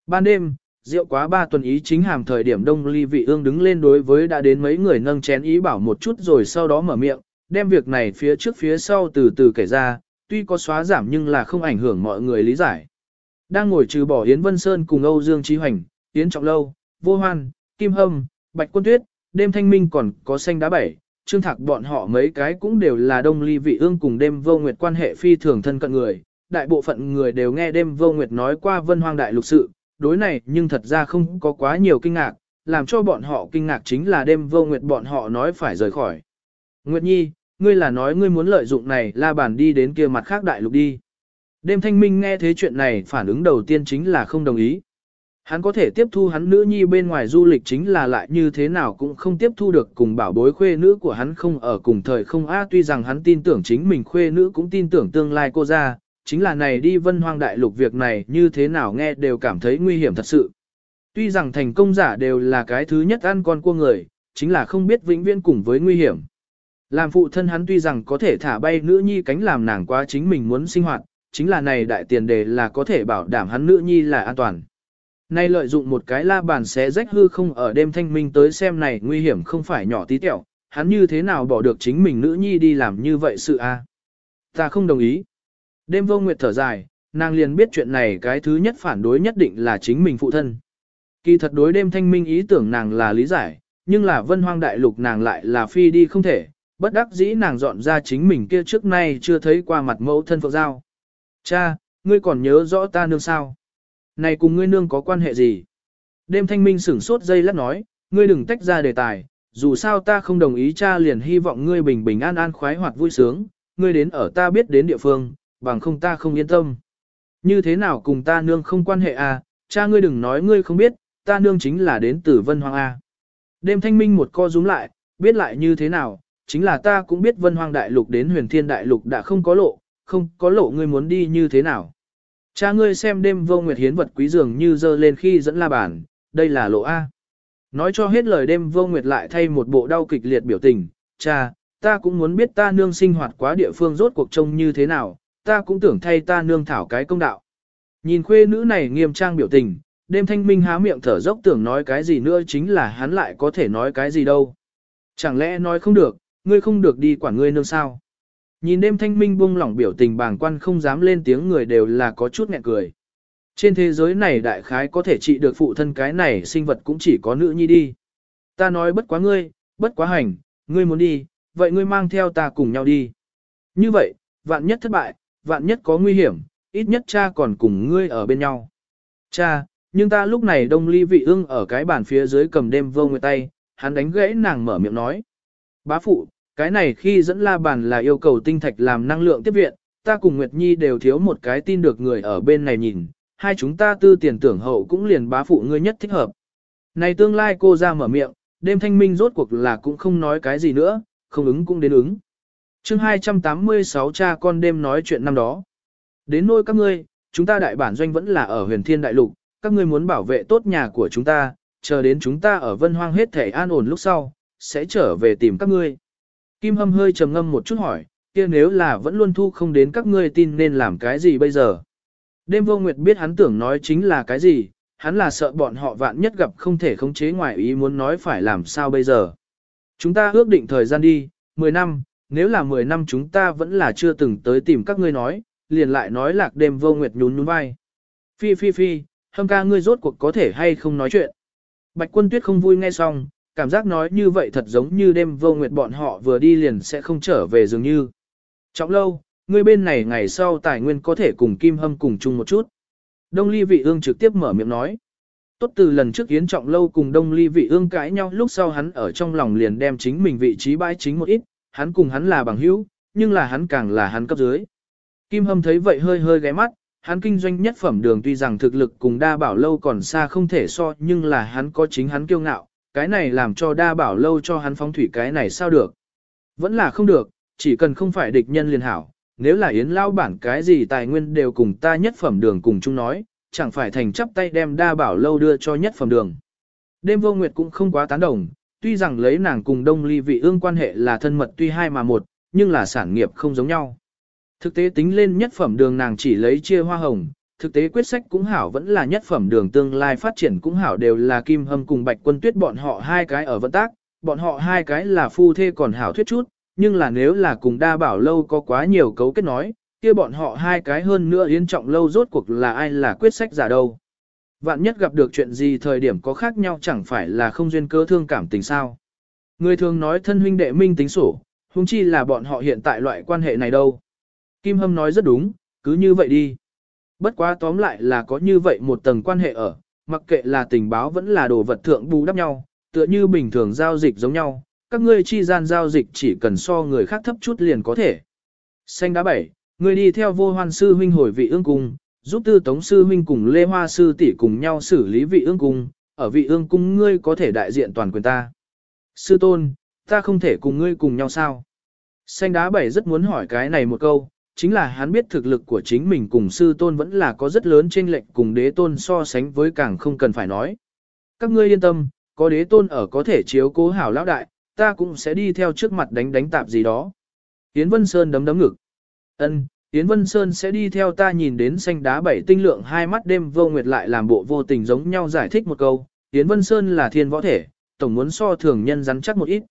Ban đêm, rượu quá ba tuần ý chính hàm thời điểm đông ly vị ương đứng lên đối với đã đến mấy người nâng chén ý bảo một chút rồi sau đó mở miệng, đem việc này phía trước phía sau từ từ kể ra, tuy có xóa giảm nhưng là không ảnh hưởng mọi người lý giải. Đang ngồi trừ bỏ Yến Vân Sơn cùng Âu Dương Trí Hoành, Yến Trọng Lâu, Vô Hoan, Kim Hâm, Bạch Quân Tuyết, đêm thanh minh còn có xanh đá bảy, trương thạc bọn họ mấy cái cũng đều là đông ly vị ương cùng đêm vô nguyệt quan hệ phi thường thân cận người. Đại bộ phận người đều nghe đêm vô nguyệt nói qua vân hoang đại lục sự, đối này nhưng thật ra không có quá nhiều kinh ngạc, làm cho bọn họ kinh ngạc chính là đêm vô nguyệt bọn họ nói phải rời khỏi. Nguyệt Nhi, ngươi là nói ngươi muốn lợi dụng này la bàn đi đến kia mặt khác đại lục đi. Đêm thanh minh nghe thế chuyện này phản ứng đầu tiên chính là không đồng ý. Hắn có thể tiếp thu hắn nữ nhi bên ngoài du lịch chính là lại như thế nào cũng không tiếp thu được cùng bảo bối khuê nữ của hắn không ở cùng thời không a tuy rằng hắn tin tưởng chính mình khuê nữ cũng tin tưởng tương lai cô ra, chính là này đi vân hoang đại lục việc này như thế nào nghe đều cảm thấy nguy hiểm thật sự. Tuy rằng thành công giả đều là cái thứ nhất ăn con cua người, chính là không biết vĩnh viễn cùng với nguy hiểm. Làm phụ thân hắn tuy rằng có thể thả bay nữ nhi cánh làm nàng quá chính mình muốn sinh hoạt, chính là này đại tiền đề là có thể bảo đảm hắn nữ nhi là an toàn. Nay lợi dụng một cái la bàn xé rách hư không ở đêm thanh minh tới xem này nguy hiểm không phải nhỏ tí tẹo, hắn như thế nào bỏ được chính mình nữ nhi đi làm như vậy sự a? Ta không đồng ý. Đêm vô nguyệt thở dài, nàng liền biết chuyện này cái thứ nhất phản đối nhất định là chính mình phụ thân. Kỳ thật đối đêm thanh minh ý tưởng nàng là lý giải, nhưng là vân hoang đại lục nàng lại là phi đi không thể, bất đắc dĩ nàng dọn ra chính mình kia trước nay chưa thấy qua mặt mẫu thân phượng giao. Cha, ngươi còn nhớ rõ ta nương sao? Này cùng ngươi nương có quan hệ gì? Đêm thanh minh sửng sốt dây lát nói, ngươi đừng tách ra đề tài, dù sao ta không đồng ý cha liền hy vọng ngươi bình bình an an khoái hoạt vui sướng, ngươi đến ở ta biết đến địa phương, bằng không ta không yên tâm. Như thế nào cùng ta nương không quan hệ à, cha ngươi đừng nói ngươi không biết, ta nương chính là đến từ Vân hoang A. Đêm thanh minh một co rúm lại, biết lại như thế nào, chính là ta cũng biết Vân Hoàng Đại Lục đến huyền thiên đại lục đã không có lộ, không có lộ ngươi muốn đi như thế nào. Cha ngươi xem đêm vô nguyệt hiến vật quý dường như dơ lên khi dẫn la bàn, đây là lộ A. Nói cho hết lời đêm vô nguyệt lại thay một bộ đau kịch liệt biểu tình, cha, ta cũng muốn biết ta nương sinh hoạt quá địa phương rốt cuộc trông như thế nào, ta cũng tưởng thay ta nương thảo cái công đạo. Nhìn khuê nữ này nghiêm trang biểu tình, đêm thanh minh há miệng thở dốc tưởng nói cái gì nữa chính là hắn lại có thể nói cái gì đâu. Chẳng lẽ nói không được, ngươi không được đi quản ngươi nương sao? Nhìn đêm thanh minh buông lỏng biểu tình bàng quan không dám lên tiếng người đều là có chút nghẹn cười. Trên thế giới này đại khái có thể trị được phụ thân cái này sinh vật cũng chỉ có nữ nhi đi. Ta nói bất quá ngươi, bất quá hành, ngươi muốn đi, vậy ngươi mang theo ta cùng nhau đi. Như vậy, vạn nhất thất bại, vạn nhất có nguy hiểm, ít nhất cha còn cùng ngươi ở bên nhau. Cha, nhưng ta lúc này đông ly vị ương ở cái bàn phía dưới cầm đêm vô người tay, hắn đánh gãy nàng mở miệng nói. Bá phụ, cái này khi dẫn la bàn là yêu cầu tinh thạch làm năng lượng tiếp viện, ta cùng Nguyệt Nhi đều thiếu một cái tin được người ở bên này nhìn, hai chúng ta tư tiền tưởng hậu cũng liền bá phụ ngươi nhất thích hợp. Này tương lai cô ra mở miệng, đêm thanh minh rốt cuộc là cũng không nói cái gì nữa, không ứng cũng đến ứng. chương 286 cha con đêm nói chuyện năm đó. Đến nôi các ngươi, chúng ta đại bản doanh vẫn là ở huyền thiên đại lục, các ngươi muốn bảo vệ tốt nhà của chúng ta, chờ đến chúng ta ở vân hoang hết thể an ổn lúc sau, sẽ trở về tìm các ngươi. Kim hâm hơi trầm ngâm một chút hỏi, kia nếu là vẫn luôn thu không đến các ngươi tin nên làm cái gì bây giờ? Đêm vô nguyệt biết hắn tưởng nói chính là cái gì, hắn là sợ bọn họ vạn nhất gặp không thể khống chế ngoài ý muốn nói phải làm sao bây giờ. Chúng ta ước định thời gian đi, 10 năm, nếu là 10 năm chúng ta vẫn là chưa từng tới tìm các ngươi nói, liền lại nói lạc đêm vô nguyệt nhún nhún vai. Phi phi phi, hâm ca ngươi rốt cuộc có thể hay không nói chuyện. Bạch quân tuyết không vui nghe xong, cảm giác nói như vậy thật giống như đêm vô nguyệt bọn họ vừa đi liền sẽ không trở về dường như. Trọng lâu, ngươi bên này ngày sau tài nguyên có thể cùng Kim Hâm cùng chung một chút. Đông Ly Vị Ương trực tiếp mở miệng nói. Tốt từ lần trước Yến Trọng Lâu cùng Đông Ly Vị Ương cãi nhau lúc sau hắn ở trong lòng liền đem chính mình vị trí bãi chính một ít, hắn cùng hắn là bằng hữu, nhưng là hắn càng là hắn cấp dưới. Kim Hâm thấy vậy hơi hơi ghé mắt, hắn kinh doanh nhất phẩm đường tuy rằng thực lực cùng đa bảo lâu còn xa không thể so nhưng là hắn có chính hắn kiêu ngạo, cái này làm cho đa bảo lâu cho hắn phóng thủy cái này sao được. Vẫn là không được, chỉ cần không phải địch nhân liền hảo, nếu là yến lao bản cái gì tài nguyên đều cùng ta nhất phẩm đường cùng chung nói, chẳng phải thành chấp tay đem đa bảo lâu đưa cho nhất phẩm đường. Đêm vô nguyệt cũng không quá tán đồng, tuy rằng lấy nàng cùng đông ly vị ương quan hệ là thân mật tuy hai mà một, nhưng là sản nghiệp không giống nhau. Thực tế tính lên nhất phẩm đường nàng chỉ lấy chia hoa hồng, thực tế quyết sách cũng hảo vẫn là nhất phẩm đường tương lai phát triển cũng hảo đều là kim hâm cùng bạch quân tuyết bọn họ hai cái ở vận tác, bọn họ hai cái là phu thê còn hảo thuyết chút, nhưng là nếu là cùng đa bảo lâu có quá nhiều cấu kết nói, kia bọn họ hai cái hơn nữa yến trọng lâu rốt cuộc là ai là quyết sách giả đâu. Vạn nhất gặp được chuyện gì thời điểm có khác nhau chẳng phải là không duyên cơ thương cảm tình sao. Người thường nói thân huynh đệ minh tính sổ, huống chi là bọn họ hiện tại loại quan hệ này đâu. Kim Hâm nói rất đúng, cứ như vậy đi. Bất quá tóm lại là có như vậy một tầng quan hệ ở, mặc kệ là tình báo vẫn là đồ vật thượng bù đắp nhau, tựa như bình thường giao dịch giống nhau, các ngươi chi gian giao dịch chỉ cần so người khác thấp chút liền có thể. Xanh đá bảy, người đi theo vô hoan sư huynh hồi vị ương cung, giúp tư tống sư huynh cùng lê hoa sư tỷ cùng nhau xử lý vị ương cung, ở vị ương cung ngươi có thể đại diện toàn quyền ta. Sư tôn, ta không thể cùng ngươi cùng nhau sao? Xanh đá bảy rất muốn hỏi cái này một câu, chính là hắn biết thực lực của chính mình cùng sư tôn vẫn là có rất lớn trên lệnh cùng đế tôn so sánh với càng không cần phải nói. Các ngươi yên tâm, có đế tôn ở có thể chiếu cố hảo lão đại, ta cũng sẽ đi theo trước mặt đánh đánh tạp gì đó. Yến Vân Sơn đấm đấm ngực. Ân, Yến Vân Sơn sẽ đi theo ta nhìn đến xanh đá bảy tinh lượng hai mắt đêm vô nguyệt lại làm bộ vô tình giống nhau giải thích một câu. Yến Vân Sơn là thiên võ thể, tổng muốn so thường nhân rắn chắc một ít.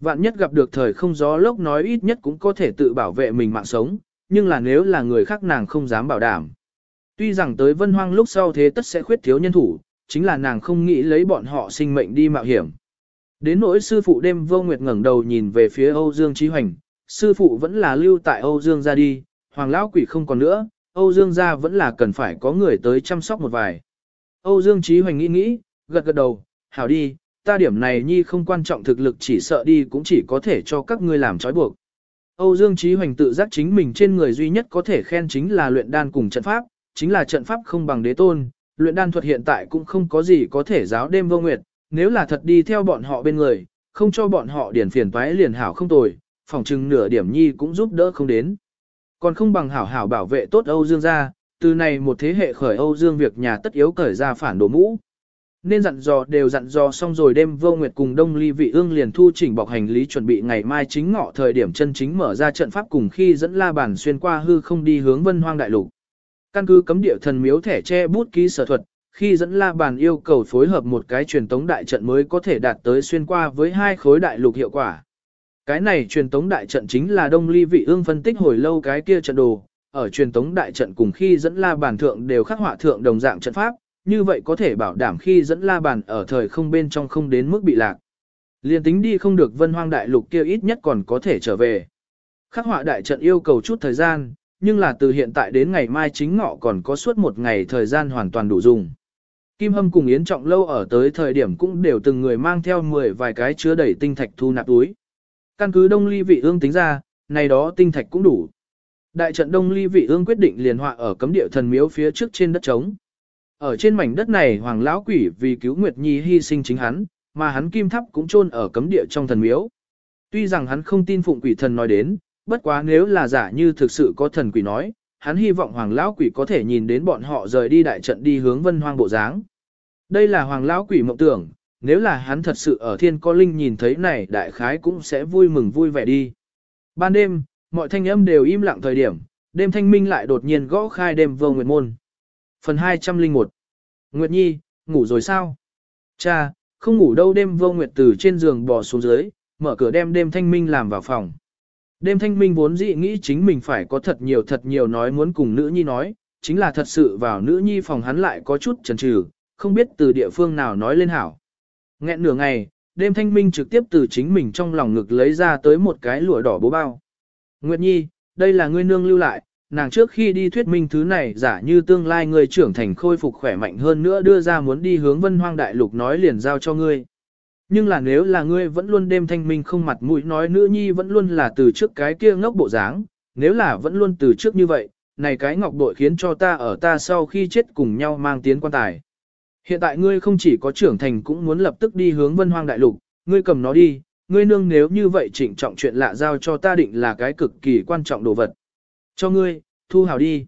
Vạn nhất gặp được thời không gió lốc nói ít nhất cũng có thể tự bảo vệ mình mạng sống, nhưng là nếu là người khác nàng không dám bảo đảm. Tuy rằng tới vân hoang lúc sau thế tất sẽ khuyết thiếu nhân thủ, chính là nàng không nghĩ lấy bọn họ sinh mệnh đi mạo hiểm. Đến nỗi sư phụ đêm vô nguyệt ngẩng đầu nhìn về phía Âu Dương Chí Hoành, sư phụ vẫn là lưu tại Âu Dương ra đi, hoàng lão quỷ không còn nữa, Âu Dương gia vẫn là cần phải có người tới chăm sóc một vài. Âu Dương Chí Hoành nghĩ nghĩ, gật gật đầu, hảo đi, ta điểm này nhi không quan trọng thực lực chỉ sợ đi cũng chỉ có thể cho các ngươi làm trói buộc. Âu Dương Chí Hoành tự giác chính mình trên người duy nhất có thể khen chính là luyện đan cùng trận pháp, chính là trận pháp không bằng đế tôn, luyện đan thuật hiện tại cũng không có gì có thể giáo đêm vô nguyệt, nếu là thật đi theo bọn họ bên người, không cho bọn họ điển phiền toái liền hảo không tồi, phòng chừng nửa điểm nhi cũng giúp đỡ không đến. Còn không bằng hảo hảo bảo vệ tốt Âu Dương gia, từ này một thế hệ khởi Âu Dương việc nhà tất yếu cởi ra phản đồ mũ. Nên dặn dò đều dặn dò xong rồi đêm vô nguyệt cùng đông ly vị ương liền thu chỉnh bọc hành lý chuẩn bị ngày mai chính ngọ thời điểm chân chính mở ra trận pháp cùng khi dẫn la bàn xuyên qua hư không đi hướng vân hoang đại lục. Căn cứ cấm địa thần miếu thẻ che bút ký sở thuật, khi dẫn la bàn yêu cầu phối hợp một cái truyền tống đại trận mới có thể đạt tới xuyên qua với hai khối đại lục hiệu quả. Cái này truyền tống đại trận chính là đông ly vị ương phân tích hồi lâu cái kia trận đồ, ở truyền tống đại trận cùng khi dẫn la bàn thượng đều khắc họa thượng đồng dạng trận pháp, như vậy có thể bảo đảm khi dẫn la bàn ở thời không bên trong không đến mức bị lạc. Liên tính đi không được vân hoang đại lục kia ít nhất còn có thể trở về. Khắc họa đại trận yêu cầu chút thời gian, nhưng là từ hiện tại đến ngày mai chính ngọ còn có suốt một ngày thời gian hoàn toàn đủ dùng. Kim Hâm cùng Yến Trọng Lâu ở tới thời điểm cũng đều từng người mang theo 10 vài cái chứa đầy tinh thạch thu nạp túi. Căn cứ đông ly vị ương tính ra, này đó tinh thạch cũng đủ. Đại trận đông ly vị ương quyết định liền họa ở cấm địa thần miếu phía trước trên đất trống. Ở trên mảnh đất này hoàng lão quỷ vì cứu Nguyệt Nhi hy sinh chính hắn, mà hắn kim thắp cũng chôn ở cấm địa trong thần miếu. Tuy rằng hắn không tin phụng quỷ thần nói đến, bất quá nếu là giả như thực sự có thần quỷ nói, hắn hy vọng hoàng lão quỷ có thể nhìn đến bọn họ rời đi đại trận đi hướng vân hoang bộ dáng. Đây là hoàng lão quỷ mộng tưởng, nếu là hắn thật sự ở thiên co linh nhìn thấy này đại khái cũng sẽ vui mừng vui vẻ đi. Ban đêm, mọi thanh âm đều im lặng thời điểm, đêm thanh minh lại đột nhiên gõ khai đêm vô nguyệt môn. Phần 201 Nguyệt Nhi, ngủ rồi sao? Cha, không ngủ đâu đêm vô nguyệt từ trên giường bò xuống dưới, mở cửa đem đêm thanh minh làm vào phòng. Đêm thanh minh vốn dĩ nghĩ chính mình phải có thật nhiều thật nhiều nói muốn cùng nữ nhi nói, chính là thật sự vào nữ nhi phòng hắn lại có chút chần chừ, không biết từ địa phương nào nói lên hảo. Nghẹn nửa ngày, đêm thanh minh trực tiếp từ chính mình trong lòng ngực lấy ra tới một cái lụa đỏ bố bao. Nguyệt Nhi, đây là ngươi nương lưu lại, nàng trước khi đi thuyết minh thứ này giả như tương lai ngươi trưởng thành khôi phục khỏe mạnh hơn nữa đưa ra muốn đi hướng vân hoang đại lục nói liền giao cho ngươi. Nhưng là nếu là ngươi vẫn luôn đêm thanh minh không mặt mũi nói nữ nhi vẫn luôn là từ trước cái kia ngốc bộ dáng, nếu là vẫn luôn từ trước như vậy, này cái ngọc bội khiến cho ta ở ta sau khi chết cùng nhau mang tiến quan tài. Hiện tại ngươi không chỉ có trưởng thành cũng muốn lập tức đi hướng vân hoang đại lục, ngươi cầm nó đi, ngươi nương nếu như vậy trịnh trọng chuyện lạ giao cho ta định là cái cực kỳ quan trọng đồ vật. Cho ngươi, thu hào đi.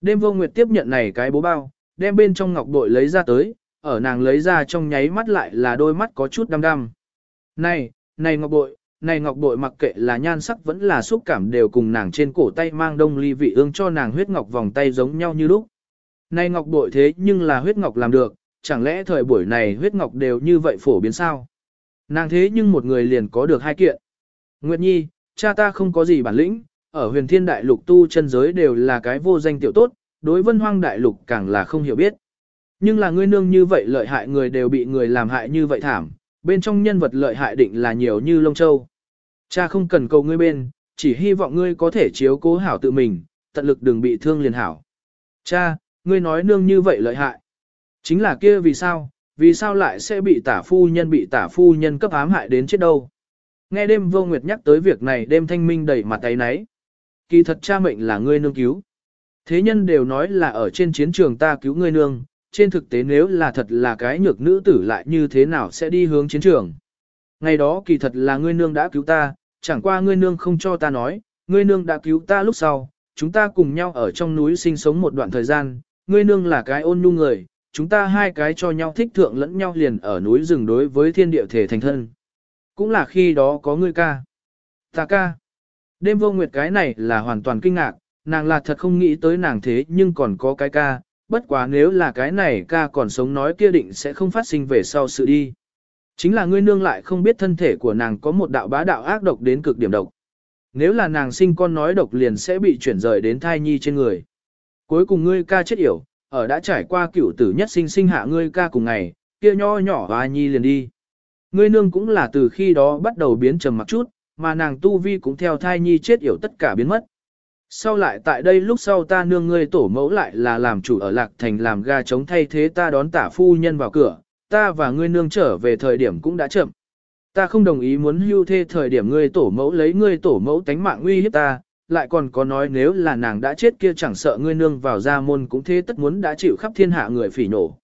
Đêm vô nguyệt tiếp nhận này cái bố bao, đem bên trong ngọc bội lấy ra tới, ở nàng lấy ra trong nháy mắt lại là đôi mắt có chút đăm đăm. Này, này ngọc bội, này ngọc bội mặc kệ là nhan sắc vẫn là xúc cảm đều cùng nàng trên cổ tay mang đông ly vị ương cho nàng huyết ngọc vòng tay giống nhau như lúc. Này ngọc bội thế nhưng là huyết ngọc làm được, chẳng lẽ thời buổi này huyết ngọc đều như vậy phổ biến sao? Nàng thế nhưng một người liền có được hai kiện. Nguyệt Nhi, cha ta không có gì bản lĩnh, ở huyền thiên đại lục tu chân giới đều là cái vô danh tiểu tốt, đối vân hoang đại lục càng là không hiểu biết. Nhưng là ngươi nương như vậy lợi hại người đều bị người làm hại như vậy thảm, bên trong nhân vật lợi hại định là nhiều như lông châu. Cha không cần cầu ngươi bên, chỉ hy vọng ngươi có thể chiếu cố hảo tự mình, tận lực đừng bị thương liền hảo. Cha, ngươi nói nương như vậy lợi hại. Chính là kia vì sao, vì sao lại sẽ bị tả phu nhân bị tả phu nhân cấp ám hại đến chết đâu. Nghe đêm vô nguyệt nhắc tới việc này đêm thanh minh đầy mặt tay náy. Kỳ thật cha mệnh là ngươi nương cứu. Thế nhân đều nói là ở trên chiến trường ta cứu ngươi nương, trên thực tế nếu là thật là cái nhược nữ tử lại như thế nào sẽ đi hướng chiến trường. Ngày đó kỳ thật là ngươi nương đã cứu ta, chẳng qua ngươi nương không cho ta nói, ngươi nương đã cứu ta lúc sau, chúng ta cùng nhau ở trong núi sinh sống một đoạn thời gian, ngươi nương là cái ôn nhu người, chúng ta hai cái cho nhau thích thượng lẫn nhau liền ở núi rừng đối với thiên địa thể thành thân. Cũng là khi đó có ngươi ca. Ta ca. Đêm vô nguyệt cái này là hoàn toàn kinh ngạc, nàng là thật không nghĩ tới nàng thế nhưng còn có cái ca, bất quá nếu là cái này ca còn sống nói kia định sẽ không phát sinh về sau sự đi. Chính là ngươi nương lại không biết thân thể của nàng có một đạo bá đạo ác độc đến cực điểm độc. Nếu là nàng sinh con nói độc liền sẽ bị chuyển rời đến thai nhi trên người. Cuối cùng ngươi ca chết yểu, ở đã trải qua cửu tử nhất sinh sinh hạ ngươi ca cùng ngày, kia nho nhỏ và nhi liền đi. Ngươi nương cũng là từ khi đó bắt đầu biến trầm mặc chút, mà nàng tu vi cũng theo thai nhi chết yểu tất cả biến mất. Sau lại tại đây lúc sau ta nương ngươi tổ mẫu lại là làm chủ ở lạc thành làm ga chống thay thế ta đón tả phu nhân vào cửa, ta và ngươi nương trở về thời điểm cũng đã chậm. Ta không đồng ý muốn hưu thê thời điểm ngươi tổ mẫu lấy ngươi tổ mẫu tánh mạng nguy hiếp ta, lại còn có nói nếu là nàng đã chết kia chẳng sợ ngươi nương vào gia môn cũng thế tất muốn đã chịu khắp thiên hạ người phỉ nổ.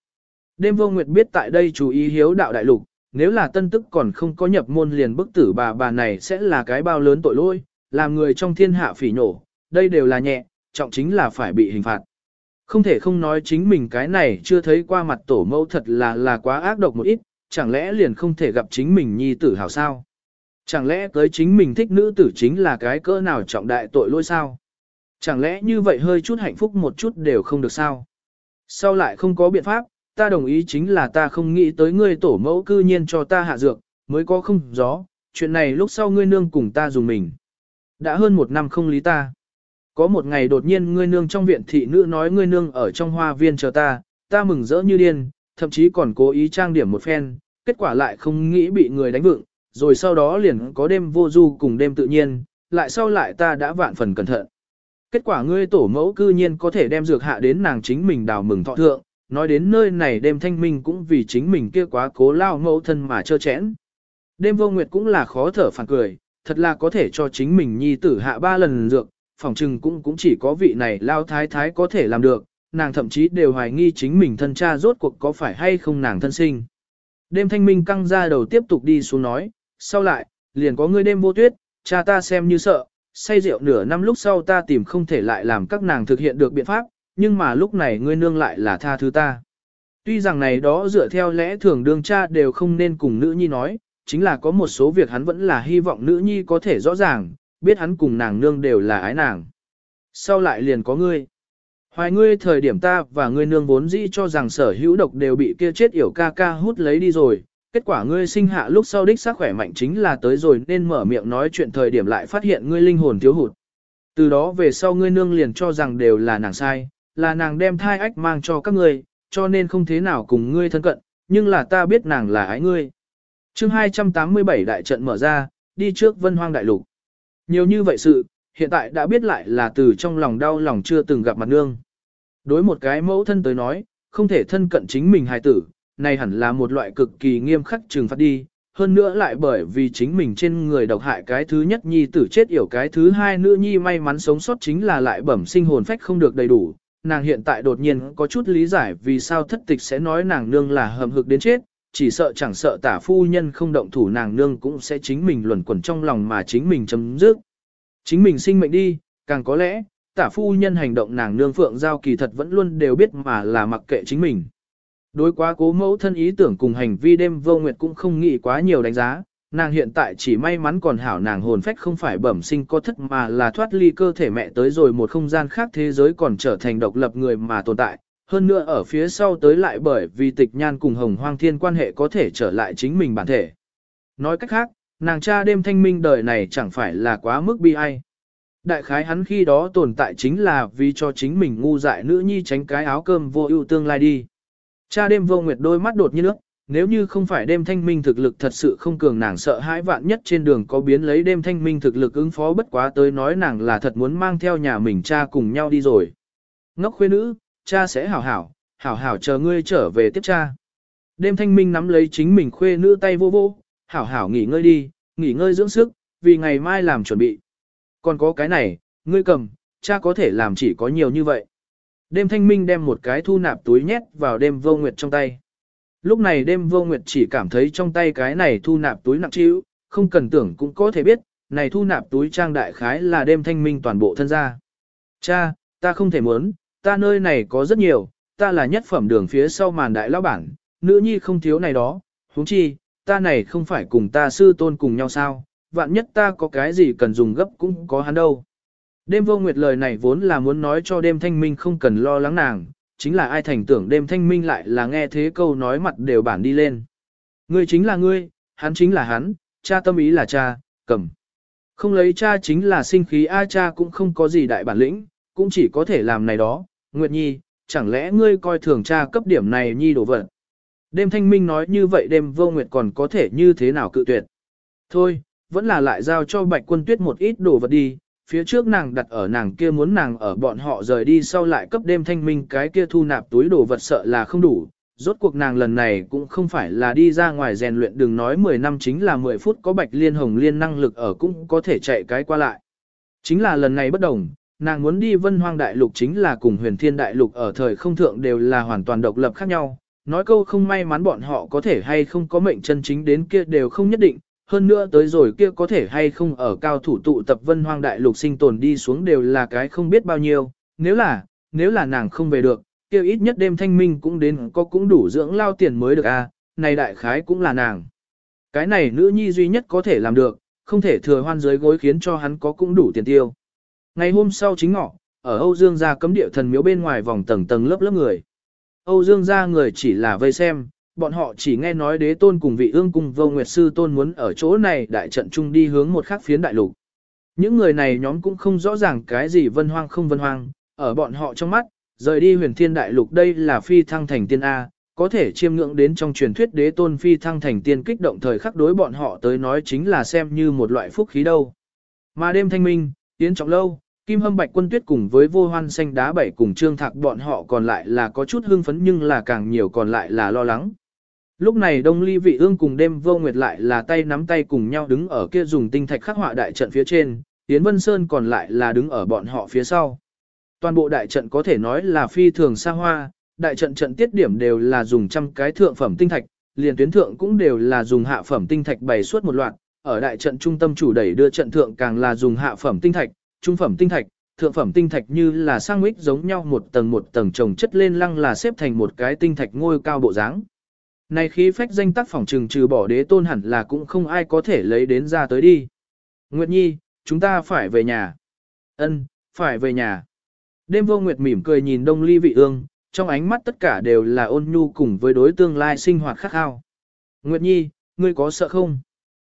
Đêm vô nguyệt biết tại đây chú ý hiếu đạo đại lục, nếu là tân tức còn không có nhập môn liền bức tử bà bà này sẽ là cái bao lớn tội lỗi, làm người trong thiên hạ phỉ nổ, đây đều là nhẹ, trọng chính là phải bị hình phạt. Không thể không nói chính mình cái này chưa thấy qua mặt tổ mẫu thật là là quá ác độc một ít, chẳng lẽ liền không thể gặp chính mình nhi tử hào sao? Chẳng lẽ tới chính mình thích nữ tử chính là cái cỡ nào trọng đại tội lỗi sao? Chẳng lẽ như vậy hơi chút hạnh phúc một chút đều không được sao? Sao lại không có biện pháp, ta đồng ý chính là ta không nghĩ tới ngươi tổ mẫu cư nhiên cho ta hạ dược, mới có không gió, chuyện này lúc sau ngươi nương cùng ta dùng mình. Đã hơn một năm không lý ta. Có một ngày đột nhiên ngươi nương trong viện thị nữ nói ngươi nương ở trong hoa viên chờ ta, ta mừng rỡ như điên, thậm chí còn cố ý trang điểm một phen, kết quả lại không nghĩ bị người đánh vựng, rồi sau đó liền có đêm vô du cùng đêm tự nhiên, lại sau lại ta đã vạn phần cẩn thận. Kết quả ngươi tổ mẫu cư nhiên có thể đem dược hạ đến nàng chính mình đào mừng thọ thượng, nói đến nơi này đêm thanh minh cũng vì chính mình kia quá cố lao mẫu thân mà trơ chẽn. Đêm vô nguyệt cũng là khó thở phản cười, thật là có thể cho chính mình nhi tử hạ ba lần dược, phỏng chừng cũng cũng chỉ có vị này lao thái thái có thể làm được, nàng thậm chí đều hoài nghi chính mình thân cha rốt cuộc có phải hay không nàng thân sinh. Đêm thanh minh căng ra đầu tiếp tục đi xuống nói, sau lại, liền có người đêm vô tuyết, cha ta xem như sợ, say rượu nửa năm lúc sau ta tìm không thể lại làm các nàng thực hiện được biện pháp, nhưng mà lúc này ngươi nương lại là tha thứ ta. Tuy rằng này đó dựa theo lẽ thường đương cha đều không nên cùng nữ nhi nói, chính là có một số việc hắn vẫn là hy vọng nữ nhi có thể rõ ràng, biết hắn cùng nàng nương đều là ái nàng. Sau lại liền có ngươi. Hoài ngươi thời điểm ta và ngươi nương vốn dĩ cho rằng sở hữu độc đều bị kia chết yểu ca ca hút lấy đi rồi, kết quả ngươi sinh hạ lúc sau đích xác khỏe mạnh chính là tới rồi nên mở miệng nói chuyện thời điểm lại phát hiện ngươi linh hồn thiếu hụt. Từ đó về sau ngươi nương liền cho rằng đều là nàng sai, là nàng đem thai ách mang cho các ngươi, cho nên không thế nào cùng ngươi thân cận, nhưng là ta biết nàng là ái ngươi. chương 287 đại trận mở ra, đi trước vân hoang đại lục. Nhiều như vậy sự, hiện tại đã biết lại là từ trong lòng đau lòng chưa từng gặp mặt nương. Đối một cái mẫu thân tới nói, không thể thân cận chính mình hài tử, này hẳn là một loại cực kỳ nghiêm khắc trừng phạt đi, hơn nữa lại bởi vì chính mình trên người độc hại cái thứ nhất nhi tử chết yểu cái thứ hai nữ nhi may mắn sống sót chính là lại bẩm sinh hồn phách không được đầy đủ. Nàng hiện tại đột nhiên có chút lý giải vì sao thất tịch sẽ nói nàng nương là hầm hực đến chết, chỉ sợ chẳng sợ tả phu nhân không động thủ nàng nương cũng sẽ chính mình luẩn quẩn trong lòng mà chính mình chấm dứt. Chính mình sinh mệnh đi, càng có lẽ, tả phu nhân hành động nàng nương phượng giao kỳ thật vẫn luôn đều biết mà là mặc kệ chính mình. Đối quá cố mẫu thân ý tưởng cùng hành vi đêm vô nguyệt cũng không nghĩ quá nhiều đánh giá, nàng hiện tại chỉ may mắn còn hảo nàng hồn phách không phải bẩm sinh có thất mà là thoát ly cơ thể mẹ tới rồi một không gian khác thế giới còn trở thành độc lập người mà tồn tại. Hơn nữa ở phía sau tới lại bởi vì tịch nhan cùng hồng hoang thiên quan hệ có thể trở lại chính mình bản thể. Nói cách khác, nàng cha đêm thanh minh đời này chẳng phải là quá mức bi ai. Đại khái hắn khi đó tồn tại chính là vì cho chính mình ngu dại nữ nhi tránh cái áo cơm vô ưu tương lai đi. Cha đêm vô nguyệt đôi mắt đột nhiên nước, nếu như không phải đêm thanh minh thực lực thật sự không cường nàng sợ hãi vạn nhất trên đường có biến lấy đêm thanh minh thực lực ứng phó bất quá tới nói nàng là thật muốn mang theo nhà mình cha cùng nhau đi rồi. Ngốc khuê nữ, cha sẽ hảo hảo, hảo hảo chờ ngươi trở về tiếp cha. Đêm thanh minh nắm lấy chính mình khuê nữ tay vô vô, hảo hảo nghỉ ngơi đi, nghỉ ngơi dưỡng sức, vì ngày mai làm chuẩn bị. Còn có cái này, ngươi cầm, cha có thể làm chỉ có nhiều như vậy. Đêm thanh minh đem một cái thu nạp túi nhét vào đêm vô nguyệt trong tay. Lúc này đêm vô nguyệt chỉ cảm thấy trong tay cái này thu nạp túi nặng trĩu, không cần tưởng cũng có thể biết, này thu nạp túi trang đại khái là đêm thanh minh toàn bộ thân gia. Cha, ta không thể muốn, ta nơi này có rất nhiều, ta là nhất phẩm đường phía sau màn đại lão bản, nữ nhi không thiếu này đó, huống chi, ta này không phải cùng ta sư tôn cùng nhau sao, vạn nhất ta có cái gì cần dùng gấp cũng có hắn đâu. Đêm vô nguyệt lời này vốn là muốn nói cho đêm thanh minh không cần lo lắng nàng, chính là ai thành tưởng đêm thanh minh lại là nghe thế câu nói mặt đều bản đi lên. Ngươi chính là ngươi, hắn chính là hắn, cha tâm ý là cha, cầm. Không lấy cha chính là sinh khí a cha cũng không có gì đại bản lĩnh, cũng chỉ có thể làm này đó, Nguyệt Nhi, chẳng lẽ ngươi coi thường cha cấp điểm này Nhi đổ vật. Đêm thanh minh nói như vậy đêm vô nguyệt còn có thể như thế nào cự tuyệt. Thôi, vẫn là lại giao cho bạch quân tuyết một ít đồ vật đi, phía trước nàng đặt ở nàng kia muốn nàng ở bọn họ rời đi sau lại cấp đêm thanh minh cái kia thu nạp túi đồ vật sợ là không đủ. Rốt cuộc nàng lần này cũng không phải là đi ra ngoài rèn luyện đừng nói 10 năm chính là 10 phút có bạch liên hồng liên năng lực ở cũng có thể chạy cái qua lại. Chính là lần này bất đồng, nàng muốn đi vân hoang đại lục chính là cùng huyền thiên đại lục ở thời không thượng đều là hoàn toàn độc lập khác nhau. Nói câu không may mắn bọn họ có thể hay không có mệnh chân chính đến kia đều không nhất định, hơn nữa tới rồi kia có thể hay không ở cao thủ tụ tập vân hoang đại lục sinh tồn đi xuống đều là cái không biết bao nhiêu, nếu là, nếu là nàng không về được, kia ít nhất đêm thanh minh cũng đến có cũng đủ dưỡng lao tiền mới được a à, này đại khái cũng là nàng. Cái này nữ nhi duy nhất có thể làm được, không thể thừa hoan giới gối khiến cho hắn có cũng đủ tiền tiêu. Ngày hôm sau chính ngọ, ở Âu Dương gia cấm địa thần miếu bên ngoài vòng tầng tầng lớp lớp người. Âu Dương gia người chỉ là vây xem, bọn họ chỉ nghe nói đế tôn cùng vị ương cùng vô nguyệt sư tôn muốn ở chỗ này đại trận chung đi hướng một khác phiến đại lục. Những người này nhóm cũng không rõ ràng cái gì vân hoang không vân hoang, ở bọn họ trong mắt, rời đi huyền thiên đại lục đây là phi thăng thành tiên A, có thể chiêm ngưỡng đến trong truyền thuyết đế tôn phi thăng thành tiên kích động thời khắc đối bọn họ tới nói chính là xem như một loại phúc khí đâu. Mà đêm thanh minh, tiến trọng lâu, kim hâm bạch quân tuyết cùng với vô hoan xanh đá bảy cùng trương thạc bọn họ còn lại là có chút hưng phấn nhưng là càng nhiều còn lại là lo lắng. Lúc này Đông Ly Vị Ương cùng đêm vô nguyệt lại là tay nắm tay cùng nhau đứng ở kia dùng tinh thạch khắc họa đại trận phía trên, Yến Vân Sơn còn lại là đứng ở bọn họ phía sau. Toàn bộ đại trận có thể nói là phi thường xa hoa, đại trận trận tiết điểm đều là dùng trăm cái thượng phẩm tinh thạch, liền tuyến thượng cũng đều là dùng hạ phẩm tinh thạch bày suốt một loạt, ở đại trận trung tâm chủ đẩy đưa trận thượng càng là dùng hạ phẩm tinh thạch, trung phẩm tinh thạch, thượng phẩm tinh thạch như là sang mít giống nhau một tầng một tầng chồng chất lên lăng là xếp thành một cái tinh thạch ngôi cao bộ dáng. Này khí phách danh tác phỏng trừng trừ bỏ đế tôn hẳn là cũng không ai có thể lấy đến ra tới đi. Nguyệt Nhi, chúng ta phải về nhà. Ân, phải về nhà. Đêm vô Nguyệt mỉm cười nhìn đông ly vị ương, trong ánh mắt tất cả đều là ôn nhu cùng với đối tương lai sinh hoạt khắc khao. Nguyệt Nhi, ngươi có sợ không?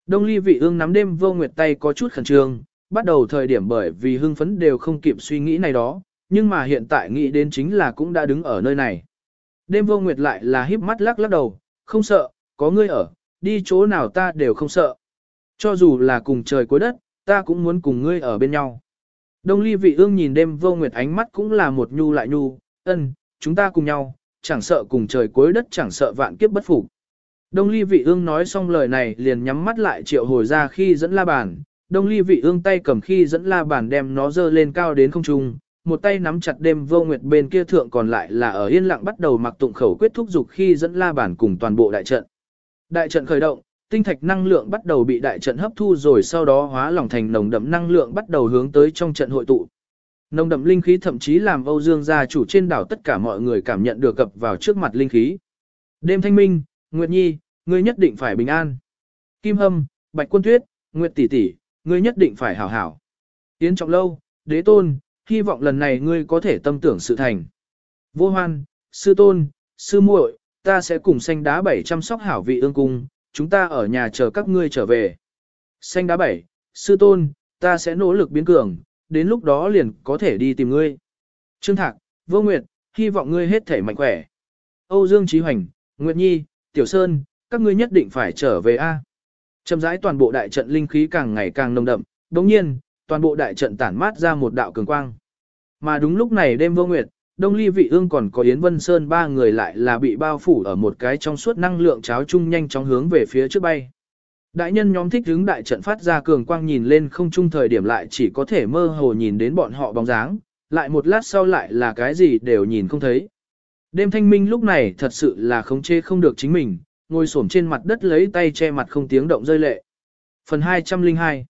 Đông ly vị ương nắm đêm vô Nguyệt tay có chút khẩn trương, bắt đầu thời điểm bởi vì hưng phấn đều không kịp suy nghĩ này đó, nhưng mà hiện tại nghĩ đến chính là cũng đã đứng ở nơi này. Đêm vô Nguyệt lại là híp mắt lắc lắc đầu, không sợ, có ngươi ở, đi chỗ nào ta đều không sợ. Cho dù là cùng trời cuối đất, ta cũng muốn cùng ngươi ở bên nhau. Đông ly vị ương nhìn đêm vô nguyệt ánh mắt cũng là một nhu lại nhu, ân, chúng ta cùng nhau, chẳng sợ cùng trời cuối đất chẳng sợ vạn kiếp bất phục. Đông ly vị ương nói xong lời này liền nhắm mắt lại triệu hồi ra khi dẫn la bàn. Đông ly vị ương tay cầm khi dẫn la bàn đem nó dơ lên cao đến không trung, một tay nắm chặt đêm vô nguyệt bên kia thượng còn lại là ở yên lặng bắt đầu mặc tụng khẩu quyết thúc dục khi dẫn la bản cùng toàn bộ đại trận. Đại trận khởi động, tinh thạch năng lượng bắt đầu bị đại trận hấp thu rồi sau đó hóa lỏng thành nồng đậm năng lượng bắt đầu hướng tới trong trận hội tụ. Nồng đậm linh khí thậm chí làm Âu Dương gia chủ trên đảo tất cả mọi người cảm nhận được cập vào trước mặt linh khí. Đêm thanh minh, Nguyệt Nhi, ngươi nhất định phải bình an. Kim Hâm, Bạch Quân Tuyết, Nguyệt tỷ tỷ, ngươi nhất định phải hảo hảo. Tiến Trọng Lâu, Đế Tôn, hy vọng lần này ngươi có thể tâm tưởng sự thành. Vô hoan, sư tôn, sư muội, ta sẽ cùng xanh đá bảy chăm sóc hảo vị ương cung, chúng ta ở nhà chờ các ngươi trở về. Xanh đá bảy, sư tôn, ta sẽ nỗ lực biến cường, đến lúc đó liền có thể đi tìm ngươi. Trương Thạc, Vô Nguyệt, hy vọng ngươi hết thể mạnh khỏe. Âu Dương Trí Hoành, Nguyệt Nhi, Tiểu Sơn, các ngươi nhất định phải trở về A. Trầm rãi toàn bộ đại trận linh khí càng ngày càng nồng đậm, đồng nhiên, toàn bộ đại trận tản mát ra một đạo cường quang. Mà đúng lúc này đêm vô nguyệt, Đông Ly Vị Ương còn có Yến Vân Sơn ba người lại là bị bao phủ ở một cái trong suốt năng lượng cháo chung nhanh chóng hướng về phía trước bay. Đại nhân nhóm thích hướng đại trận phát ra cường quang nhìn lên không trung thời điểm lại chỉ có thể mơ hồ nhìn đến bọn họ bóng dáng, lại một lát sau lại là cái gì đều nhìn không thấy. Đêm thanh minh lúc này thật sự là không chê không được chính mình, ngồi xổm trên mặt đất lấy tay che mặt không tiếng động rơi lệ. Phần 202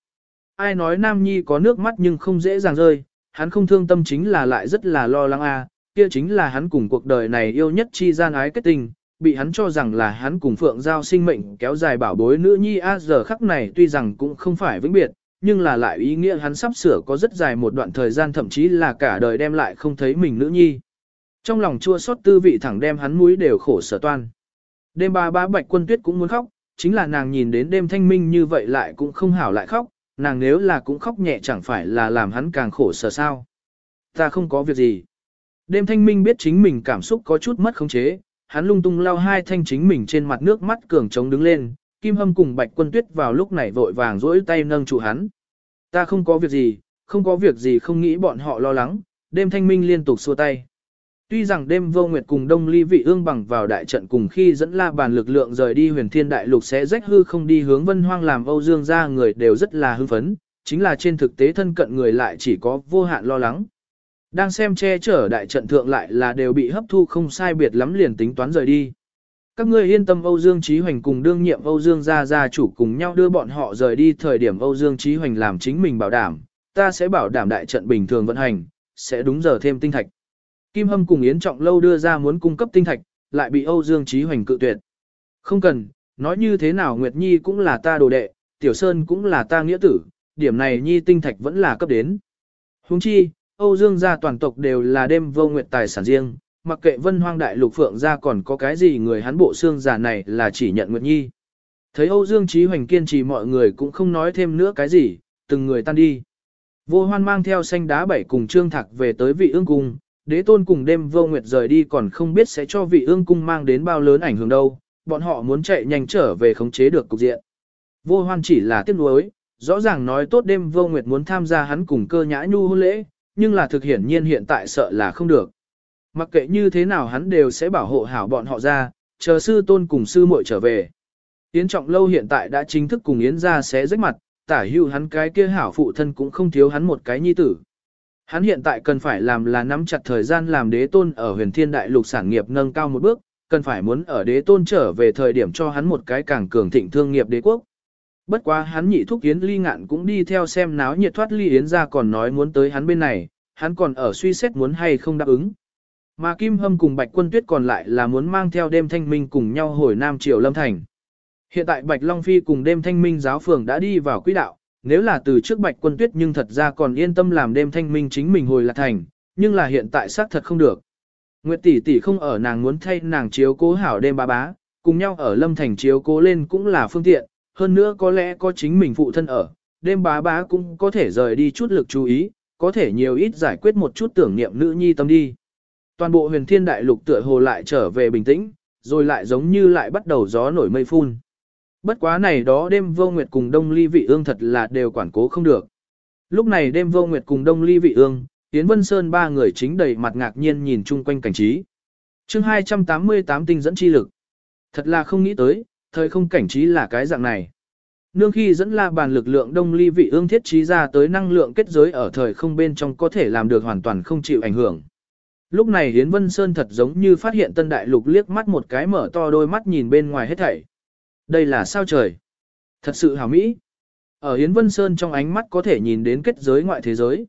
Ai nói Nam Nhi có nước mắt nhưng không dễ dàng rơi, hắn không thương tâm chính là lại rất là lo lắng a, kia chính là hắn cùng cuộc đời này yêu nhất chi gian ái kết tình, bị hắn cho rằng là hắn cùng Phượng Giao sinh mệnh kéo dài bảo bối nữ nhi a giờ khắc này tuy rằng cũng không phải vĩnh biệt, nhưng là lại ý nghĩa hắn sắp sửa có rất dài một đoạn thời gian thậm chí là cả đời đem lại không thấy mình nữ nhi. Trong lòng chua xót tư vị thẳng đem hắn mũi đều khổ sở toan. Đêm ba bá bạch quân tuyết cũng muốn khóc, chính là nàng nhìn đến đêm thanh minh như vậy lại cũng không hảo lại khóc, nàng nếu là cũng khóc nhẹ chẳng phải là làm hắn càng khổ sở sao. Ta không có việc gì. Đêm thanh minh biết chính mình cảm xúc có chút mất khống chế, hắn lung tung lao hai thanh chính mình trên mặt nước mắt cường trống đứng lên, Kim Hâm cùng Bạch Quân Tuyết vào lúc này vội vàng rỗi tay nâng trụ hắn. Ta không có việc gì, không có việc gì không nghĩ bọn họ lo lắng, đêm thanh minh liên tục xua tay. Tuy rằng đêm vô nguyệt cùng đông ly vị ương bằng vào đại trận cùng khi dẫn la bàn lực lượng rời đi huyền thiên đại lục sẽ rách hư không đi hướng vân hoang làm Âu Dương ra người đều rất là hưng phấn, chính là trên thực tế thân cận người lại chỉ có vô hạn lo lắng. Đang xem che chở đại trận thượng lại là đều bị hấp thu không sai biệt lắm liền tính toán rời đi. Các ngươi yên tâm Âu Dương Chí Hoành cùng đương nhiệm Âu Dương gia gia chủ cùng nhau đưa bọn họ rời đi thời điểm Âu Dương Chí Hoành làm chính mình bảo đảm, ta sẽ bảo đảm đại trận bình thường vận hành, sẽ đúng giờ thêm tinh thạch. Kim Hâm cùng Yến Trọng Lâu đưa ra muốn cung cấp tinh thạch, lại bị Âu Dương Chí Hoành cự tuyệt. Không cần, nói như thế nào Nguyệt Nhi cũng là ta đồ đệ, Tiểu Sơn cũng là ta nghĩa tử, điểm này Nhi tinh thạch vẫn là cấp đến. Huống chi, Âu Dương gia toàn tộc đều là đêm vô nguyệt tài sản riêng, mặc kệ vân hoang đại lục phượng gia còn có cái gì người hắn bộ xương giả này là chỉ nhận Nguyệt Nhi. Thấy Âu Dương Chí Hoành kiên trì mọi người cũng không nói thêm nữa cái gì, từng người tan đi. Vô hoan mang theo xanh đá bảy cùng trương thạc về tới vị ương cung, đế tôn cùng đêm vô nguyệt rời đi còn không biết sẽ cho vị ương cung mang đến bao lớn ảnh hưởng đâu, bọn họ muốn chạy nhanh trở về khống chế được cục diện. Vô hoan chỉ là tiếc nuối, rõ ràng nói tốt đêm vô nguyệt muốn tham gia hắn cùng cơ nhã nhu hôn lễ, nhưng là thực hiển nhiên hiện tại sợ là không được. Mặc kệ như thế nào hắn đều sẽ bảo hộ hảo bọn họ ra, chờ sư tôn cùng sư muội trở về. Yến Trọng Lâu hiện tại đã chính thức cùng Yến ra sẽ rách mặt, tả hưu hắn cái kia hảo phụ thân cũng không thiếu hắn một cái nhi tử. Hắn hiện tại cần phải làm là nắm chặt thời gian làm đế tôn ở huyền thiên đại lục sản nghiệp nâng cao một bước, cần phải muốn ở đế tôn trở về thời điểm cho hắn một cái càng cường thịnh thương nghiệp đế quốc. Bất quá hắn nhị thúc Yến ly ngạn cũng đi theo xem náo nhiệt thoát ly Yến ra còn nói muốn tới hắn bên này, hắn còn ở suy xét muốn hay không đáp ứng. Mà Kim Hâm cùng Bạch Quân Tuyết còn lại là muốn mang theo đêm thanh minh cùng nhau hồi Nam Triều Lâm Thành. Hiện tại Bạch Long Phi cùng đêm thanh minh giáo phường đã đi vào quỹ đạo, nếu là từ trước Bạch Quân Tuyết nhưng thật ra còn yên tâm làm đêm thanh minh chính mình hồi lạc thành, nhưng là hiện tại xác thật không được. Nguyệt tỷ tỷ không ở nàng muốn thay nàng chiếu cố hảo đêm ba bá, cùng nhau ở Lâm Thành chiếu cố lên cũng là phương tiện, hơn nữa có lẽ có chính mình phụ thân ở, đêm bá bá cũng có thể rời đi chút lực chú ý, có thể nhiều ít giải quyết một chút tưởng niệm nữ nhi tâm đi. Toàn bộ huyền thiên đại lục tựa hồ lại trở về bình tĩnh, rồi lại giống như lại bắt đầu gió nổi mây phun. Bất quá này đó đêm vô nguyệt cùng đông ly vị ương thật là đều quản cố không được. Lúc này đêm vô nguyệt cùng đông ly vị ương, Yến Vân Sơn ba người chính đầy mặt ngạc nhiên nhìn chung quanh cảnh trí. chương 288 tinh dẫn chi lực. Thật là không nghĩ tới, thời không cảnh trí là cái dạng này. Nương khi dẫn la bàn lực lượng đông ly vị ương thiết trí ra tới năng lượng kết giới ở thời không bên trong có thể làm được hoàn toàn không chịu ảnh hưởng. Lúc này Hiến Vân Sơn thật giống như phát hiện tân đại lục liếc mắt một cái mở to đôi mắt nhìn bên ngoài hết thảy. Đây là sao trời? Thật sự hảo mỹ. Ở Yến Vân Sơn trong ánh mắt có thể nhìn đến kết giới ngoại thế giới.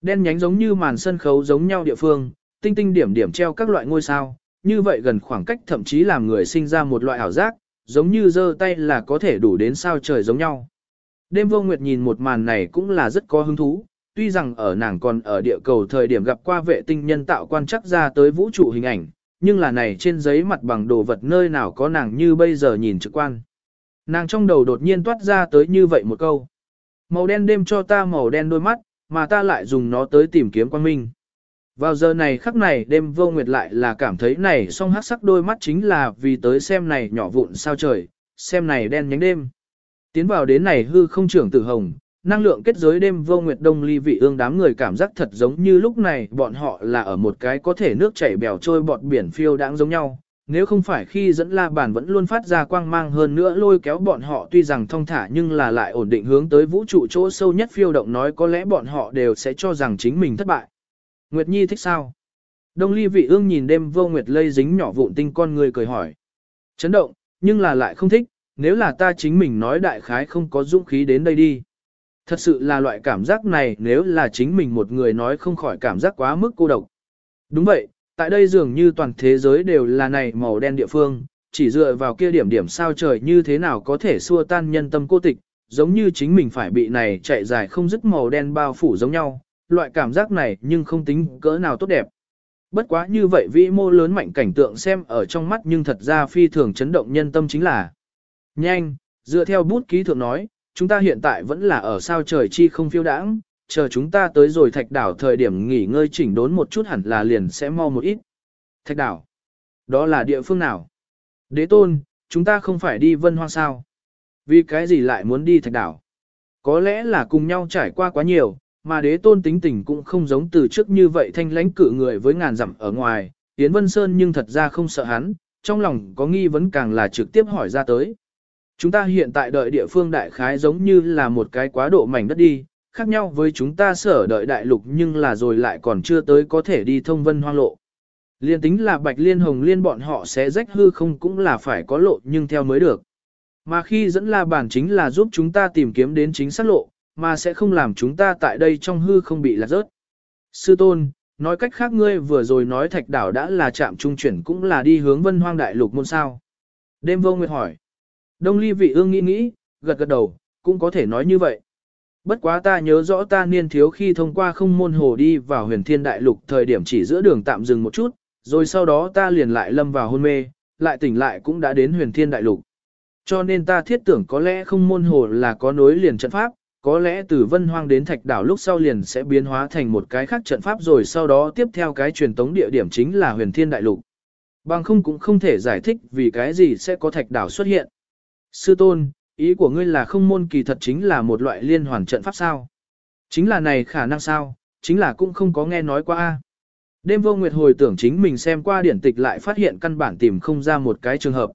Đen nhánh giống như màn sân khấu giống nhau địa phương, tinh tinh điểm điểm treo các loại ngôi sao, như vậy gần khoảng cách thậm chí làm người sinh ra một loại ảo giác, giống như giơ tay là có thể đủ đến sao trời giống nhau. Đêm vô nguyệt nhìn một màn này cũng là rất có hứng thú, tuy rằng ở nàng còn ở địa cầu thời điểm gặp qua vệ tinh nhân tạo quan chắc ra tới vũ trụ hình ảnh, nhưng là này trên giấy mặt bằng đồ vật nơi nào có nàng như bây giờ nhìn trực quan. Nàng trong đầu đột nhiên toát ra tới như vậy một câu. Màu đen đêm cho ta màu đen đôi mắt, mà ta lại dùng nó tới tìm kiếm quan minh. Vào giờ này khắc này đêm vô nguyệt lại là cảm thấy này song hát sắc đôi mắt chính là vì tới xem này nhỏ vụn sao trời, xem này đen nhánh đêm. Tiến vào đến này hư không trưởng tử hồng, năng lượng kết giới đêm vô nguyệt đông ly vị ương đám người cảm giác thật giống như lúc này bọn họ là ở một cái có thể nước chảy bèo trôi bọt biển phiêu đáng giống nhau. Nếu không phải khi dẫn la bàn vẫn luôn phát ra quang mang hơn nữa lôi kéo bọn họ tuy rằng thông thả nhưng là lại ổn định hướng tới vũ trụ chỗ sâu nhất phiêu động nói có lẽ bọn họ đều sẽ cho rằng chính mình thất bại. Nguyệt Nhi thích sao? Đông ly vị ương nhìn đêm vô Nguyệt lây dính nhỏ vụn tinh con người cười hỏi. Chấn động, nhưng là lại không thích, nếu là ta chính mình nói đại khái không có dũng khí đến đây đi. Thật sự là loại cảm giác này nếu là chính mình một người nói không khỏi cảm giác quá mức cô độc. Đúng vậy, tại đây dường như toàn thế giới đều là này màu đen địa phương, chỉ dựa vào kia điểm điểm sao trời như thế nào có thể xua tan nhân tâm cô tịch, giống như chính mình phải bị này chạy dài không dứt màu đen bao phủ giống nhau, loại cảm giác này nhưng không tính cỡ nào tốt đẹp. Bất quá như vậy vĩ mô lớn mạnh cảnh tượng xem ở trong mắt nhưng thật ra phi thường chấn động nhân tâm chính là Nhanh, dựa theo bút ký thượng nói, chúng ta hiện tại vẫn là ở sao trời chi không phiêu đãng, chờ chúng ta tới rồi thạch đảo thời điểm nghỉ ngơi chỉnh đốn một chút hẳn là liền sẽ mau một ít. Thạch đảo. Đó là địa phương nào? Đế tôn, chúng ta không phải đi vân hoang sao? Vì cái gì lại muốn đi thạch đảo? Có lẽ là cùng nhau trải qua quá nhiều, mà đế tôn tính tình cũng không giống từ trước như vậy thanh lãnh cử người với ngàn dặm ở ngoài, Yến Vân Sơn nhưng thật ra không sợ hắn, trong lòng có nghi vấn càng là trực tiếp hỏi ra tới. Chúng ta hiện tại đợi địa phương đại khái giống như là một cái quá độ mảnh đất đi, khác nhau với chúng ta sở đợi đại lục nhưng là rồi lại còn chưa tới có thể đi thông vân hoang lộ. Liên tính là bạch liên hồng liên bọn họ sẽ rách hư không cũng là phải có lộ nhưng theo mới được. Mà khi dẫn la bản chính là giúp chúng ta tìm kiếm đến chính xác lộ, mà sẽ không làm chúng ta tại đây trong hư không bị lạc rớt. Sư tôn, nói cách khác ngươi vừa rồi nói thạch đảo đã là chạm trung chuyển cũng là đi hướng vân hoang đại lục môn sao. Đêm vô nguyệt hỏi. Đông ly vị ương nghĩ nghĩ, gật gật đầu, cũng có thể nói như vậy. Bất quá ta nhớ rõ ta niên thiếu khi thông qua không môn hồ đi vào huyền thiên đại lục thời điểm chỉ giữa đường tạm dừng một chút, rồi sau đó ta liền lại lâm vào hôn mê, lại tỉnh lại cũng đã đến huyền thiên đại lục. Cho nên ta thiết tưởng có lẽ không môn hồ là có nối liền trận pháp, có lẽ từ vân hoang đến thạch đảo lúc sau liền sẽ biến hóa thành một cái khác trận pháp rồi sau đó tiếp theo cái truyền tống địa điểm chính là huyền thiên đại lục. Bằng không cũng không thể giải thích vì cái gì sẽ có thạch đảo xuất hiện. Sư tôn, ý của ngươi là không môn kỳ thật chính là một loại liên hoàn trận pháp sao? Chính là này khả năng sao? Chính là cũng không có nghe nói qua. a. Đêm vô nguyệt hồi tưởng chính mình xem qua điển tịch lại phát hiện căn bản tìm không ra một cái trường hợp.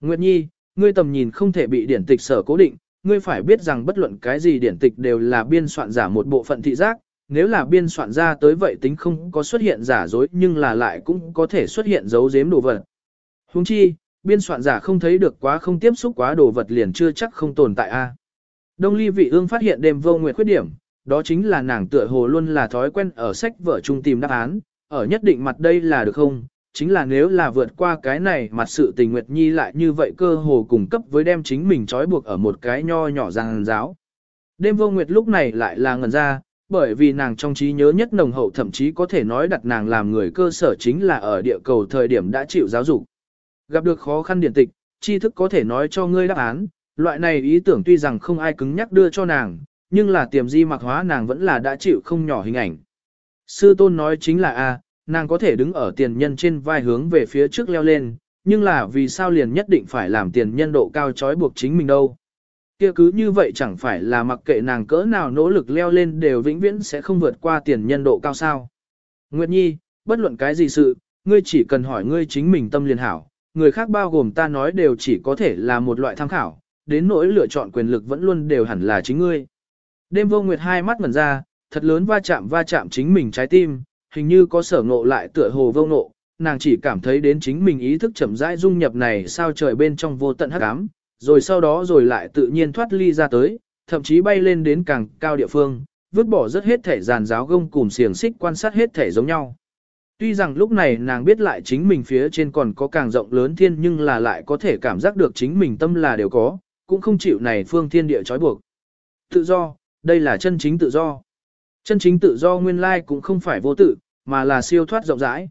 Nguyệt Nhi, ngươi tầm nhìn không thể bị điển tịch sở cố định, ngươi phải biết rằng bất luận cái gì điển tịch đều là biên soạn giả một bộ phận thị giác, nếu là biên soạn ra tới vậy tính không có xuất hiện giả dối nhưng là lại cũng có thể xuất hiện dấu giếm đồ vật. Huống chi, biên soạn giả không thấy được quá không tiếp xúc quá đồ vật liền chưa chắc không tồn tại a. À. Đông ly vị ương phát hiện đêm vô nguyệt khuyết điểm, đó chính là nàng tựa hồ luôn là thói quen ở sách vở chung tìm đáp án, ở nhất định mặt đây là được không, chính là nếu là vượt qua cái này mặt sự tình Nguyệt Nhi lại như vậy cơ hồ cùng cấp với đem chính mình trói buộc ở một cái nho nhỏ giang giáo. Đêm vô Nguyệt lúc này lại là ngẩn ra, bởi vì nàng trong trí nhớ nhất nồng hậu thậm chí có thể nói đặt nàng làm người cơ sở chính là ở địa cầu thời điểm đã chịu giáo dục. Gặp được khó khăn điển tịch, tri thức có thể nói cho ngươi đáp án, loại này ý tưởng tuy rằng không ai cứng nhắc đưa cho nàng, nhưng là tiềm di mặc hóa nàng vẫn là đã chịu không nhỏ hình ảnh. Sư tôn nói chính là A, nàng có thể đứng ở tiền nhân trên vai hướng về phía trước leo lên, nhưng là vì sao liền nhất định phải làm tiền nhân độ cao trói buộc chính mình đâu. Kia cứ như vậy chẳng phải là mặc kệ nàng cỡ nào nỗ lực leo lên đều vĩnh viễn sẽ không vượt qua tiền nhân độ cao sao. Nguyệt Nhi, bất luận cái gì sự, ngươi chỉ cần hỏi ngươi chính mình tâm liền hảo, người khác bao gồm ta nói đều chỉ có thể là một loại tham khảo, đến nỗi lựa chọn quyền lực vẫn luôn đều hẳn là chính ngươi. Đêm vô nguyệt hai mắt ngẩn ra, thật lớn va chạm va chạm chính mình trái tim, hình như có sở ngộ lại tựa hồ vô ngộ, nàng chỉ cảm thấy đến chính mình ý thức chậm rãi dung nhập này sao trời bên trong vô tận hắc ám, rồi sau đó rồi lại tự nhiên thoát ly ra tới, thậm chí bay lên đến càng cao địa phương, vứt bỏ rất hết thể giàn giáo gông cùng xiềng xích quan sát hết thể giống nhau. Tuy rằng lúc này nàng biết lại chính mình phía trên còn có càng rộng lớn thiên nhưng là lại có thể cảm giác được chính mình tâm là đều có, cũng không chịu này phương thiên địa trói buộc. Tự do, đây là chân chính tự do. Chân chính tự do nguyên lai cũng không phải vô tự, mà là siêu thoát rộng rãi.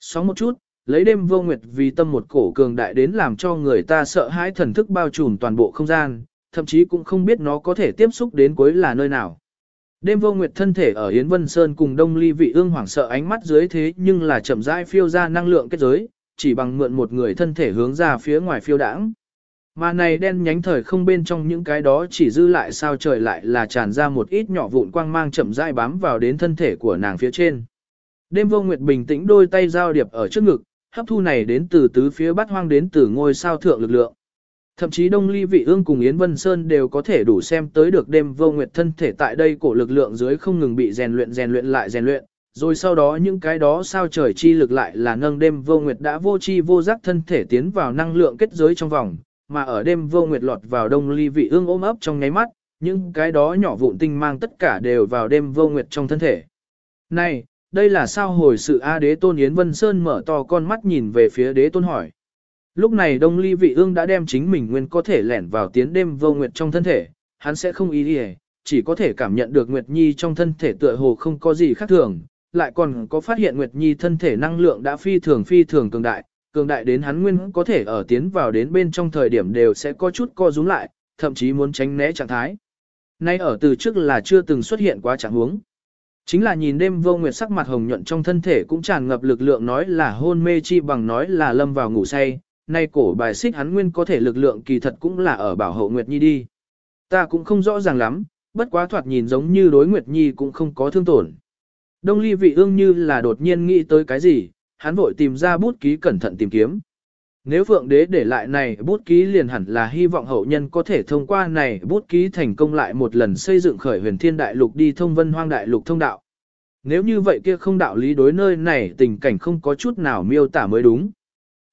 Sóng một chút, lấy đêm vô nguyệt vì tâm một cổ cường đại đến làm cho người ta sợ hãi thần thức bao trùm toàn bộ không gian, thậm chí cũng không biết nó có thể tiếp xúc đến cuối là nơi nào. Đêm vô nguyệt thân thể ở Yến Vân Sơn cùng Đông Ly vị ương hoảng sợ ánh mắt dưới thế nhưng là chậm rãi phiêu ra năng lượng kết giới, chỉ bằng mượn một người thân thể hướng ra phía ngoài phiêu đãng. Mà này đen nhánh thời không bên trong những cái đó chỉ dư lại sao trời lại là tràn ra một ít nhỏ vụn quang mang chậm rãi bám vào đến thân thể của nàng phía trên. Đêm vô nguyệt bình tĩnh đôi tay giao điệp ở trước ngực, hấp thu này đến từ tứ phía bát hoang đến từ ngôi sao thượng lực lượng. Thậm chí Đông Ly Vị Ương cùng Yến Vân Sơn đều có thể đủ xem tới được đêm vô nguyệt thân thể tại đây cổ lực lượng dưới không ngừng bị rèn luyện rèn luyện lại rèn luyện, rồi sau đó những cái đó sao trời chi lực lại là nâng đêm vô nguyệt đã vô chi vô giác thân thể tiến vào năng lượng kết giới trong vòng, mà ở đêm vô nguyệt lọt vào Đông Ly Vị Ương ôm ấp trong nháy mắt, những cái đó nhỏ vụn tinh mang tất cả đều vào đêm vô nguyệt trong thân thể. Này, đây là sao hồi sự A đế tôn Yến Vân Sơn mở to con mắt nhìn về phía đế tôn hỏi. Lúc này Đông Ly Vị Ương đã đem chính mình nguyên có thể lẻn vào tiến đêm vô nguyệt trong thân thể, hắn sẽ không ý đi chỉ có thể cảm nhận được Nguyệt Nhi trong thân thể tựa hồ không có gì khác thường, lại còn có phát hiện Nguyệt Nhi thân thể năng lượng đã phi thường phi thường cường đại, cường đại đến hắn nguyên có thể ở tiến vào đến bên trong thời điểm đều sẽ có chút co rúm lại, thậm chí muốn tránh né trạng thái. Nay ở từ trước là chưa từng xuất hiện quá trạng huống. Chính là nhìn đêm vô nguyệt sắc mặt hồng nhuận trong thân thể cũng tràn ngập lực lượng nói là hôn mê chi bằng nói là lâm vào ngủ say, nay cổ bài xích hắn nguyên có thể lực lượng kỳ thật cũng là ở bảo hộ Nguyệt Nhi đi. Ta cũng không rõ ràng lắm, bất quá thoạt nhìn giống như đối Nguyệt Nhi cũng không có thương tổn. Đông ly vị ương như là đột nhiên nghĩ tới cái gì, hắn vội tìm ra bút ký cẩn thận tìm kiếm. Nếu Phượng Đế để lại này bút ký liền hẳn là hy vọng hậu nhân có thể thông qua này bút ký thành công lại một lần xây dựng khởi huyền thiên đại lục đi thông vân hoang đại lục thông đạo. Nếu như vậy kia không đạo lý đối nơi này tình cảnh không có chút nào miêu tả mới đúng.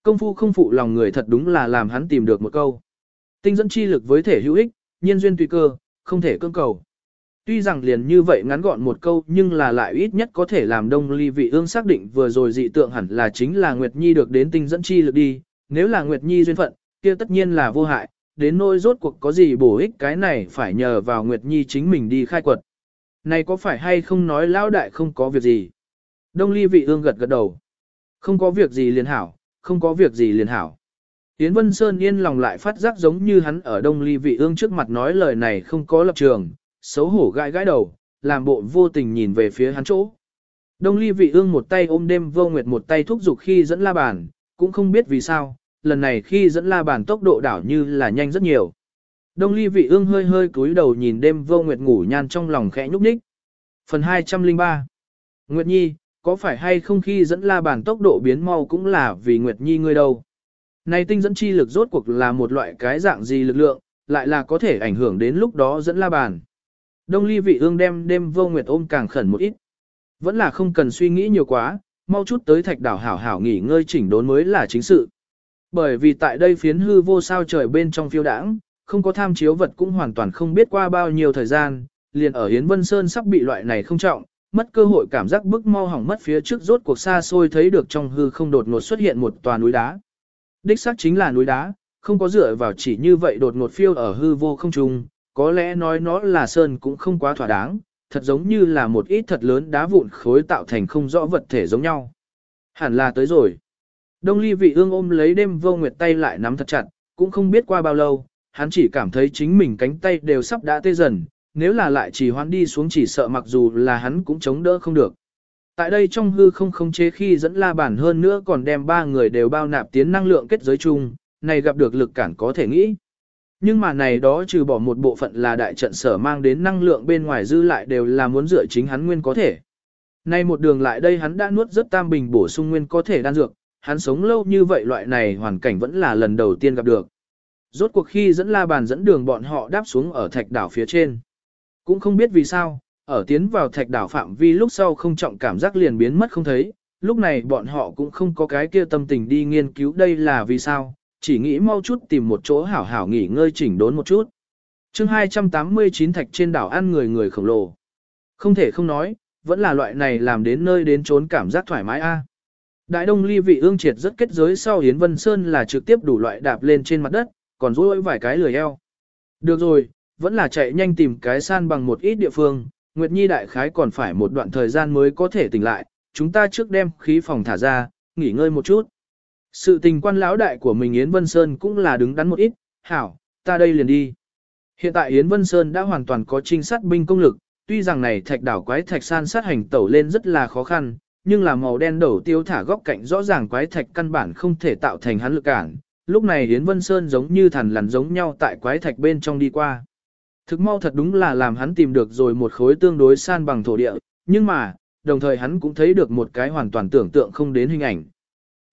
Công phu không phụ lòng người thật đúng là làm hắn tìm được một câu. Tinh dẫn chi lực với thể hữu ích, nhiên duyên tùy cơ, không thể cưỡng cầu. Tuy rằng liền như vậy ngắn gọn một câu nhưng là lại ít nhất có thể làm đông ly vị ương xác định vừa rồi dị tượng hẳn là chính là Nguyệt Nhi được đến tinh dẫn chi lực đi, nếu là Nguyệt Nhi duyên phận, kia tất nhiên là vô hại, đến nỗi rốt cuộc có gì bổ ích cái này phải nhờ vào Nguyệt Nhi chính mình đi khai quật. Này có phải hay không nói lão đại không có việc gì? Đông ly vị ương gật gật đầu. Không có việc gì liền hảo, không có việc gì liền hảo. Yến Vân Sơn yên lòng lại phát giác giống như hắn ở đông ly vị ương trước mặt nói lời này không có lập trường, xấu hổ gãi gãi đầu, làm bộ vô tình nhìn về phía hắn chỗ. Đông ly vị ương một tay ôm đêm vô nguyệt một tay thúc giục khi dẫn la bàn, cũng không biết vì sao, lần này khi dẫn la bàn tốc độ đảo như là nhanh rất nhiều. Đông ly vị ương hơi hơi cúi đầu nhìn đêm vô nguyệt ngủ nhan trong lòng khẽ nhúc nhích. Phần 203 Nguyệt Nhi, có phải hay không khi dẫn la bàn tốc độ biến mau cũng là vì Nguyệt Nhi ngươi đâu? Này tinh dẫn chi lực rốt cuộc là một loại cái dạng gì lực lượng, lại là có thể ảnh hưởng đến lúc đó dẫn la bàn. Đông ly vị ương đem đêm vô nguyệt ôm càng khẩn một ít. Vẫn là không cần suy nghĩ nhiều quá, mau chút tới thạch đảo hảo hảo nghỉ ngơi chỉnh đốn mới là chính sự. Bởi vì tại đây phiến hư vô sao trời bên trong phiêu đãng, không có tham chiếu vật cũng hoàn toàn không biết qua bao nhiêu thời gian, liền ở Yến Vân Sơn sắp bị loại này không trọng, mất cơ hội cảm giác bức mau hỏng mất phía trước rốt cuộc xa xôi thấy được trong hư không đột ngột xuất hiện một tòa núi đá. Đích xác chính là núi đá, không có dựa vào chỉ như vậy đột ngột phiêu ở hư vô không trung, có lẽ nói nó là sơn cũng không quá thỏa đáng, thật giống như là một ít thật lớn đá vụn khối tạo thành không rõ vật thể giống nhau. Hẳn là tới rồi. Đông ly vị ương ôm lấy đêm vô nguyệt tay lại nắm thật chặt, cũng không biết qua bao lâu, hắn chỉ cảm thấy chính mình cánh tay đều sắp đã tê dần, nếu là lại chỉ hoán đi xuống chỉ sợ mặc dù là hắn cũng chống đỡ không được. Tại đây trong hư không không chế khi dẫn la bản hơn nữa còn đem ba người đều bao nạp tiến năng lượng kết giới chung, này gặp được lực cản có thể nghĩ. Nhưng mà này đó trừ bỏ một bộ phận là đại trận sở mang đến năng lượng bên ngoài dư lại đều là muốn dựa chính hắn nguyên có thể. Nay một đường lại đây hắn đã nuốt rất tam bình bổ sung nguyên có thể đan dược, hắn sống lâu như vậy loại này hoàn cảnh vẫn là lần đầu tiên gặp được. Rốt cuộc khi dẫn la bàn dẫn đường bọn họ đáp xuống ở thạch đảo phía trên. Cũng không biết vì sao, ở tiến vào thạch đảo phạm vi lúc sau không trọng cảm giác liền biến mất không thấy, lúc này bọn họ cũng không có cái kia tâm tình đi nghiên cứu đây là vì sao, chỉ nghĩ mau chút tìm một chỗ hảo hảo nghỉ ngơi chỉnh đốn một chút. chương 289 thạch trên đảo ăn người người khổng lồ. Không thể không nói, vẫn là loại này làm đến nơi đến trốn cảm giác thoải mái a. Đại đông ly vị ương triệt rất kết giới sau yến Vân Sơn là trực tiếp đủ loại đạp lên trên mặt đất, còn dối vài cái lười eo. Được rồi, vẫn là chạy nhanh tìm cái san bằng một ít địa phương, Nguyệt Nhi đại khái còn phải một đoạn thời gian mới có thể tỉnh lại, chúng ta trước đem khí phòng thả ra, nghỉ ngơi một chút. Sự tình quan lão đại của mình Yến Vân Sơn cũng là đứng đắn một ít, hảo, ta đây liền đi. Hiện tại Yến Vân Sơn đã hoàn toàn có trinh sát binh công lực, tuy rằng này thạch đảo quái thạch san sát hành tẩu lên rất là khó khăn, nhưng là màu đen đầu tiêu thả góc cạnh rõ ràng quái thạch căn bản không thể tạo thành hắn lực cản. Lúc này Yến Vân Sơn giống như thần lằn giống nhau tại quái thạch bên trong đi qua. Thực mau thật đúng là làm hắn tìm được rồi một khối tương đối san bằng thổ địa, nhưng mà, đồng thời hắn cũng thấy được một cái hoàn toàn tưởng tượng không đến hình ảnh.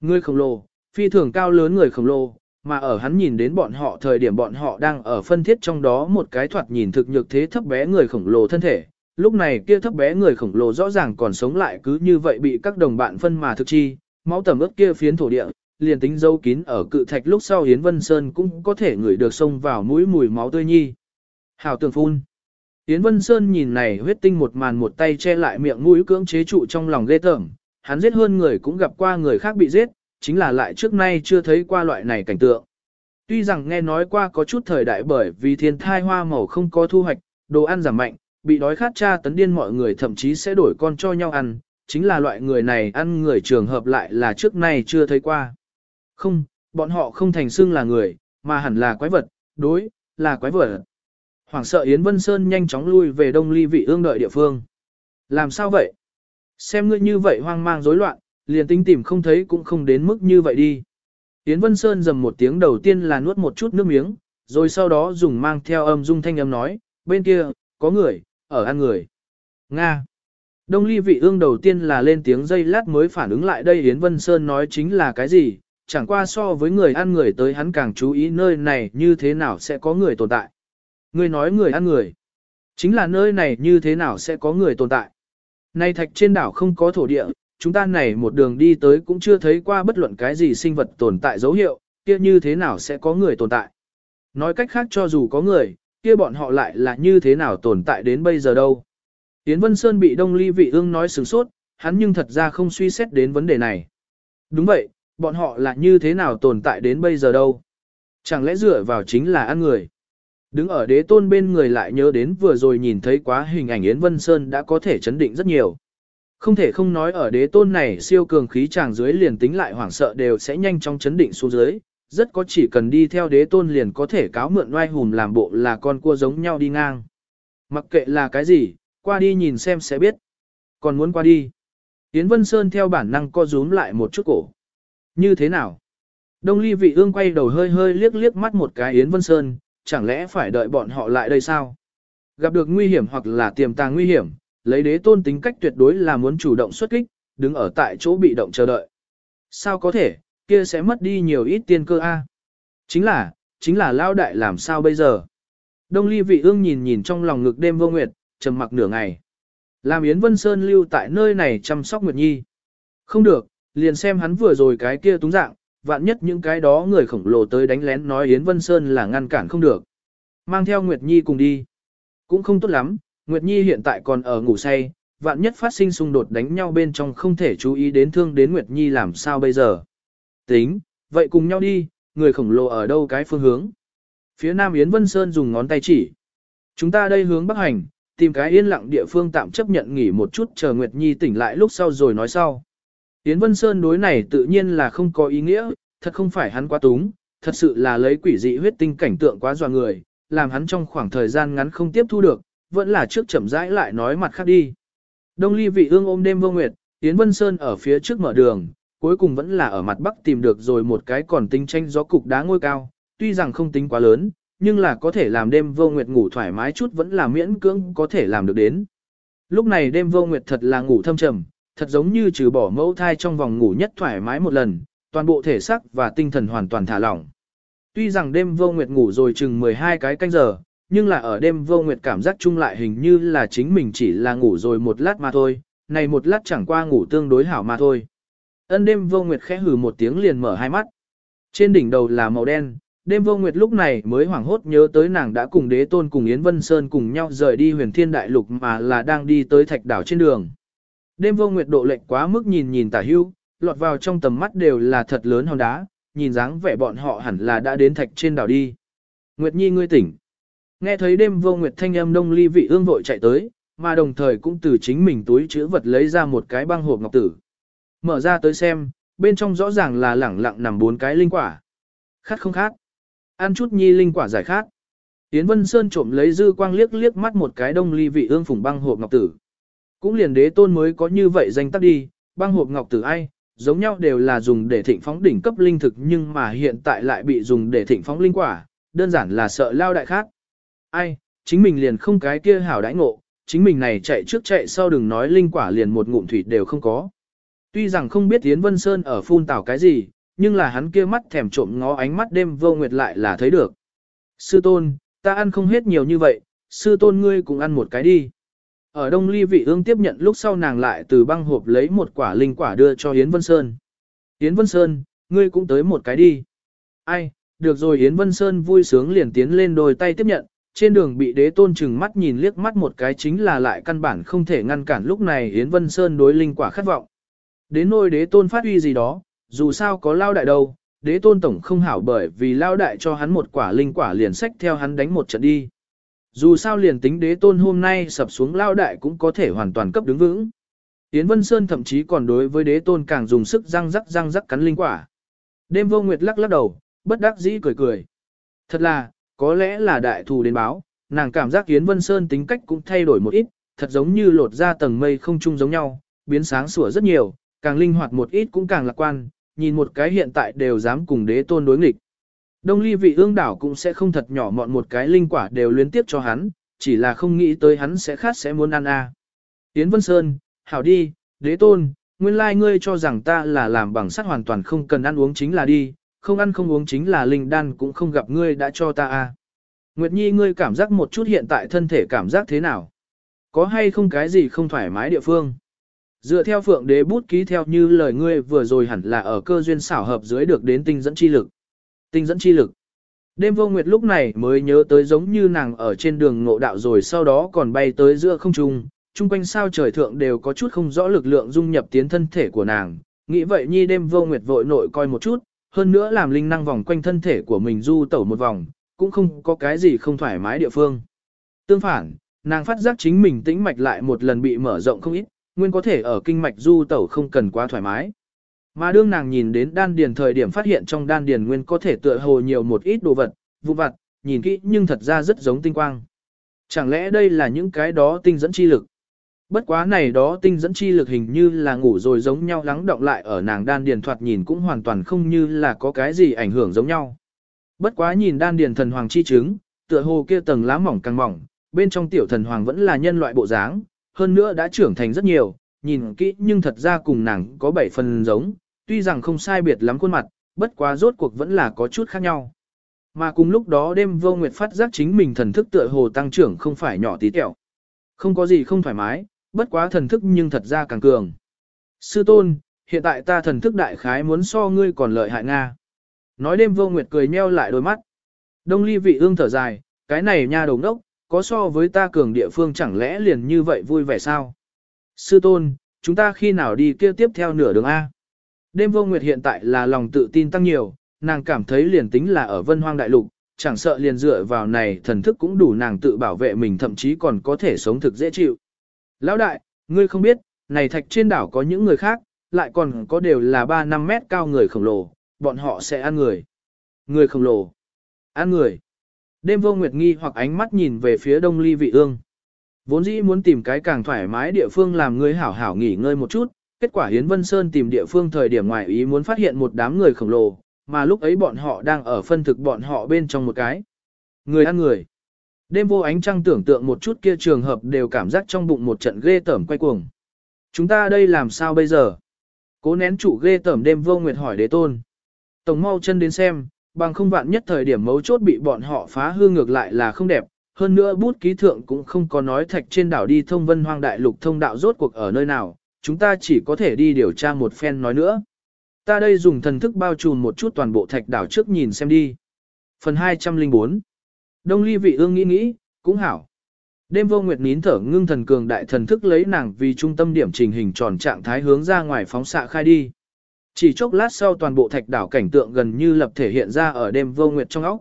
Người khổng lồ, phi thường cao lớn người khổng lồ, mà ở hắn nhìn đến bọn họ thời điểm bọn họ đang ở phân thiết trong đó một cái thoạt nhìn thực nhược thế thấp bé người khổng lồ thân thể. Lúc này kia thấp bé người khổng lồ rõ ràng còn sống lại cứ như vậy bị các đồng bạn phân mà thực chi, máu tầm ướp kia phiến thổ địa, liền tính dấu kín ở cự thạch lúc sau Hiến Vân Sơn cũng có thể ngửi được xông vào mũi mùi máu tươi nhi. Hảo tường phun. Yến Vân Sơn nhìn này huyết tinh một màn một tay che lại miệng mũi cưỡng chế trụ trong lòng ghê tởm, hắn giết hơn người cũng gặp qua người khác bị giết, chính là lại trước nay chưa thấy qua loại này cảnh tượng. Tuy rằng nghe nói qua có chút thời đại bởi vì thiên thai hoa màu không có thu hoạch, đồ ăn giảm mạnh, bị đói khát cha tấn điên mọi người thậm chí sẽ đổi con cho nhau ăn, chính là loại người này ăn người trường hợp lại là trước nay chưa thấy qua. Không, bọn họ không thành xưng là người, mà hẳn là quái vật, đối, là quái vật. Hoảng sợ Yến Vân Sơn nhanh chóng lui về đông ly vị ương đợi địa phương. Làm sao vậy? Xem ngươi như vậy hoang mang rối loạn, liền tính tìm không thấy cũng không đến mức như vậy đi. Yến Vân Sơn dầm một tiếng đầu tiên là nuốt một chút nước miếng, rồi sau đó dùng mang theo âm dung thanh âm nói, bên kia, có người, ở ăn người. Nga. Đông ly vị ương đầu tiên là lên tiếng dây lát mới phản ứng lại đây Yến Vân Sơn nói chính là cái gì, chẳng qua so với người ăn người tới hắn càng chú ý nơi này như thế nào sẽ có người tồn tại. Ngươi nói người ăn người. Chính là nơi này như thế nào sẽ có người tồn tại. Nay thạch trên đảo không có thổ địa, chúng ta này một đường đi tới cũng chưa thấy qua bất luận cái gì sinh vật tồn tại dấu hiệu, kia như thế nào sẽ có người tồn tại. Nói cách khác cho dù có người, kia bọn họ lại là như thế nào tồn tại đến bây giờ đâu. Yến Vân Sơn bị Đông Ly Vị Ương nói sừng sốt, hắn nhưng thật ra không suy xét đến vấn đề này. Đúng vậy, bọn họ là như thế nào tồn tại đến bây giờ đâu. Chẳng lẽ dựa vào chính là ăn người. Đứng ở đế tôn bên người lại nhớ đến vừa rồi nhìn thấy quá hình ảnh Yến Vân Sơn đã có thể chấn định rất nhiều. Không thể không nói ở đế tôn này siêu cường khí chàng dưới liền tính lại hoảng sợ đều sẽ nhanh chóng chấn định xuống dưới, rất có chỉ cần đi theo đế tôn liền có thể cáo mượn oai hùm làm bộ là con cua giống nhau đi ngang. Mặc kệ là cái gì, qua đi nhìn xem sẽ biết. Còn muốn qua đi. Yến Vân Sơn theo bản năng co rúm lại một chút cổ. Như thế nào? Đông ly vị ương quay đầu hơi hơi liếc liếc mắt một cái Yến Vân Sơn, chẳng lẽ phải đợi bọn họ lại đây sao? Gặp được nguy hiểm hoặc là tiềm tàng nguy hiểm, lấy đế tôn tính cách tuyệt đối là muốn chủ động xuất kích, đứng ở tại chỗ bị động chờ đợi. Sao có thể, kia sẽ mất đi nhiều ít tiên cơ a. Chính là, chính là lao đại làm sao bây giờ? Đông ly vị ương nhìn nhìn trong lòng ngực đêm vô nguyệt, trầm mặc nửa ngày. Làm Yến Vân Sơn lưu tại nơi này chăm sóc Nguyệt Nhi. Không được, liền xem hắn vừa rồi cái kia túng dạng, vạn nhất những cái đó người khổng lồ tới đánh lén nói Yến Vân Sơn là ngăn cản không được. Mang theo Nguyệt Nhi cùng đi. Cũng không tốt lắm, Nguyệt Nhi hiện tại còn ở ngủ say, vạn nhất phát sinh xung đột đánh nhau bên trong không thể chú ý đến thương đến Nguyệt Nhi làm sao bây giờ. Tính, vậy cùng nhau đi, người khổng lồ ở đâu cái phương hướng. Phía Nam Yến Vân Sơn dùng ngón tay chỉ. Chúng ta đây hướng Bắc Hành, tìm cái yên lặng địa phương tạm chấp nhận nghỉ một chút chờ Nguyệt Nhi tỉnh lại lúc sau rồi nói sau. Yến Vân Sơn đối này tự nhiên là không có ý nghĩa, thật không phải hắn quá túng, thật sự là lấy quỷ dị huyết tinh cảnh tượng quá dọa người, làm hắn trong khoảng thời gian ngắn không tiếp thu được, vẫn là trước chậm rãi lại nói mặt khác đi. Đông ly vị ương ôm đêm vô nguyệt, Yến Vân Sơn ở phía trước mở đường, cuối cùng vẫn là ở mặt bắc tìm được rồi một cái còn tinh tranh gió cục đá ngôi cao, tuy rằng không tính quá lớn, nhưng là có thể làm đêm vô nguyệt ngủ thoải mái chút vẫn là miễn cưỡng có thể làm được đến. Lúc này đêm vô nguyệt thật là ngủ thâm trầm, thật giống như trừ bỏ mẫu thai trong vòng ngủ nhất thoải mái một lần, toàn bộ thể xác và tinh thần hoàn toàn thả lỏng. Tuy rằng đêm vô nguyệt ngủ rồi chừng 12 cái canh giờ, nhưng là ở đêm vô nguyệt cảm giác chung lại hình như là chính mình chỉ là ngủ rồi một lát mà thôi, này một lát chẳng qua ngủ tương đối hảo mà thôi. Ân đêm vô nguyệt khẽ hừ một tiếng liền mở hai mắt. Trên đỉnh đầu là màu đen, đêm vô nguyệt lúc này mới hoảng hốt nhớ tới nàng đã cùng đế tôn cùng Yến Vân Sơn cùng nhau rời đi huyền thiên đại lục mà là đang đi tới thạch đảo trên đường. Đêm vô nguyệt độ lệnh quá mức nhìn nhìn tả hưu, lọt vào trong tầm mắt đều là thật lớn hòn đá, nhìn dáng vẻ bọn họ hẳn là đã đến thạch trên đảo đi. Nguyệt Nhi ngươi tỉnh. Nghe thấy đêm vô nguyệt thanh âm đông ly vị ương vội chạy tới, mà đồng thời cũng từ chính mình túi chữ vật lấy ra một cái băng hộp ngọc tử. Mở ra tới xem, bên trong rõ ràng là lẳng lặng nằm bốn cái linh quả. Khát không khát. Ăn chút nhi linh quả giải khát. Yến Vân Sơn trộm lấy dư quang liếc liếc mắt một cái đông ly vị ương phùng băng hộp ngọc tử. Cũng liền đế tôn mới có như vậy danh tắc đi, băng hộp ngọc tử ai, giống nhau đều là dùng để thịnh phóng đỉnh cấp linh thực nhưng mà hiện tại lại bị dùng để thịnh phóng linh quả, đơn giản là sợ lao đại khác. Ai, chính mình liền không cái kia hảo đãi ngộ, chính mình này chạy trước chạy sau đừng nói linh quả liền một ngụm thủy đều không có. Tuy rằng không biết Yến Vân Sơn ở phun tảo cái gì, nhưng là hắn kia mắt thèm trộm ngó ánh mắt đêm vô nguyệt lại là thấy được. Sư tôn, ta ăn không hết nhiều như vậy, sư tôn ngươi cũng ăn một cái đi. Ở Đông Ly vị ương tiếp nhận lúc sau nàng lại từ băng hộp lấy một quả linh quả đưa cho Yến Vân Sơn. Yến Vân Sơn, ngươi cũng tới một cái đi. Ai, được rồi Yến Vân Sơn vui sướng liền tiến lên đôi tay tiếp nhận, trên đường bị đế tôn chừng mắt nhìn liếc mắt một cái chính là lại căn bản không thể ngăn cản lúc này Yến Vân Sơn đối linh quả khát vọng. Đến nôi đế tôn phát huy gì đó, dù sao có lao đại đâu, đế tôn tổng không hảo bởi vì lao đại cho hắn một quả linh quả liền sách theo hắn đánh một trận đi. Dù sao liền tính đế tôn hôm nay sập xuống lao đại cũng có thể hoàn toàn cấp đứng vững. Yến Vân Sơn thậm chí còn đối với đế tôn càng dùng sức răng rắc răng rắc cắn linh quả. Đêm vô nguyệt lắc lắc đầu, bất đắc dĩ cười cười. Thật là, có lẽ là đại thù đến báo, nàng cảm giác Yến Vân Sơn tính cách cũng thay đổi một ít, thật giống như lột ra tầng mây không chung giống nhau, biến sáng sủa rất nhiều, càng linh hoạt một ít cũng càng lạc quan, nhìn một cái hiện tại đều dám cùng đế tôn đối nghịch. Đông ly vị ương đảo cũng sẽ không thật nhỏ mọn một cái linh quả đều luyến tiếp cho hắn, chỉ là không nghĩ tới hắn sẽ khát sẽ muốn ăn a. À. Vân Sơn, hảo đi, đế tôn, nguyên lai ngươi cho rằng ta là làm bằng sắt hoàn toàn không cần ăn uống chính là đi, không ăn không uống chính là linh đan cũng không gặp ngươi đã cho ta a. À. Nguyệt Nhi ngươi cảm giác một chút hiện tại thân thể cảm giác thế nào? Có hay không cái gì không thoải mái địa phương? Dựa theo phượng đế bút ký theo như lời ngươi vừa rồi hẳn là ở cơ duyên xảo hợp dưới được đến tinh dẫn chi lực. Tinh dẫn chi lực. Đêm vô nguyệt lúc này mới nhớ tới giống như nàng ở trên đường ngộ đạo rồi sau đó còn bay tới giữa không trung, chung quanh sao trời thượng đều có chút không rõ lực lượng dung nhập tiến thân thể của nàng. Nghĩ vậy nhi đêm vô nguyệt vội nội coi một chút, hơn nữa làm linh năng vòng quanh thân thể của mình du tẩu một vòng, cũng không có cái gì không thoải mái địa phương. Tương phản, nàng phát giác chính mình tĩnh mạch lại một lần bị mở rộng không ít, nguyên có thể ở kinh mạch du tẩu không cần quá thoải mái. Mà đương nàng nhìn đến đan điền thời điểm phát hiện trong đan điền nguyên có thể tựa hồ nhiều một ít đồ vật, vụ vặt, nhìn kỹ nhưng thật ra rất giống tinh quang. Chẳng lẽ đây là những cái đó tinh dẫn chi lực? Bất quá này đó tinh dẫn chi lực hình như là ngủ rồi giống nhau lắng động lại ở nàng đan điền thoạt nhìn cũng hoàn toàn không như là có cái gì ảnh hưởng giống nhau. Bất quá nhìn đan điền thần hoàng chi chứng, tựa hồ kia tầng lá mỏng càng mỏng, bên trong tiểu thần hoàng vẫn là nhân loại bộ dáng, hơn nữa đã trưởng thành rất nhiều, nhìn kỹ nhưng thật ra cùng nàng có bảy phần giống, tuy rằng không sai biệt lắm khuôn mặt, bất quá rốt cuộc vẫn là có chút khác nhau. Mà cùng lúc đó đêm vô nguyệt phát giác chính mình thần thức tựa hồ tăng trưởng không phải nhỏ tí tẹo. Không có gì không thoải mái, bất quá thần thức nhưng thật ra càng cường. Sư tôn, hiện tại ta thần thức đại khái muốn so ngươi còn lợi hại Nga. Nói đêm vô nguyệt cười nheo lại đôi mắt. Đông ly vị ương thở dài, cái này nha đầu đốc, có so với ta cường địa phương chẳng lẽ liền như vậy vui vẻ sao? Sư tôn, chúng ta khi nào đi kia tiếp theo nửa đường A? Đêm vô nguyệt hiện tại là lòng tự tin tăng nhiều, nàng cảm thấy liền tính là ở vân hoang đại lục, chẳng sợ liền dựa vào này thần thức cũng đủ nàng tự bảo vệ mình thậm chí còn có thể sống thực dễ chịu. Lão đại, ngươi không biết, này thạch trên đảo có những người khác, lại còn có đều là 3-5 mét cao người khổng lồ, bọn họ sẽ ăn người. Người khổng lồ. Ăn người. Đêm vô nguyệt nghi hoặc ánh mắt nhìn về phía đông ly vị ương. Vốn dĩ muốn tìm cái càng thoải mái địa phương làm người hảo hảo nghỉ ngơi một chút, kết quả Hiến Vân Sơn tìm địa phương thời điểm ngoài ý muốn phát hiện một đám người khổng lồ, mà lúc ấy bọn họ đang ở phân thực bọn họ bên trong một cái. Người ăn người. Đêm vô ánh trăng tưởng tượng một chút kia trường hợp đều cảm giác trong bụng một trận ghê tởm quay cuồng. Chúng ta đây làm sao bây giờ? Cố nén trụ ghê tởm đêm vô nguyệt hỏi đế tôn. Tổng mau chân đến xem, bằng không vạn nhất thời điểm mấu chốt bị bọn họ phá hư ngược lại là không đẹp. Hơn nữa bút ký thượng cũng không có nói thạch trên đảo đi thông vân hoang đại lục thông đạo rốt cuộc ở nơi nào, chúng ta chỉ có thể đi điều tra một phen nói nữa. Ta đây dùng thần thức bao trùm một chút toàn bộ thạch đảo trước nhìn xem đi. Phần 204 Đông ly vị ương nghĩ nghĩ, cũng hảo. Đêm vô nguyệt nín thở ngưng thần cường đại thần thức lấy nàng vì trung tâm điểm trình hình tròn trạng thái hướng ra ngoài phóng xạ khai đi. Chỉ chốc lát sau toàn bộ thạch đảo cảnh tượng gần như lập thể hiện ra ở đêm vô nguyệt trong óc.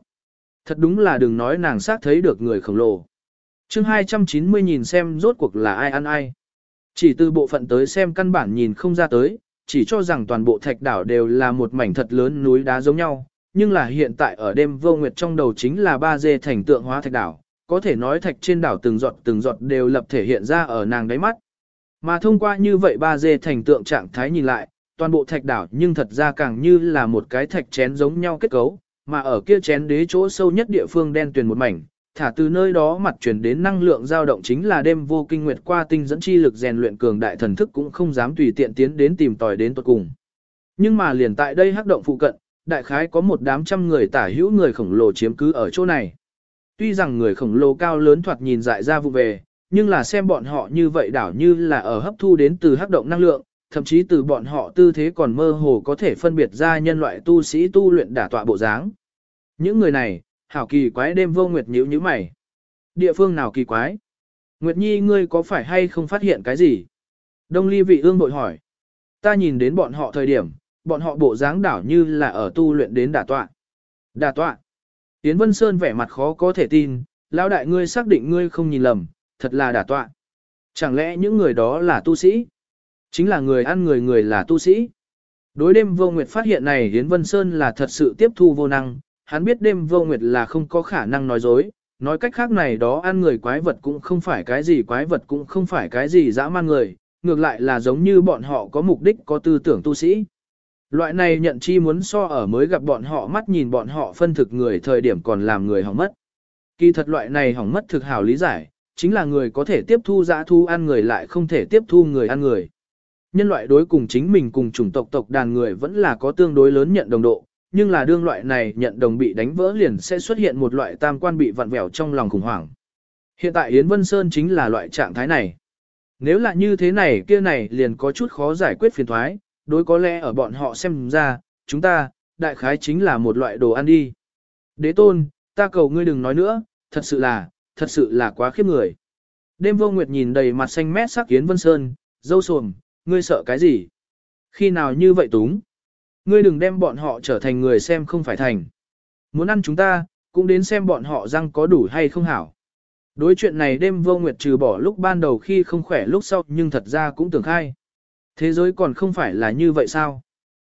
Thật đúng là đừng nói nàng xác thấy được người khổng lồ. chương 290 nhìn xem rốt cuộc là ai ăn ai. Chỉ từ bộ phận tới xem căn bản nhìn không ra tới, chỉ cho rằng toàn bộ thạch đảo đều là một mảnh thật lớn núi đá giống nhau, nhưng là hiện tại ở đêm vô nguyệt trong đầu chính là ba dê thành tượng hóa thạch đảo, có thể nói thạch trên đảo từng giọt từng giọt đều lập thể hiện ra ở nàng đáy mắt. Mà thông qua như vậy ba dê thành tượng trạng thái nhìn lại, toàn bộ thạch đảo nhưng thật ra càng như là một cái thạch chén giống nhau kết cấu, mà ở kia chén đế chỗ sâu nhất địa phương đen tuyền một mảnh, thả từ nơi đó mặt truyền đến năng lượng dao động chính là đêm vô kinh nguyệt qua tinh dẫn chi lực rèn luyện cường đại thần thức cũng không dám tùy tiện tiến đến tìm tòi đến tuột cùng. Nhưng mà liền tại đây hắc động phụ cận, đại khái có một đám trăm người tả hữu người khổng lồ chiếm cứ ở chỗ này. Tuy rằng người khổng lồ cao lớn thoạt nhìn dại ra vụ về, nhưng là xem bọn họ như vậy đảo như là ở hấp thu đến từ hắc động năng lượng, thậm chí từ bọn họ tư thế còn mơ hồ có thể phân biệt ra nhân loại tu sĩ tu luyện đả tọa bộ dáng. Những người này, hảo kỳ quái đêm vô nguyệt nhíu nhíu mày. Địa phương nào kỳ quái? Nguyệt Nhi ngươi có phải hay không phát hiện cái gì? Đông ly vị ương bội hỏi. Ta nhìn đến bọn họ thời điểm, bọn họ bộ dáng đảo như là ở tu luyện đến đả tọa. Đả tọa. Tiến Vân Sơn vẻ mặt khó có thể tin, lão đại ngươi xác định ngươi không nhìn lầm, thật là đả tọa. Chẳng lẽ những người đó là tu sĩ? Chính là người ăn người người là tu sĩ. Đối đêm vô nguyệt phát hiện này Hiến Vân Sơn là thật sự tiếp thu vô năng, hắn biết đêm vô nguyệt là không có khả năng nói dối, Nói cách khác này đó ăn người quái vật cũng không phải cái gì quái vật cũng không phải cái gì dã man người, ngược lại là giống như bọn họ có mục đích có tư tưởng tu sĩ. Loại này nhận chi muốn so ở mới gặp bọn họ mắt nhìn bọn họ phân thực người thời điểm còn làm người hỏng mất. Kỳ thật loại này hỏng mất thực hảo lý giải, chính là người có thể tiếp thu dã thu ăn người lại không thể tiếp thu người ăn người. Nhân loại đối cùng chính mình cùng chủng tộc tộc đàn người vẫn là có tương đối lớn nhận đồng độ, nhưng là đương loại này nhận đồng bị đánh vỡ liền sẽ xuất hiện một loại tam quan bị vặn vẹo trong lòng khủng hoảng. Hiện tại Yến Vân Sơn chính là loại trạng thái này. Nếu là như thế này kia này liền có chút khó giải quyết phiền thoái, đối có lẽ ở bọn họ xem ra, chúng ta, đại khái chính là một loại đồ ăn đi. Đế tôn, ta cầu ngươi đừng nói nữa, thật sự là, thật sự là quá khiếp người. Đêm vô nguyệt nhìn đầy mặt xanh mét sắc Yến Vân Sơn, dâu sồm, ngươi sợ cái gì? Khi nào như vậy túng? Ngươi đừng đem bọn họ trở thành người xem không phải thành. Muốn ăn chúng ta, cũng đến xem bọn họ răng có đủ hay không hảo. Đối chuyện này đêm vô nguyệt trừ bỏ lúc ban đầu khi không khỏe lúc sau nhưng thật ra cũng tưởng khai. Thế giới còn không phải là như vậy sao?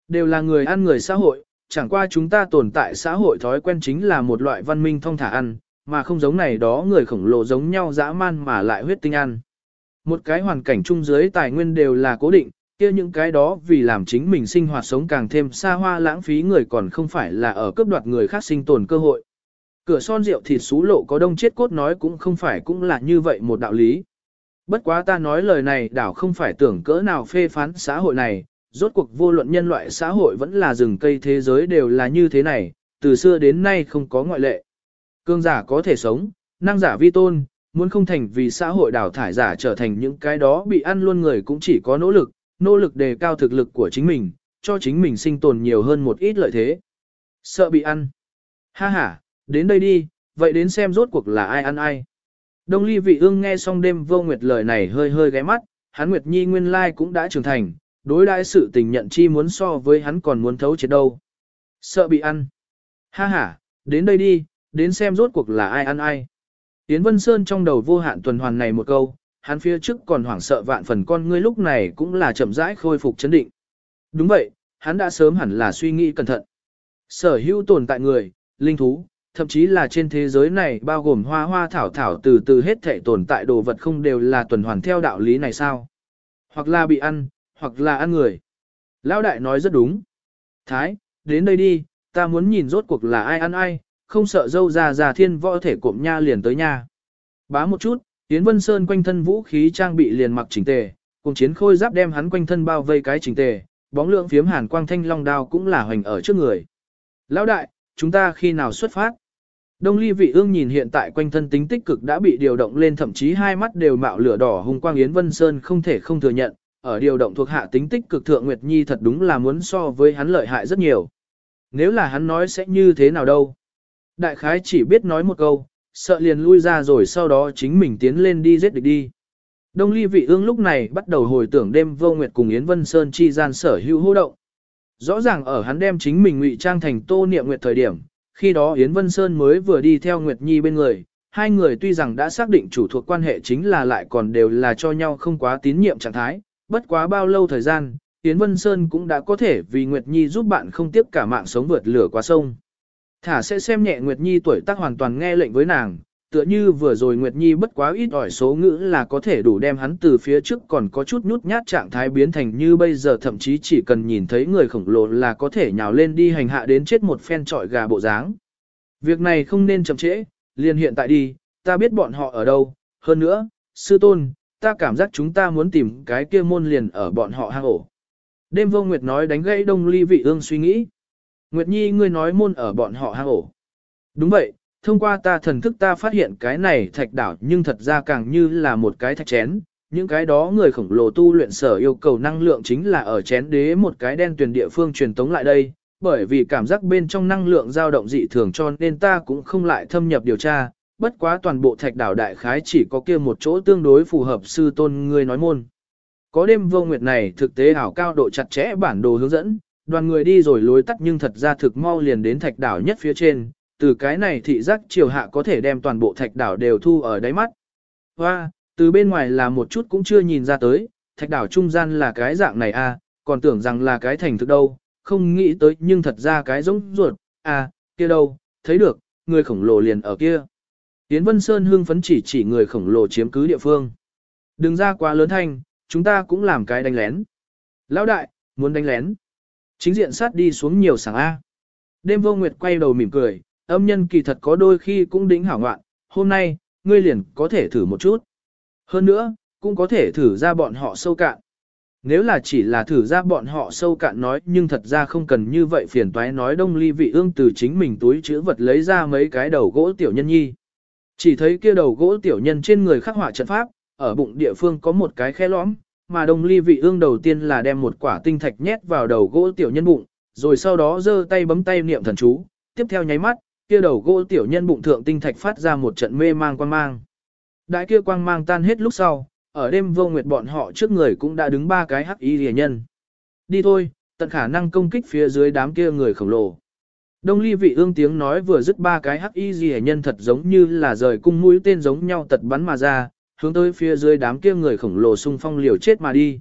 Đều là người ăn người xã hội, chẳng qua chúng ta tồn tại xã hội thói quen chính là một loại văn minh thông thả ăn, mà không giống này đó người khổng lồ giống nhau dã man mà lại huyết tinh ăn. Một cái hoàn cảnh chung dưới tài nguyên đều là cố định, kia những cái đó vì làm chính mình sinh hoạt sống càng thêm xa hoa lãng phí người còn không phải là ở cướp đoạt người khác sinh tồn cơ hội. Cửa son rượu thịt xú lộ có đông chết cốt nói cũng không phải cũng là như vậy một đạo lý. Bất quá ta nói lời này đảo không phải tưởng cỡ nào phê phán xã hội này, rốt cuộc vô luận nhân loại xã hội vẫn là rừng cây thế giới đều là như thế này, từ xưa đến nay không có ngoại lệ. Cương giả có thể sống, năng giả vi tôn, muốn không thành vì xã hội đào thải giả trở thành những cái đó bị ăn luôn người cũng chỉ có nỗ lực, nỗ lực đề cao thực lực của chính mình, cho chính mình sinh tồn nhiều hơn một ít lợi thế. Sợ bị ăn. Ha ha, đến đây đi, vậy đến xem rốt cuộc là ai ăn ai. Đông ly vị ương nghe xong đêm vô nguyệt lời này hơi hơi ghé mắt, hắn Nguyệt Nhi nguyên lai cũng đã trưởng thành, đối đãi sự tình nhận chi muốn so với hắn còn muốn thấu chết đâu. Sợ bị ăn. Ha ha, đến đây đi, đến xem rốt cuộc là ai ăn ai. Yến Vân Sơn trong đầu vô hạn tuần hoàn này một câu, hắn phía trước còn hoảng sợ vạn phần con ngươi lúc này cũng là chậm rãi khôi phục chấn định. Đúng vậy, hắn đã sớm hẳn là suy nghĩ cẩn thận. Sở hữu tồn tại người, linh thú, thậm chí là trên thế giới này bao gồm hoa hoa thảo thảo từ từ hết thể tồn tại đồ vật không đều là tuần hoàn theo đạo lý này sao? Hoặc là bị ăn, hoặc là ăn người. Lão đại nói rất đúng. Thái, đến đây đi, ta muốn nhìn rốt cuộc là ai ăn ai, không sợ dâu già già thiên võ thể cụm nha liền tới nha. Bá một chút, Yến Vân Sơn quanh thân vũ khí trang bị liền mặc chỉnh tề, cùng chiến khôi giáp đem hắn quanh thân bao vây cái chỉnh tề, bóng lượng phiếm hàn quang thanh long đao cũng là hoành ở trước người. Lão đại, chúng ta khi nào xuất phát? Đông ly vị ương nhìn hiện tại quanh thân tính tích cực đã bị điều động lên thậm chí hai mắt đều mạo lửa đỏ hùng quang Yến Vân Sơn không thể không thừa nhận, ở điều động thuộc hạ tính tích cực thượng Nguyệt Nhi thật đúng là muốn so với hắn lợi hại rất nhiều. Nếu là hắn nói sẽ như thế nào đâu? Đại khái chỉ biết nói một câu, sợ liền lui ra rồi sau đó chính mình tiến lên đi giết địch đi. Đông ly vị ương lúc này bắt đầu hồi tưởng đêm vô nguyệt cùng Yến Vân Sơn chi gian sở hữu hô động. Rõ ràng ở hắn đem chính mình ngụy trang thành tô niệm nguyệt thời điểm, khi đó Yến Vân Sơn mới vừa đi theo Nguyệt Nhi bên người, hai người tuy rằng đã xác định chủ thuộc quan hệ chính là lại còn đều là cho nhau không quá tín nhiệm trạng thái, bất quá bao lâu thời gian, Yến Vân Sơn cũng đã có thể vì Nguyệt Nhi giúp bạn không tiếp cả mạng sống vượt lửa qua sông. Thả sẽ xem nhẹ Nguyệt Nhi tuổi tác hoàn toàn nghe lệnh với nàng, tựa như vừa rồi Nguyệt Nhi bất quá ít ỏi số ngữ là có thể đủ đem hắn từ phía trước còn có chút nhút nhát trạng thái biến thành như bây giờ thậm chí chỉ cần nhìn thấy người khổng lồ là có thể nhào lên đi hành hạ đến chết một phen trọi gà bộ dáng. Việc này không nên chậm trễ, liền hiện tại đi, ta biết bọn họ ở đâu, hơn nữa, sư tôn, ta cảm giác chúng ta muốn tìm cái kia môn liền ở bọn họ hang ổ. Đêm vô Nguyệt nói đánh gãy đông ly vị ương suy nghĩ. Nguyệt Nhi ngươi nói môn ở bọn họ hang ổ. Đúng vậy, thông qua ta thần thức ta phát hiện cái này thạch đảo nhưng thật ra càng như là một cái thạch chén. Những cái đó người khổng lồ tu luyện sở yêu cầu năng lượng chính là ở chén đế một cái đen tuyển địa phương truyền tống lại đây, bởi vì cảm giác bên trong năng lượng dao động dị thường cho nên ta cũng không lại thâm nhập điều tra, bất quá toàn bộ thạch đảo đại khái chỉ có kia một chỗ tương đối phù hợp sư tôn ngươi nói môn. Có đêm vô nguyệt này thực tế ảo cao độ chặt chẽ bản đồ hướng dẫn, đoàn người đi rồi lối tắt nhưng thật ra thực mau liền đến thạch đảo nhất phía trên, từ cái này thị giác chiều hạ có thể đem toàn bộ thạch đảo đều thu ở đáy mắt. Hoa, từ bên ngoài là một chút cũng chưa nhìn ra tới, thạch đảo trung gian là cái dạng này a, à, còn tưởng rằng là cái thành thực đâu, không nghĩ tới nhưng thật ra cái giống ruột, à, kia đâu, thấy được, người khổng lồ liền ở kia. Tiến Vân Sơn hưng phấn chỉ chỉ người khổng lồ chiếm cứ địa phương. Đừng ra quá lớn thanh, chúng ta cũng làm cái đánh lén. Lão đại, muốn đánh lén. Chính diện sát đi xuống nhiều sảng A. Đêm vô nguyệt quay đầu mỉm cười, âm nhân kỳ thật có đôi khi cũng đính hảo ngoạn, hôm nay, ngươi liền có thể thử một chút. Hơn nữa, cũng có thể thử ra bọn họ sâu cạn. Nếu là chỉ là thử ra bọn họ sâu cạn nói nhưng thật ra không cần như vậy phiền toái nói đông ly vị ương từ chính mình túi chữ vật lấy ra mấy cái đầu gỗ tiểu nhân nhi. Chỉ thấy kia đầu gỗ tiểu nhân trên người khắc họa trận pháp, ở bụng địa phương có một cái khe lõm, mà đông ly vị ương đầu tiên là đem một quả tinh thạch nhét vào đầu gỗ tiểu nhân bụng, rồi sau đó giơ tay bấm tay niệm thần chú, tiếp theo nháy mắt, kia đầu gỗ tiểu nhân bụng thượng tinh thạch phát ra một trận mê mang quang mang. Đại kia quang mang tan hết lúc sau, ở đêm vô nguyệt bọn họ trước người cũng đã đứng ba cái hắc y rìa nhân. Đi thôi, tận khả năng công kích phía dưới đám kia người khổng lồ. Đông ly vị ương tiếng nói vừa dứt ba cái hắc y rìa nhân thật giống như là rời cung mũi tên giống nhau tật bắn mà ra, hướng tới phía dưới đám kia người khổng lồ xung phong liều chết mà đi.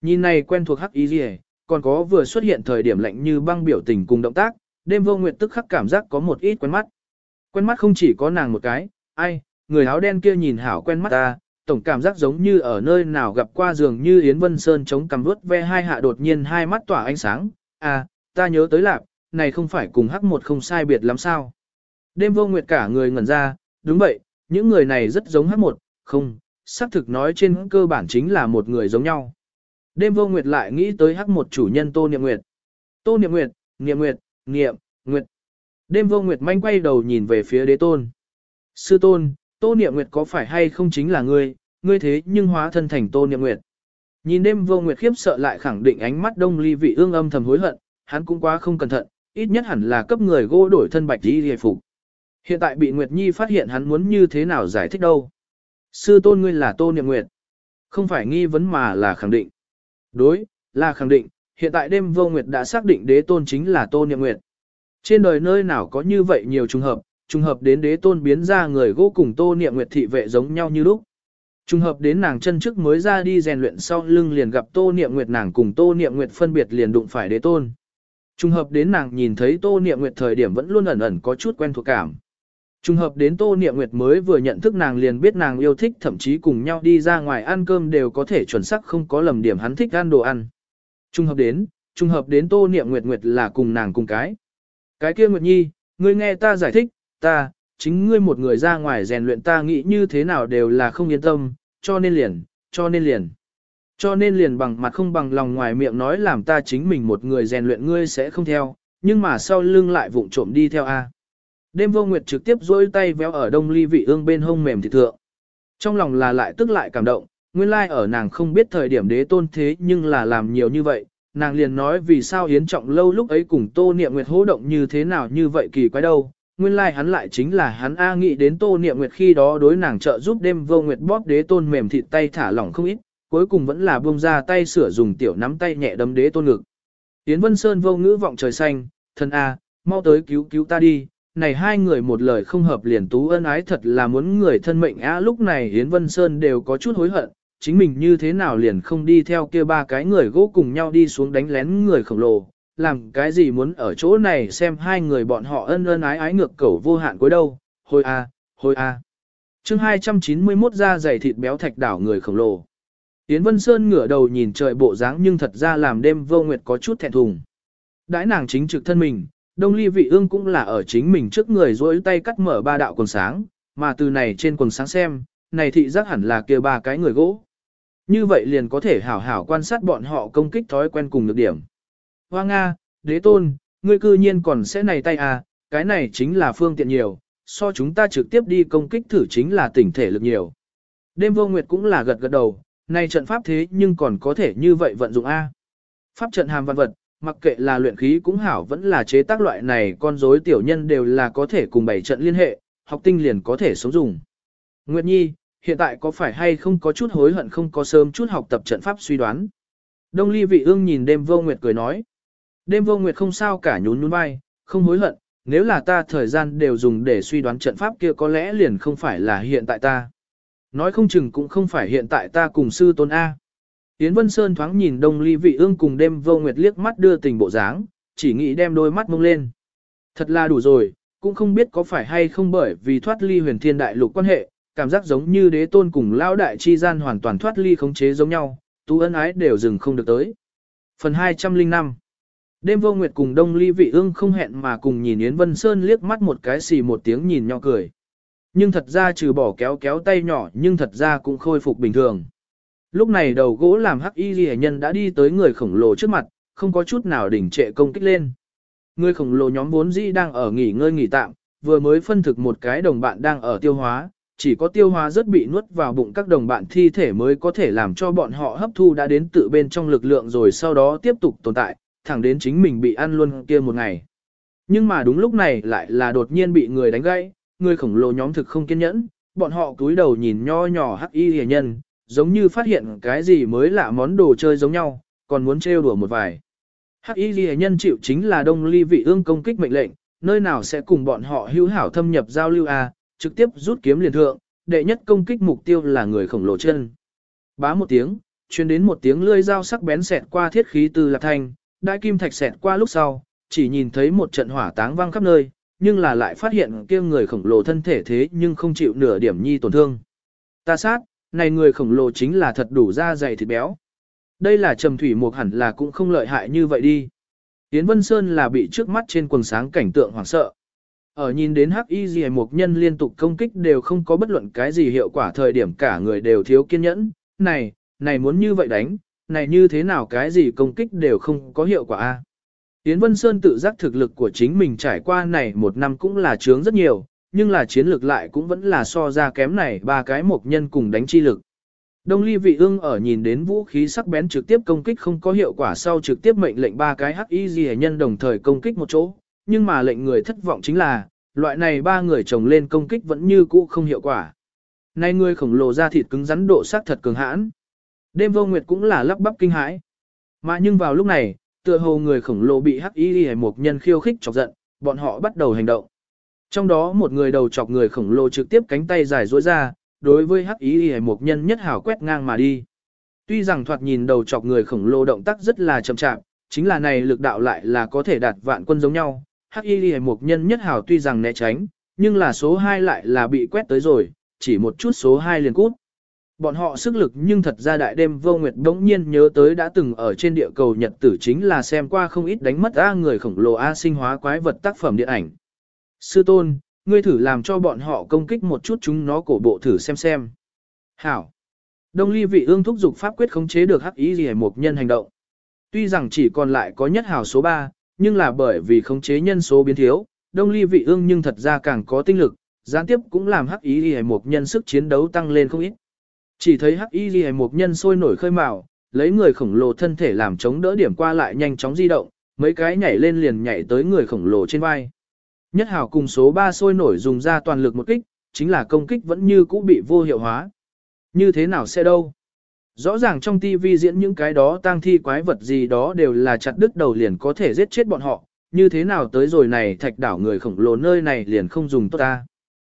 Nhìn này quen thuộc hắc y gì, còn có vừa xuất hiện thời điểm lạnh như băng biểu tình cùng động tác, đêm vô nguyệt tức khắc cảm giác có một ít quen mắt. Quen mắt không chỉ có nàng một cái, ai, người áo đen kia nhìn hảo quen mắt ta, tổng cảm giác giống như ở nơi nào gặp qua giường như Yến Vân Sơn chống cằm vuốt ve hai hạ đột nhiên hai mắt tỏa ánh sáng, à, ta nhớ tới lạc, này không phải cùng hắc một không sai biệt lắm sao. Đêm vô nguyệt cả người ngẩn ra, đúng vậy, những người này rất giống hắc một, không, xác thực nói trên cơ bản chính là một người giống nhau. Đêm vô nguyệt lại nghĩ tới hắc một chủ nhân Tô Niệm Nguyệt. Tô Niệm Nguyệt, Niệm Nguyệt, Niệm, Nguyệt. Đêm vô nguyệt manh quay đầu nhìn về phía đế tôn. Sư tôn, Tô Niệm Nguyệt có phải hay không chính là ngươi, ngươi thế nhưng hóa thân thành Tô Niệm Nguyệt. Nhìn đêm vô nguyệt khiếp sợ lại khẳng định ánh mắt đông ly vị ương âm thầm hối hận, hắn cũng quá không cẩn thận, ít nhất hẳn là cấp người gỗ đổi thân bạch đi hề phục. Hiện tại bị Nguyệt Nhi phát hiện hắn muốn như thế nào giải thích đâu. Sư tôn ngươi là Tô Niệm Nguyệt. Không phải nghi vấn mà là khẳng định. Đối, là khẳng định, hiện tại đêm vô Nguyệt đã xác định đế tôn chính là Tô Niệm Nguyệt. Trên đời nơi nào có như vậy nhiều trùng hợp, trùng hợp đến đế tôn biến ra người gỗ cùng Tô Niệm Nguyệt thị vệ giống nhau như lúc. Trùng hợp đến nàng chân trước mới ra đi rèn luyện sau lưng liền gặp Tô Niệm Nguyệt nàng cùng Tô Niệm Nguyệt phân biệt liền đụng phải đế tôn. Trùng hợp đến nàng nhìn thấy Tô Niệm Nguyệt thời điểm vẫn luôn ẩn ẩn có chút quen thuộc cảm. Trùng hợp đến Tô Niệm Nguyệt mới vừa nhận thức nàng liền biết nàng yêu thích thậm chí cùng nhau đi ra ngoài ăn cơm đều có thể chuẩn xác không có lầm điểm hắn thích ăn đồ ăn. Trùng hợp đến, trùng hợp đến Tô Niệm Nguyệt Nguyệt là cùng nàng cùng cái. Cái kia Nguyệt Nhi, ngươi nghe ta giải thích, ta, chính ngươi một người ra ngoài rèn luyện ta nghĩ như thế nào đều là không yên tâm, cho nên liền, cho nên liền. Cho nên liền bằng mặt không bằng lòng ngoài miệng nói làm ta chính mình một người rèn luyện ngươi sẽ không theo, nhưng mà sau lưng lại vụng trộm đi theo A. Đêm vô nguyệt trực tiếp duỗi tay véo ở đông ly vị ương bên hông mềm thịt thượng. Trong lòng là lại tức lại cảm động, nguyên lai ở nàng không biết thời điểm đế tôn thế nhưng là làm nhiều như vậy, nàng liền nói vì sao Yến Trọng lâu lúc ấy cùng Tô Niệm Nguyệt hô động như thế nào như vậy kỳ quái đâu. Nguyên lai like hắn lại chính là hắn A nghĩ đến Tô Niệm Nguyệt khi đó đối nàng trợ giúp đêm vô nguyệt bóp đế tôn mềm thịt tay thả lỏng không ít, cuối cùng vẫn là buông ra tay sửa dùng tiểu nắm tay nhẹ đấm đế tôn ngực. Yến Vân Sơn vô ngữ vọng trời xanh, thân A, mau tới cứu cứu ta đi, này hai người một lời không hợp liền tú ân ái thật là muốn người thân mệnh á lúc này Yến Vân Sơn đều có chút hối hận, chính mình như thế nào liền không đi theo kia ba cái người gỗ cùng nhau đi xuống đánh lén người khổng lồ, làm cái gì muốn ở chỗ này xem hai người bọn họ ân ân ái ái ngược cẩu vô hạn cuối đâu, hồi a, à, hồi a. À. Chương 291 ra dày thịt béo thạch đảo người khổng lồ. Yến Vân Sơn ngửa đầu nhìn trời bộ dáng nhưng thật ra làm đêm vô nguyệt có chút thẹn thùng. Đãi nàng chính trực thân mình, đông ly vị ương cũng là ở chính mình trước người duỗi tay cắt mở ba đạo quần sáng, mà từ này trên quần sáng xem, này thị giác hẳn là kia ba cái người gỗ. Như vậy liền có thể hảo hảo quan sát bọn họ công kích thói quen cùng được điểm. Hoa Nga, đế tôn, ngươi cư nhiên còn sẽ này tay à, cái này chính là phương tiện nhiều, so chúng ta trực tiếp đi công kích thử chính là tỉnh thể lực nhiều. Đêm vô nguyệt cũng là gật gật đầu, này trận pháp thế nhưng còn có thể như vậy vận dụng A. Pháp trận hàm văn vật, mặc kệ là luyện khí cũng hảo vẫn là chế tác loại này con rối tiểu nhân đều là có thể cùng bảy trận liên hệ, học tinh liền có thể sống dùng. Nguyệt Nhi, hiện tại có phải hay không có chút hối hận không có sớm chút học tập trận pháp suy đoán. Đông ly vị ương nhìn đêm vô nguyệt cười nói. Đêm vô nguyệt không sao cả nhún nhún vai, không hối hận, nếu là ta thời gian đều dùng để suy đoán trận pháp kia có lẽ liền không phải là hiện tại ta. Nói không chừng cũng không phải hiện tại ta cùng sư tôn A. Yến Vân Sơn thoáng nhìn đông ly vị ương cùng đêm vô nguyệt liếc mắt đưa tình bộ dáng, chỉ nghĩ đem đôi mắt mông lên. Thật là đủ rồi, cũng không biết có phải hay không bởi vì thoát ly huyền thiên đại lục quan hệ, cảm giác giống như đế tôn cùng Lão đại chi gian hoàn toàn thoát ly khống chế giống nhau, tú ân ái đều dừng không được tới. Phần 205 Đêm vô nguyệt cùng đông ly vị ương không hẹn mà cùng nhìn Yến Vân Sơn liếc mắt một cái xì một tiếng nhìn nhỏ cười. Nhưng thật ra trừ bỏ kéo kéo tay nhỏ nhưng thật ra cũng khôi phục bình thường. Lúc này đầu gỗ làm hắc y ghi nhân đã đi tới người khổng lồ trước mặt, không có chút nào đỉnh trệ công kích lên. Người khổng lồ nhóm vốn dĩ đang ở nghỉ ngơi nghỉ tạm, vừa mới phân thực một cái đồng bạn đang ở tiêu hóa, chỉ có tiêu hóa rất bị nuốt vào bụng các đồng bạn thi thể mới có thể làm cho bọn họ hấp thu đã đến tự bên trong lực lượng rồi sau đó tiếp tục tồn tại, thẳng đến chính mình bị ăn luôn kia một ngày. Nhưng mà đúng lúc này lại là đột nhiên bị người đánh gãy, người khổng lồ nhóm thực không kiên nhẫn, bọn họ cúi đầu nhìn nho nhỏ hắc y hề nhân, giống như phát hiện cái gì mới lạ món đồ chơi giống nhau, còn muốn trêu đùa một vài. Hắc y hề nhân chịu chính là đông ly vị ương công kích mệnh lệnh, nơi nào sẽ cùng bọn họ hữu hảo thâm nhập giao lưu à, trực tiếp rút kiếm liền thượng, đệ nhất công kích mục tiêu là người khổng lồ chân. Bá một tiếng, truyền đến một tiếng lưỡi dao sắc bén xẹt qua thiết khí từ lạc thanh, đại kim thạch xẹt qua lúc sau, chỉ nhìn thấy một trận hỏa táng vang khắp nơi, nhưng là lại phát hiện kia người khổng lồ thân thể thế nhưng không chịu nửa điểm nhi tổn thương. Ta sát, này người khổng lồ chính là thật đủ da dày thịt béo. Đây là trầm thủy mục hẳn là cũng không lợi hại như vậy đi. yến Vân Sơn là bị trước mắt trên quần sáng cảnh tượng hoảng sợ. Ở nhìn đến hắc y gì một nhân liên tục công kích đều không có bất luận cái gì hiệu quả thời điểm cả người đều thiếu kiên nhẫn. Này, này muốn như vậy đánh, này như thế nào cái gì công kích đều không có hiệu quả a. yến Vân Sơn tự giác thực lực của chính mình trải qua này một năm cũng là chướng rất nhiều, nhưng là chiến lược lại cũng vẫn là so ra kém này ba cái một nhân cùng đánh chi lực. Đông ly vị ương ở nhìn đến vũ khí sắc bén trực tiếp công kích không có hiệu quả sau trực tiếp mệnh lệnh ba cái hắc y gì nhân đồng thời công kích một chỗ, nhưng mà lệnh người thất vọng chính là, loại này ba người chồng lên công kích vẫn như cũ không hiệu quả. Nay người khổng lồ ra thịt cứng rắn độ sắc thật cường hãn. Đêm vô nguyệt cũng là lắp bắp kinh hãi. Mà nhưng vào lúc này, tựa hồ người khổng lồ bị hắc y gì một nhân khiêu khích chọc giận, bọn họ bắt đầu hành động. Trong đó một người đầu chọc người khổng lồ trực tiếp cánh tay dài duỗi ra, đối với hắc y hay một nhân nhất hảo quét ngang mà đi. Tuy rằng thoạt nhìn đầu chọc người khổng lồ động tác rất là chậm chạp, chính là này lực đạo lại là có thể đạt vạn quân giống nhau. Hắc y hay một nhân nhất hảo tuy rằng né tránh, nhưng là số 2 lại là bị quét tới rồi, chỉ một chút số 2 liền cút. Bọn họ sức lực nhưng thật ra đại đêm vô nguyệt đống nhiên nhớ tới đã từng ở trên địa cầu Nhật tử chính là xem qua không ít đánh mất A người khổng lồ A sinh hóa quái vật tác phẩm điện ảnh. Sư tôn, ngươi thử làm cho bọn họ công kích một chút chúng nó cổ bộ thử xem xem. Hảo. Đông ly vị ương thúc dục pháp quyết khống chế được hắc ý gì một nhân hành động. Tuy rằng chỉ còn lại có nhất hảo số 3, nhưng là bởi vì khống chế nhân số biến thiếu, đông ly vị ương nhưng thật ra càng có tinh lực, gián tiếp cũng làm hắc ý gì một nhân sức chiến đấu tăng lên không ít. Chỉ thấy hắc y gì một nhân sôi nổi khơi mào, lấy người khổng lồ thân thể làm chống đỡ điểm qua lại nhanh chóng di động, mấy cái nhảy lên liền nhảy tới người khổng lồ trên vai. Nhất hào cùng số 3 sôi nổi dùng ra toàn lực một kích, chính là công kích vẫn như cũ bị vô hiệu hóa. Như thế nào sẽ đâu? Rõ ràng trong TV diễn những cái đó tang thi quái vật gì đó đều là chặt đứt đầu liền có thể giết chết bọn họ, như thế nào tới rồi này thạch đảo người khổng lồ nơi này liền không dùng tốt ta.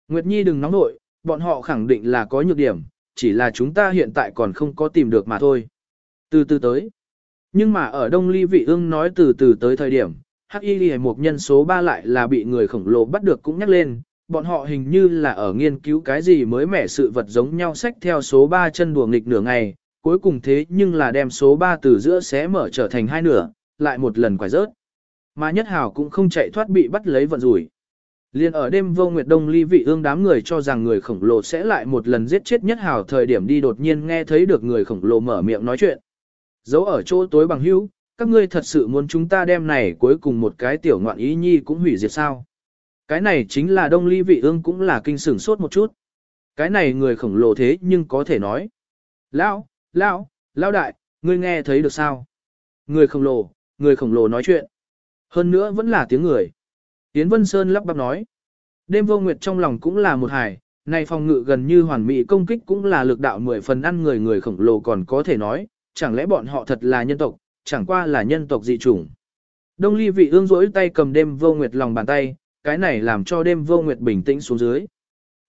Nguyệt Nhi đừng nóng nội, bọn họ khẳng định là có nhược điểm, chỉ là chúng ta hiện tại còn không có tìm được mà thôi. Từ từ tới. Nhưng mà ở Đông Ly Vị Ương nói từ từ tới thời điểm, Hắc Y Ghi một nhân số 3 lại là bị người khổng lồ bắt được cũng nhắc lên, bọn họ hình như là ở nghiên cứu cái gì mới mẻ sự vật giống nhau sách theo số 3 chân đùa nghịch nửa ngày, cuối cùng thế nhưng là đem số 3 từ giữa xé mở trở thành hai nửa, lại một lần quải rớt. Mà Nhất Hào cũng không chạy thoát bị bắt lấy vận rủi. Liên ở đêm vô nguyệt đông ly vị ương đám người cho rằng người khổng lồ sẽ lại một lần giết chết nhất hào thời điểm đi đột nhiên nghe thấy được người khổng lồ mở miệng nói chuyện. Giấu ở chỗ tối bằng hữu, các ngươi thật sự muốn chúng ta đem này cuối cùng một cái tiểu ngoạn ý nhi cũng hủy diệt sao. Cái này chính là đông ly vị ương cũng là kinh sửng sốt một chút. Cái này người khổng lồ thế nhưng có thể nói. Lão, lão, lão đại, ngươi nghe thấy được sao? Người khổng lồ, người khổng lồ nói chuyện. Hơn nữa vẫn là tiếng người. Yến Vân Sơn lắp bắp nói. Đêm vô nguyệt trong lòng cũng là một hài, này phòng ngự gần như hoàn mỹ công kích cũng là lực đạo mười phần ăn người người khổng lồ còn có thể nói, chẳng lẽ bọn họ thật là nhân tộc, chẳng qua là nhân tộc dị chủng. Đông ly vị ương rỗi tay cầm đêm vô nguyệt lòng bàn tay, cái này làm cho đêm vô nguyệt bình tĩnh xuống dưới.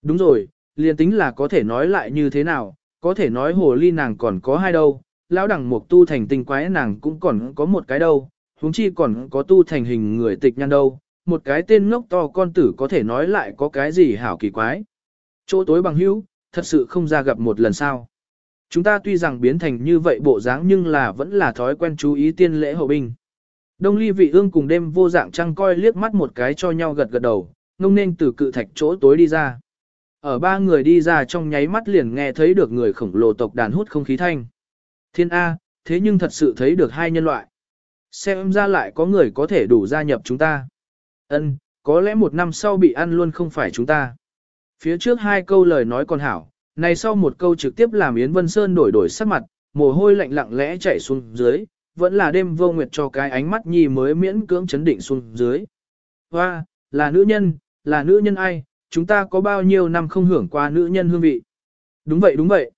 Đúng rồi, liền tính là có thể nói lại như thế nào, có thể nói hồ ly nàng còn có hai đâu, lão đẳng mục tu thành tinh quái nàng cũng còn có một cái đâu, huống chi còn có tu thành hình người tịch nhan đâu, một cái tên ngốc to con tử có thể nói lại có cái gì hảo kỳ quái. Chỗ tối bằng hữu, thật sự không ra gặp một lần sao. Chúng ta tuy rằng biến thành như vậy bộ dáng nhưng là vẫn là thói quen chú ý tiên lễ hậu binh. Đông ly vị ương cùng đêm vô dạng trăng coi liếc mắt một cái cho nhau gật gật đầu, ngông nên từ cự thạch chỗ tối đi ra. Ở ba người đi ra trong nháy mắt liền nghe thấy được người khổng lồ tộc đàn hút không khí thanh. Thiên A, thế nhưng thật sự thấy được hai nhân loại. Xem ra lại có người có thể đủ gia nhập chúng ta. Ân, có lẽ một năm sau bị ăn luôn không phải chúng ta. Phía trước hai câu lời nói còn hảo, này sau một câu trực tiếp làm Yến Vân Sơn đổi đổi sắc mặt, mồ hôi lạnh lặng lẽ chảy xuống dưới, vẫn là đêm vô nguyệt cho cái ánh mắt nhì mới miễn cưỡng chấn định xuống dưới. Hoa, là nữ nhân, là nữ nhân ai, chúng ta có bao nhiêu năm không hưởng qua nữ nhân hương vị. Đúng vậy đúng vậy.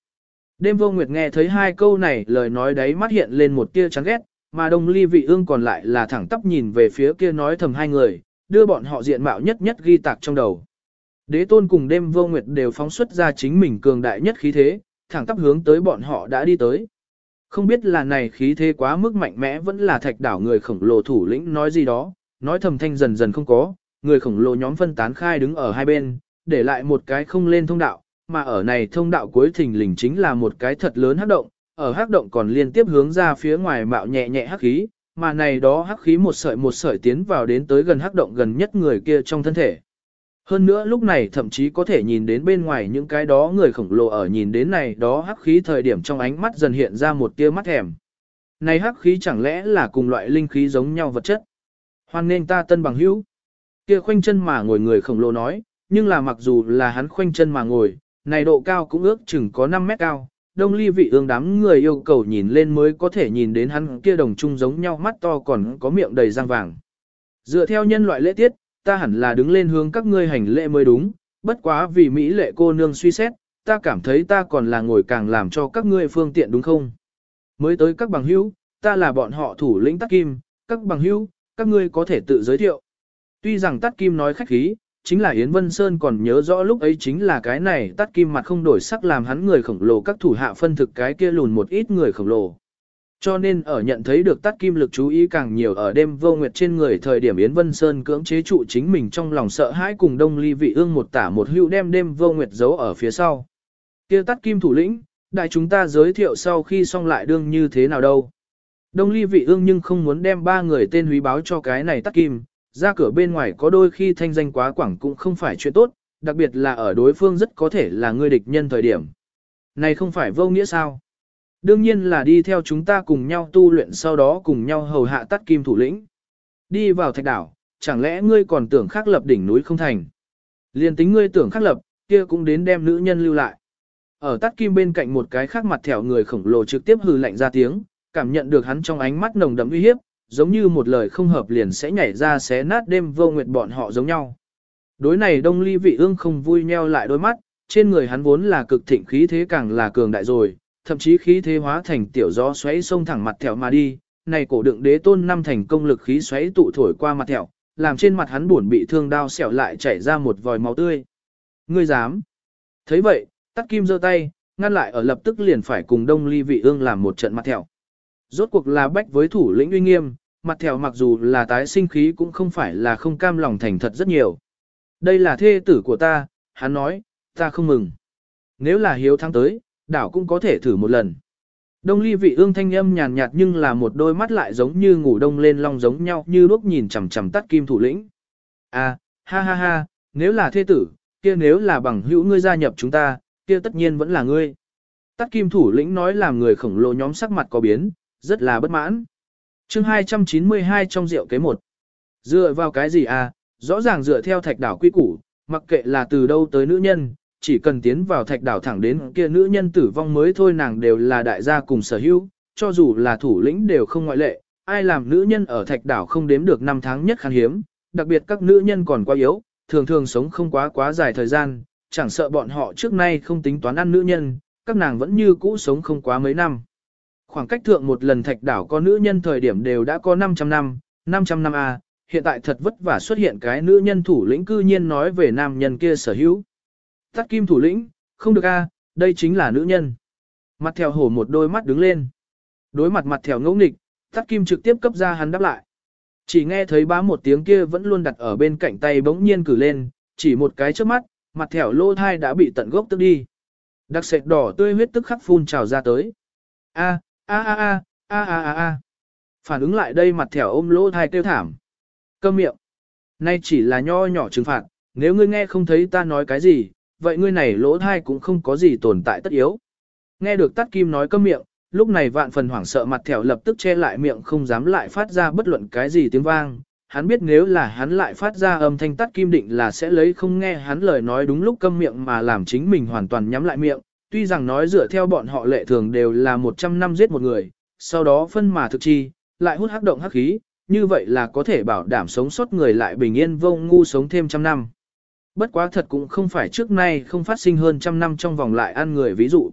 Đêm vô nguyệt nghe thấy hai câu này lời nói đấy mắt hiện lên một tia chán ghét, mà đông ly vị ương còn lại là thẳng tắp nhìn về phía kia nói thầm hai người, đưa bọn họ diện mạo nhất nhất ghi tạc trong đầu. Đế tôn cùng đêm vô nguyệt đều phóng xuất ra chính mình cường đại nhất khí thế, thẳng tắp hướng tới bọn họ đã đi tới. Không biết là này khí thế quá mức mạnh mẽ vẫn là thạch đảo người khổng lồ thủ lĩnh nói gì đó, nói thầm thanh dần dần không có, người khổng lồ nhóm phân tán khai đứng ở hai bên, để lại một cái không lên thông đạo, mà ở này thông đạo cuối thình lình chính là một cái thật lớn hắc động, ở hắc động còn liên tiếp hướng ra phía ngoài mạo nhẹ nhẹ hắc khí, mà này đó hắc khí một sợi một sợi tiến vào đến tới gần hắc động gần nhất người kia trong thân thể. Hơn nữa lúc này thậm chí có thể nhìn đến bên ngoài những cái đó người khổng lồ ở nhìn đến này đó hắc khí thời điểm trong ánh mắt dần hiện ra một tia mắt thèm. Này hắc khí chẳng lẽ là cùng loại linh khí giống nhau vật chất? Hoan nên ta tân bằng hữu. Kia khoanh chân mà ngồi người khổng lồ nói, nhưng là mặc dù là hắn khoanh chân mà ngồi, này độ cao cũng ước chừng có 5 mét cao, đông ly vị ương đám người yêu cầu nhìn lên mới có thể nhìn đến hắn kia đồng chung giống nhau mắt to còn có miệng đầy răng vàng. Dựa theo nhân loại lễ tiết, ta hẳn là đứng lên hướng các ngươi hành lễ mới đúng, bất quá vì Mỹ lệ cô nương suy xét, ta cảm thấy ta còn là ngồi càng làm cho các ngươi phương tiện đúng không? Mới tới các bằng hữu, ta là bọn họ thủ lĩnh Tắc Kim, các bằng hữu, các ngươi có thể tự giới thiệu. Tuy rằng Tắc Kim nói khách khí, chính là Yến Vân Sơn còn nhớ rõ lúc ấy chính là cái này Tắc Kim mặt không đổi sắc làm hắn người khổng lồ các thủ hạ phân thực cái kia lùn một ít người khổng lồ. Cho nên ở nhận thấy được tắt kim lực chú ý càng nhiều ở đêm vô nguyệt trên người thời điểm Yến Vân Sơn cưỡng chế trụ chính mình trong lòng sợ hãi cùng đông ly vị ương một tả một hữu đem đêm vô nguyệt giấu ở phía sau. kia tắt kim thủ lĩnh, đại chúng ta giới thiệu sau khi xong lại đương như thế nào đâu. Đông ly vị ương nhưng không muốn đem ba người tên húy báo cho cái này tắt kim, ra cửa bên ngoài có đôi khi thanh danh quá quảng cũng không phải chuyện tốt, đặc biệt là ở đối phương rất có thể là người địch nhân thời điểm. Này không phải vô nghĩa sao? Đương nhiên là đi theo chúng ta cùng nhau tu luyện sau đó cùng nhau hầu hạ tắt kim thủ lĩnh. Đi vào thạch đảo, chẳng lẽ ngươi còn tưởng khắc lập đỉnh núi không thành. Liên tính ngươi tưởng khắc lập, kia cũng đến đem nữ nhân lưu lại. Ở tắt kim bên cạnh một cái khác mặt thẻo người khổng lồ trực tiếp hừ lạnh ra tiếng, cảm nhận được hắn trong ánh mắt nồng đậm uy hiếp, giống như một lời không hợp liền sẽ nhảy ra xé nát đêm vô nguyệt bọn họ giống nhau. Đối này đông ly vị ương không vui nheo lại đôi mắt, trên người hắn vốn là cực thịnh khí thế càng là cường đại rồi, thậm chí khí thế hóa thành tiểu gió xoáy sông thẳng mặt thẹo mà đi, này cổ đựng đế tôn năm thành công lực khí xoáy tụ thổi qua mặt thẹo, làm trên mặt hắn buồn bị thương đau xẻo lại chảy ra một vòi máu tươi. Ngươi dám? Thấy vậy, tắt kim giơ tay, ngăn lại ở lập tức liền phải cùng đông ly vị ương làm một trận mặt thẹo. Rốt cuộc là bách với thủ lĩnh uy nghiêm, mặt thẹo mặc dù là tái sinh khí cũng không phải là không cam lòng thành thật rất nhiều. Đây là thê tử của ta, hắn nói, ta không mừng. Nếu là hiếu thắng tới, đảo cũng có thể thử một lần. Đông ly vị ương thanh âm nhàn nhạt nhưng là một đôi mắt lại giống như ngủ đông lên long giống nhau như lúc nhìn chằm chằm tắt kim thủ lĩnh. À, ha ha ha, nếu là thế tử, kia nếu là bằng hữu ngươi gia nhập chúng ta, kia tất nhiên vẫn là ngươi. Tắt kim thủ lĩnh nói làm người khổng lồ nhóm sắc mặt có biến, rất là bất mãn. chương 292 trong rượu kế một. Dựa vào cái gì à, rõ ràng dựa theo thạch đảo quy củ, mặc kệ là từ đâu tới nữ nhân, chỉ cần tiến vào thạch đảo thẳng đến kia nữ nhân tử vong mới thôi nàng đều là đại gia cùng sở hữu, cho dù là thủ lĩnh đều không ngoại lệ, ai làm nữ nhân ở thạch đảo không đếm được năm tháng nhất khan hiếm, đặc biệt các nữ nhân còn quá yếu, thường thường sống không quá quá dài thời gian, chẳng sợ bọn họ trước nay không tính toán ăn nữ nhân, các nàng vẫn như cũ sống không quá mấy năm. Khoảng cách thượng một lần thạch đảo có nữ nhân thời điểm đều đã có 500 năm, 500 năm A, hiện tại thật vất vả xuất hiện cái nữ nhân thủ lĩnh cư nhiên nói về nam nhân kia sở hữu. Tắt kim thủ lĩnh, không được a, đây chính là nữ nhân. Mặt thèo hổ một đôi mắt đứng lên. Đối mặt mặt thèo ngẫu nghịch, tắt kim trực tiếp cấp ra hắn đáp lại. Chỉ nghe thấy bá một tiếng kia vẫn luôn đặt ở bên cạnh tay bỗng nhiên cử lên, chỉ một cái trước mắt, mặt thẻo lô thai đã bị tận gốc tức đi. Đặc sệt đỏ tươi huyết tức khắc phun trào ra tới. A, a a a, a a a a. Phản ứng lại đây mặt thẻo ôm lỗ thai kêu thảm. Câm miệng. Nay chỉ là nho nhỏ trừng phạt, nếu ngươi nghe không thấy ta nói cái gì, vậy ngươi này lỗ thai cũng không có gì tồn tại tất yếu. Nghe được tắt kim nói câm miệng, lúc này vạn phần hoảng sợ mặt thẻo lập tức che lại miệng không dám lại phát ra bất luận cái gì tiếng vang. Hắn biết nếu là hắn lại phát ra âm thanh tắt kim định là sẽ lấy không nghe hắn lời nói đúng lúc câm miệng mà làm chính mình hoàn toàn nhắm lại miệng. Tuy rằng nói dựa theo bọn họ lệ thường đều là 100 năm giết một người, sau đó phân mà thực chi, lại hút hắc động hắc khí, như vậy là có thể bảo đảm sống sót người lại bình yên vô ngu sống thêm trăm năm. Bất quá thật cũng không phải trước nay không phát sinh hơn trăm năm trong vòng lại ăn người ví dụ.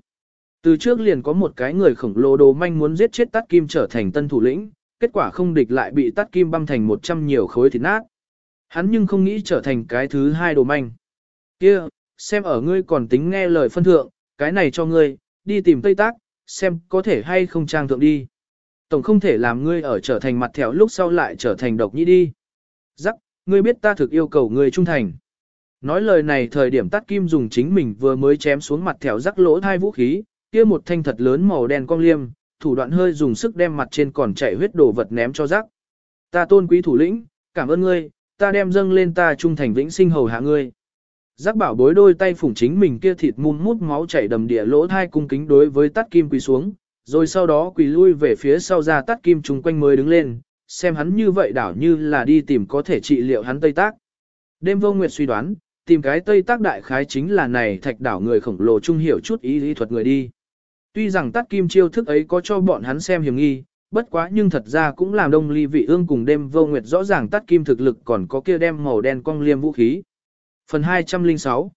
Từ trước liền có một cái người khổng lồ đồ manh muốn giết chết Tát kim trở thành tân thủ lĩnh, kết quả không địch lại bị Tát kim băm thành một trăm nhiều khối thịt nát. Hắn nhưng không nghĩ trở thành cái thứ hai đồ manh. kia xem ở ngươi còn tính nghe lời phân thượng, cái này cho ngươi, đi tìm Tây Tác, xem có thể hay không trang thượng đi. Tổng không thể làm ngươi ở trở thành mặt thẻo lúc sau lại trở thành độc nhĩ đi. Giắc, ngươi biết ta thực yêu cầu ngươi trung thành. Nói lời này thời điểm tắt kim dùng chính mình vừa mới chém xuống mặt thẻo rắc lỗ thai vũ khí, kia một thanh thật lớn màu đen cong liêm, thủ đoạn hơi dùng sức đem mặt trên còn chảy huyết đồ vật ném cho rắc. Ta tôn quý thủ lĩnh, cảm ơn ngươi, ta đem dâng lên ta trung thành vĩnh sinh hầu hạ ngươi. Giác bảo bối đôi tay phủng chính mình kia thịt mun mút máu chảy đầm địa lỗ thai cung kính đối với tắt kim quỳ xuống, rồi sau đó quỳ lui về phía sau ra tắt kim chung quanh mới đứng lên, xem hắn như vậy đảo như là đi tìm có thể trị liệu hắn Tây Tác. Đêm vô nguyệt suy đoán, tìm cái Tây Tác đại khái chính là này thạch đảo người khổng lồ trung hiểu chút ý lý thuật người đi. Tuy rằng tắt kim chiêu thức ấy có cho bọn hắn xem hiểm nghi, bất quá nhưng thật ra cũng làm đông ly vị ương cùng đêm vô nguyệt rõ ràng tắt kim thực lực còn có kia đem màu đen cong liêm vũ khí. Phần 206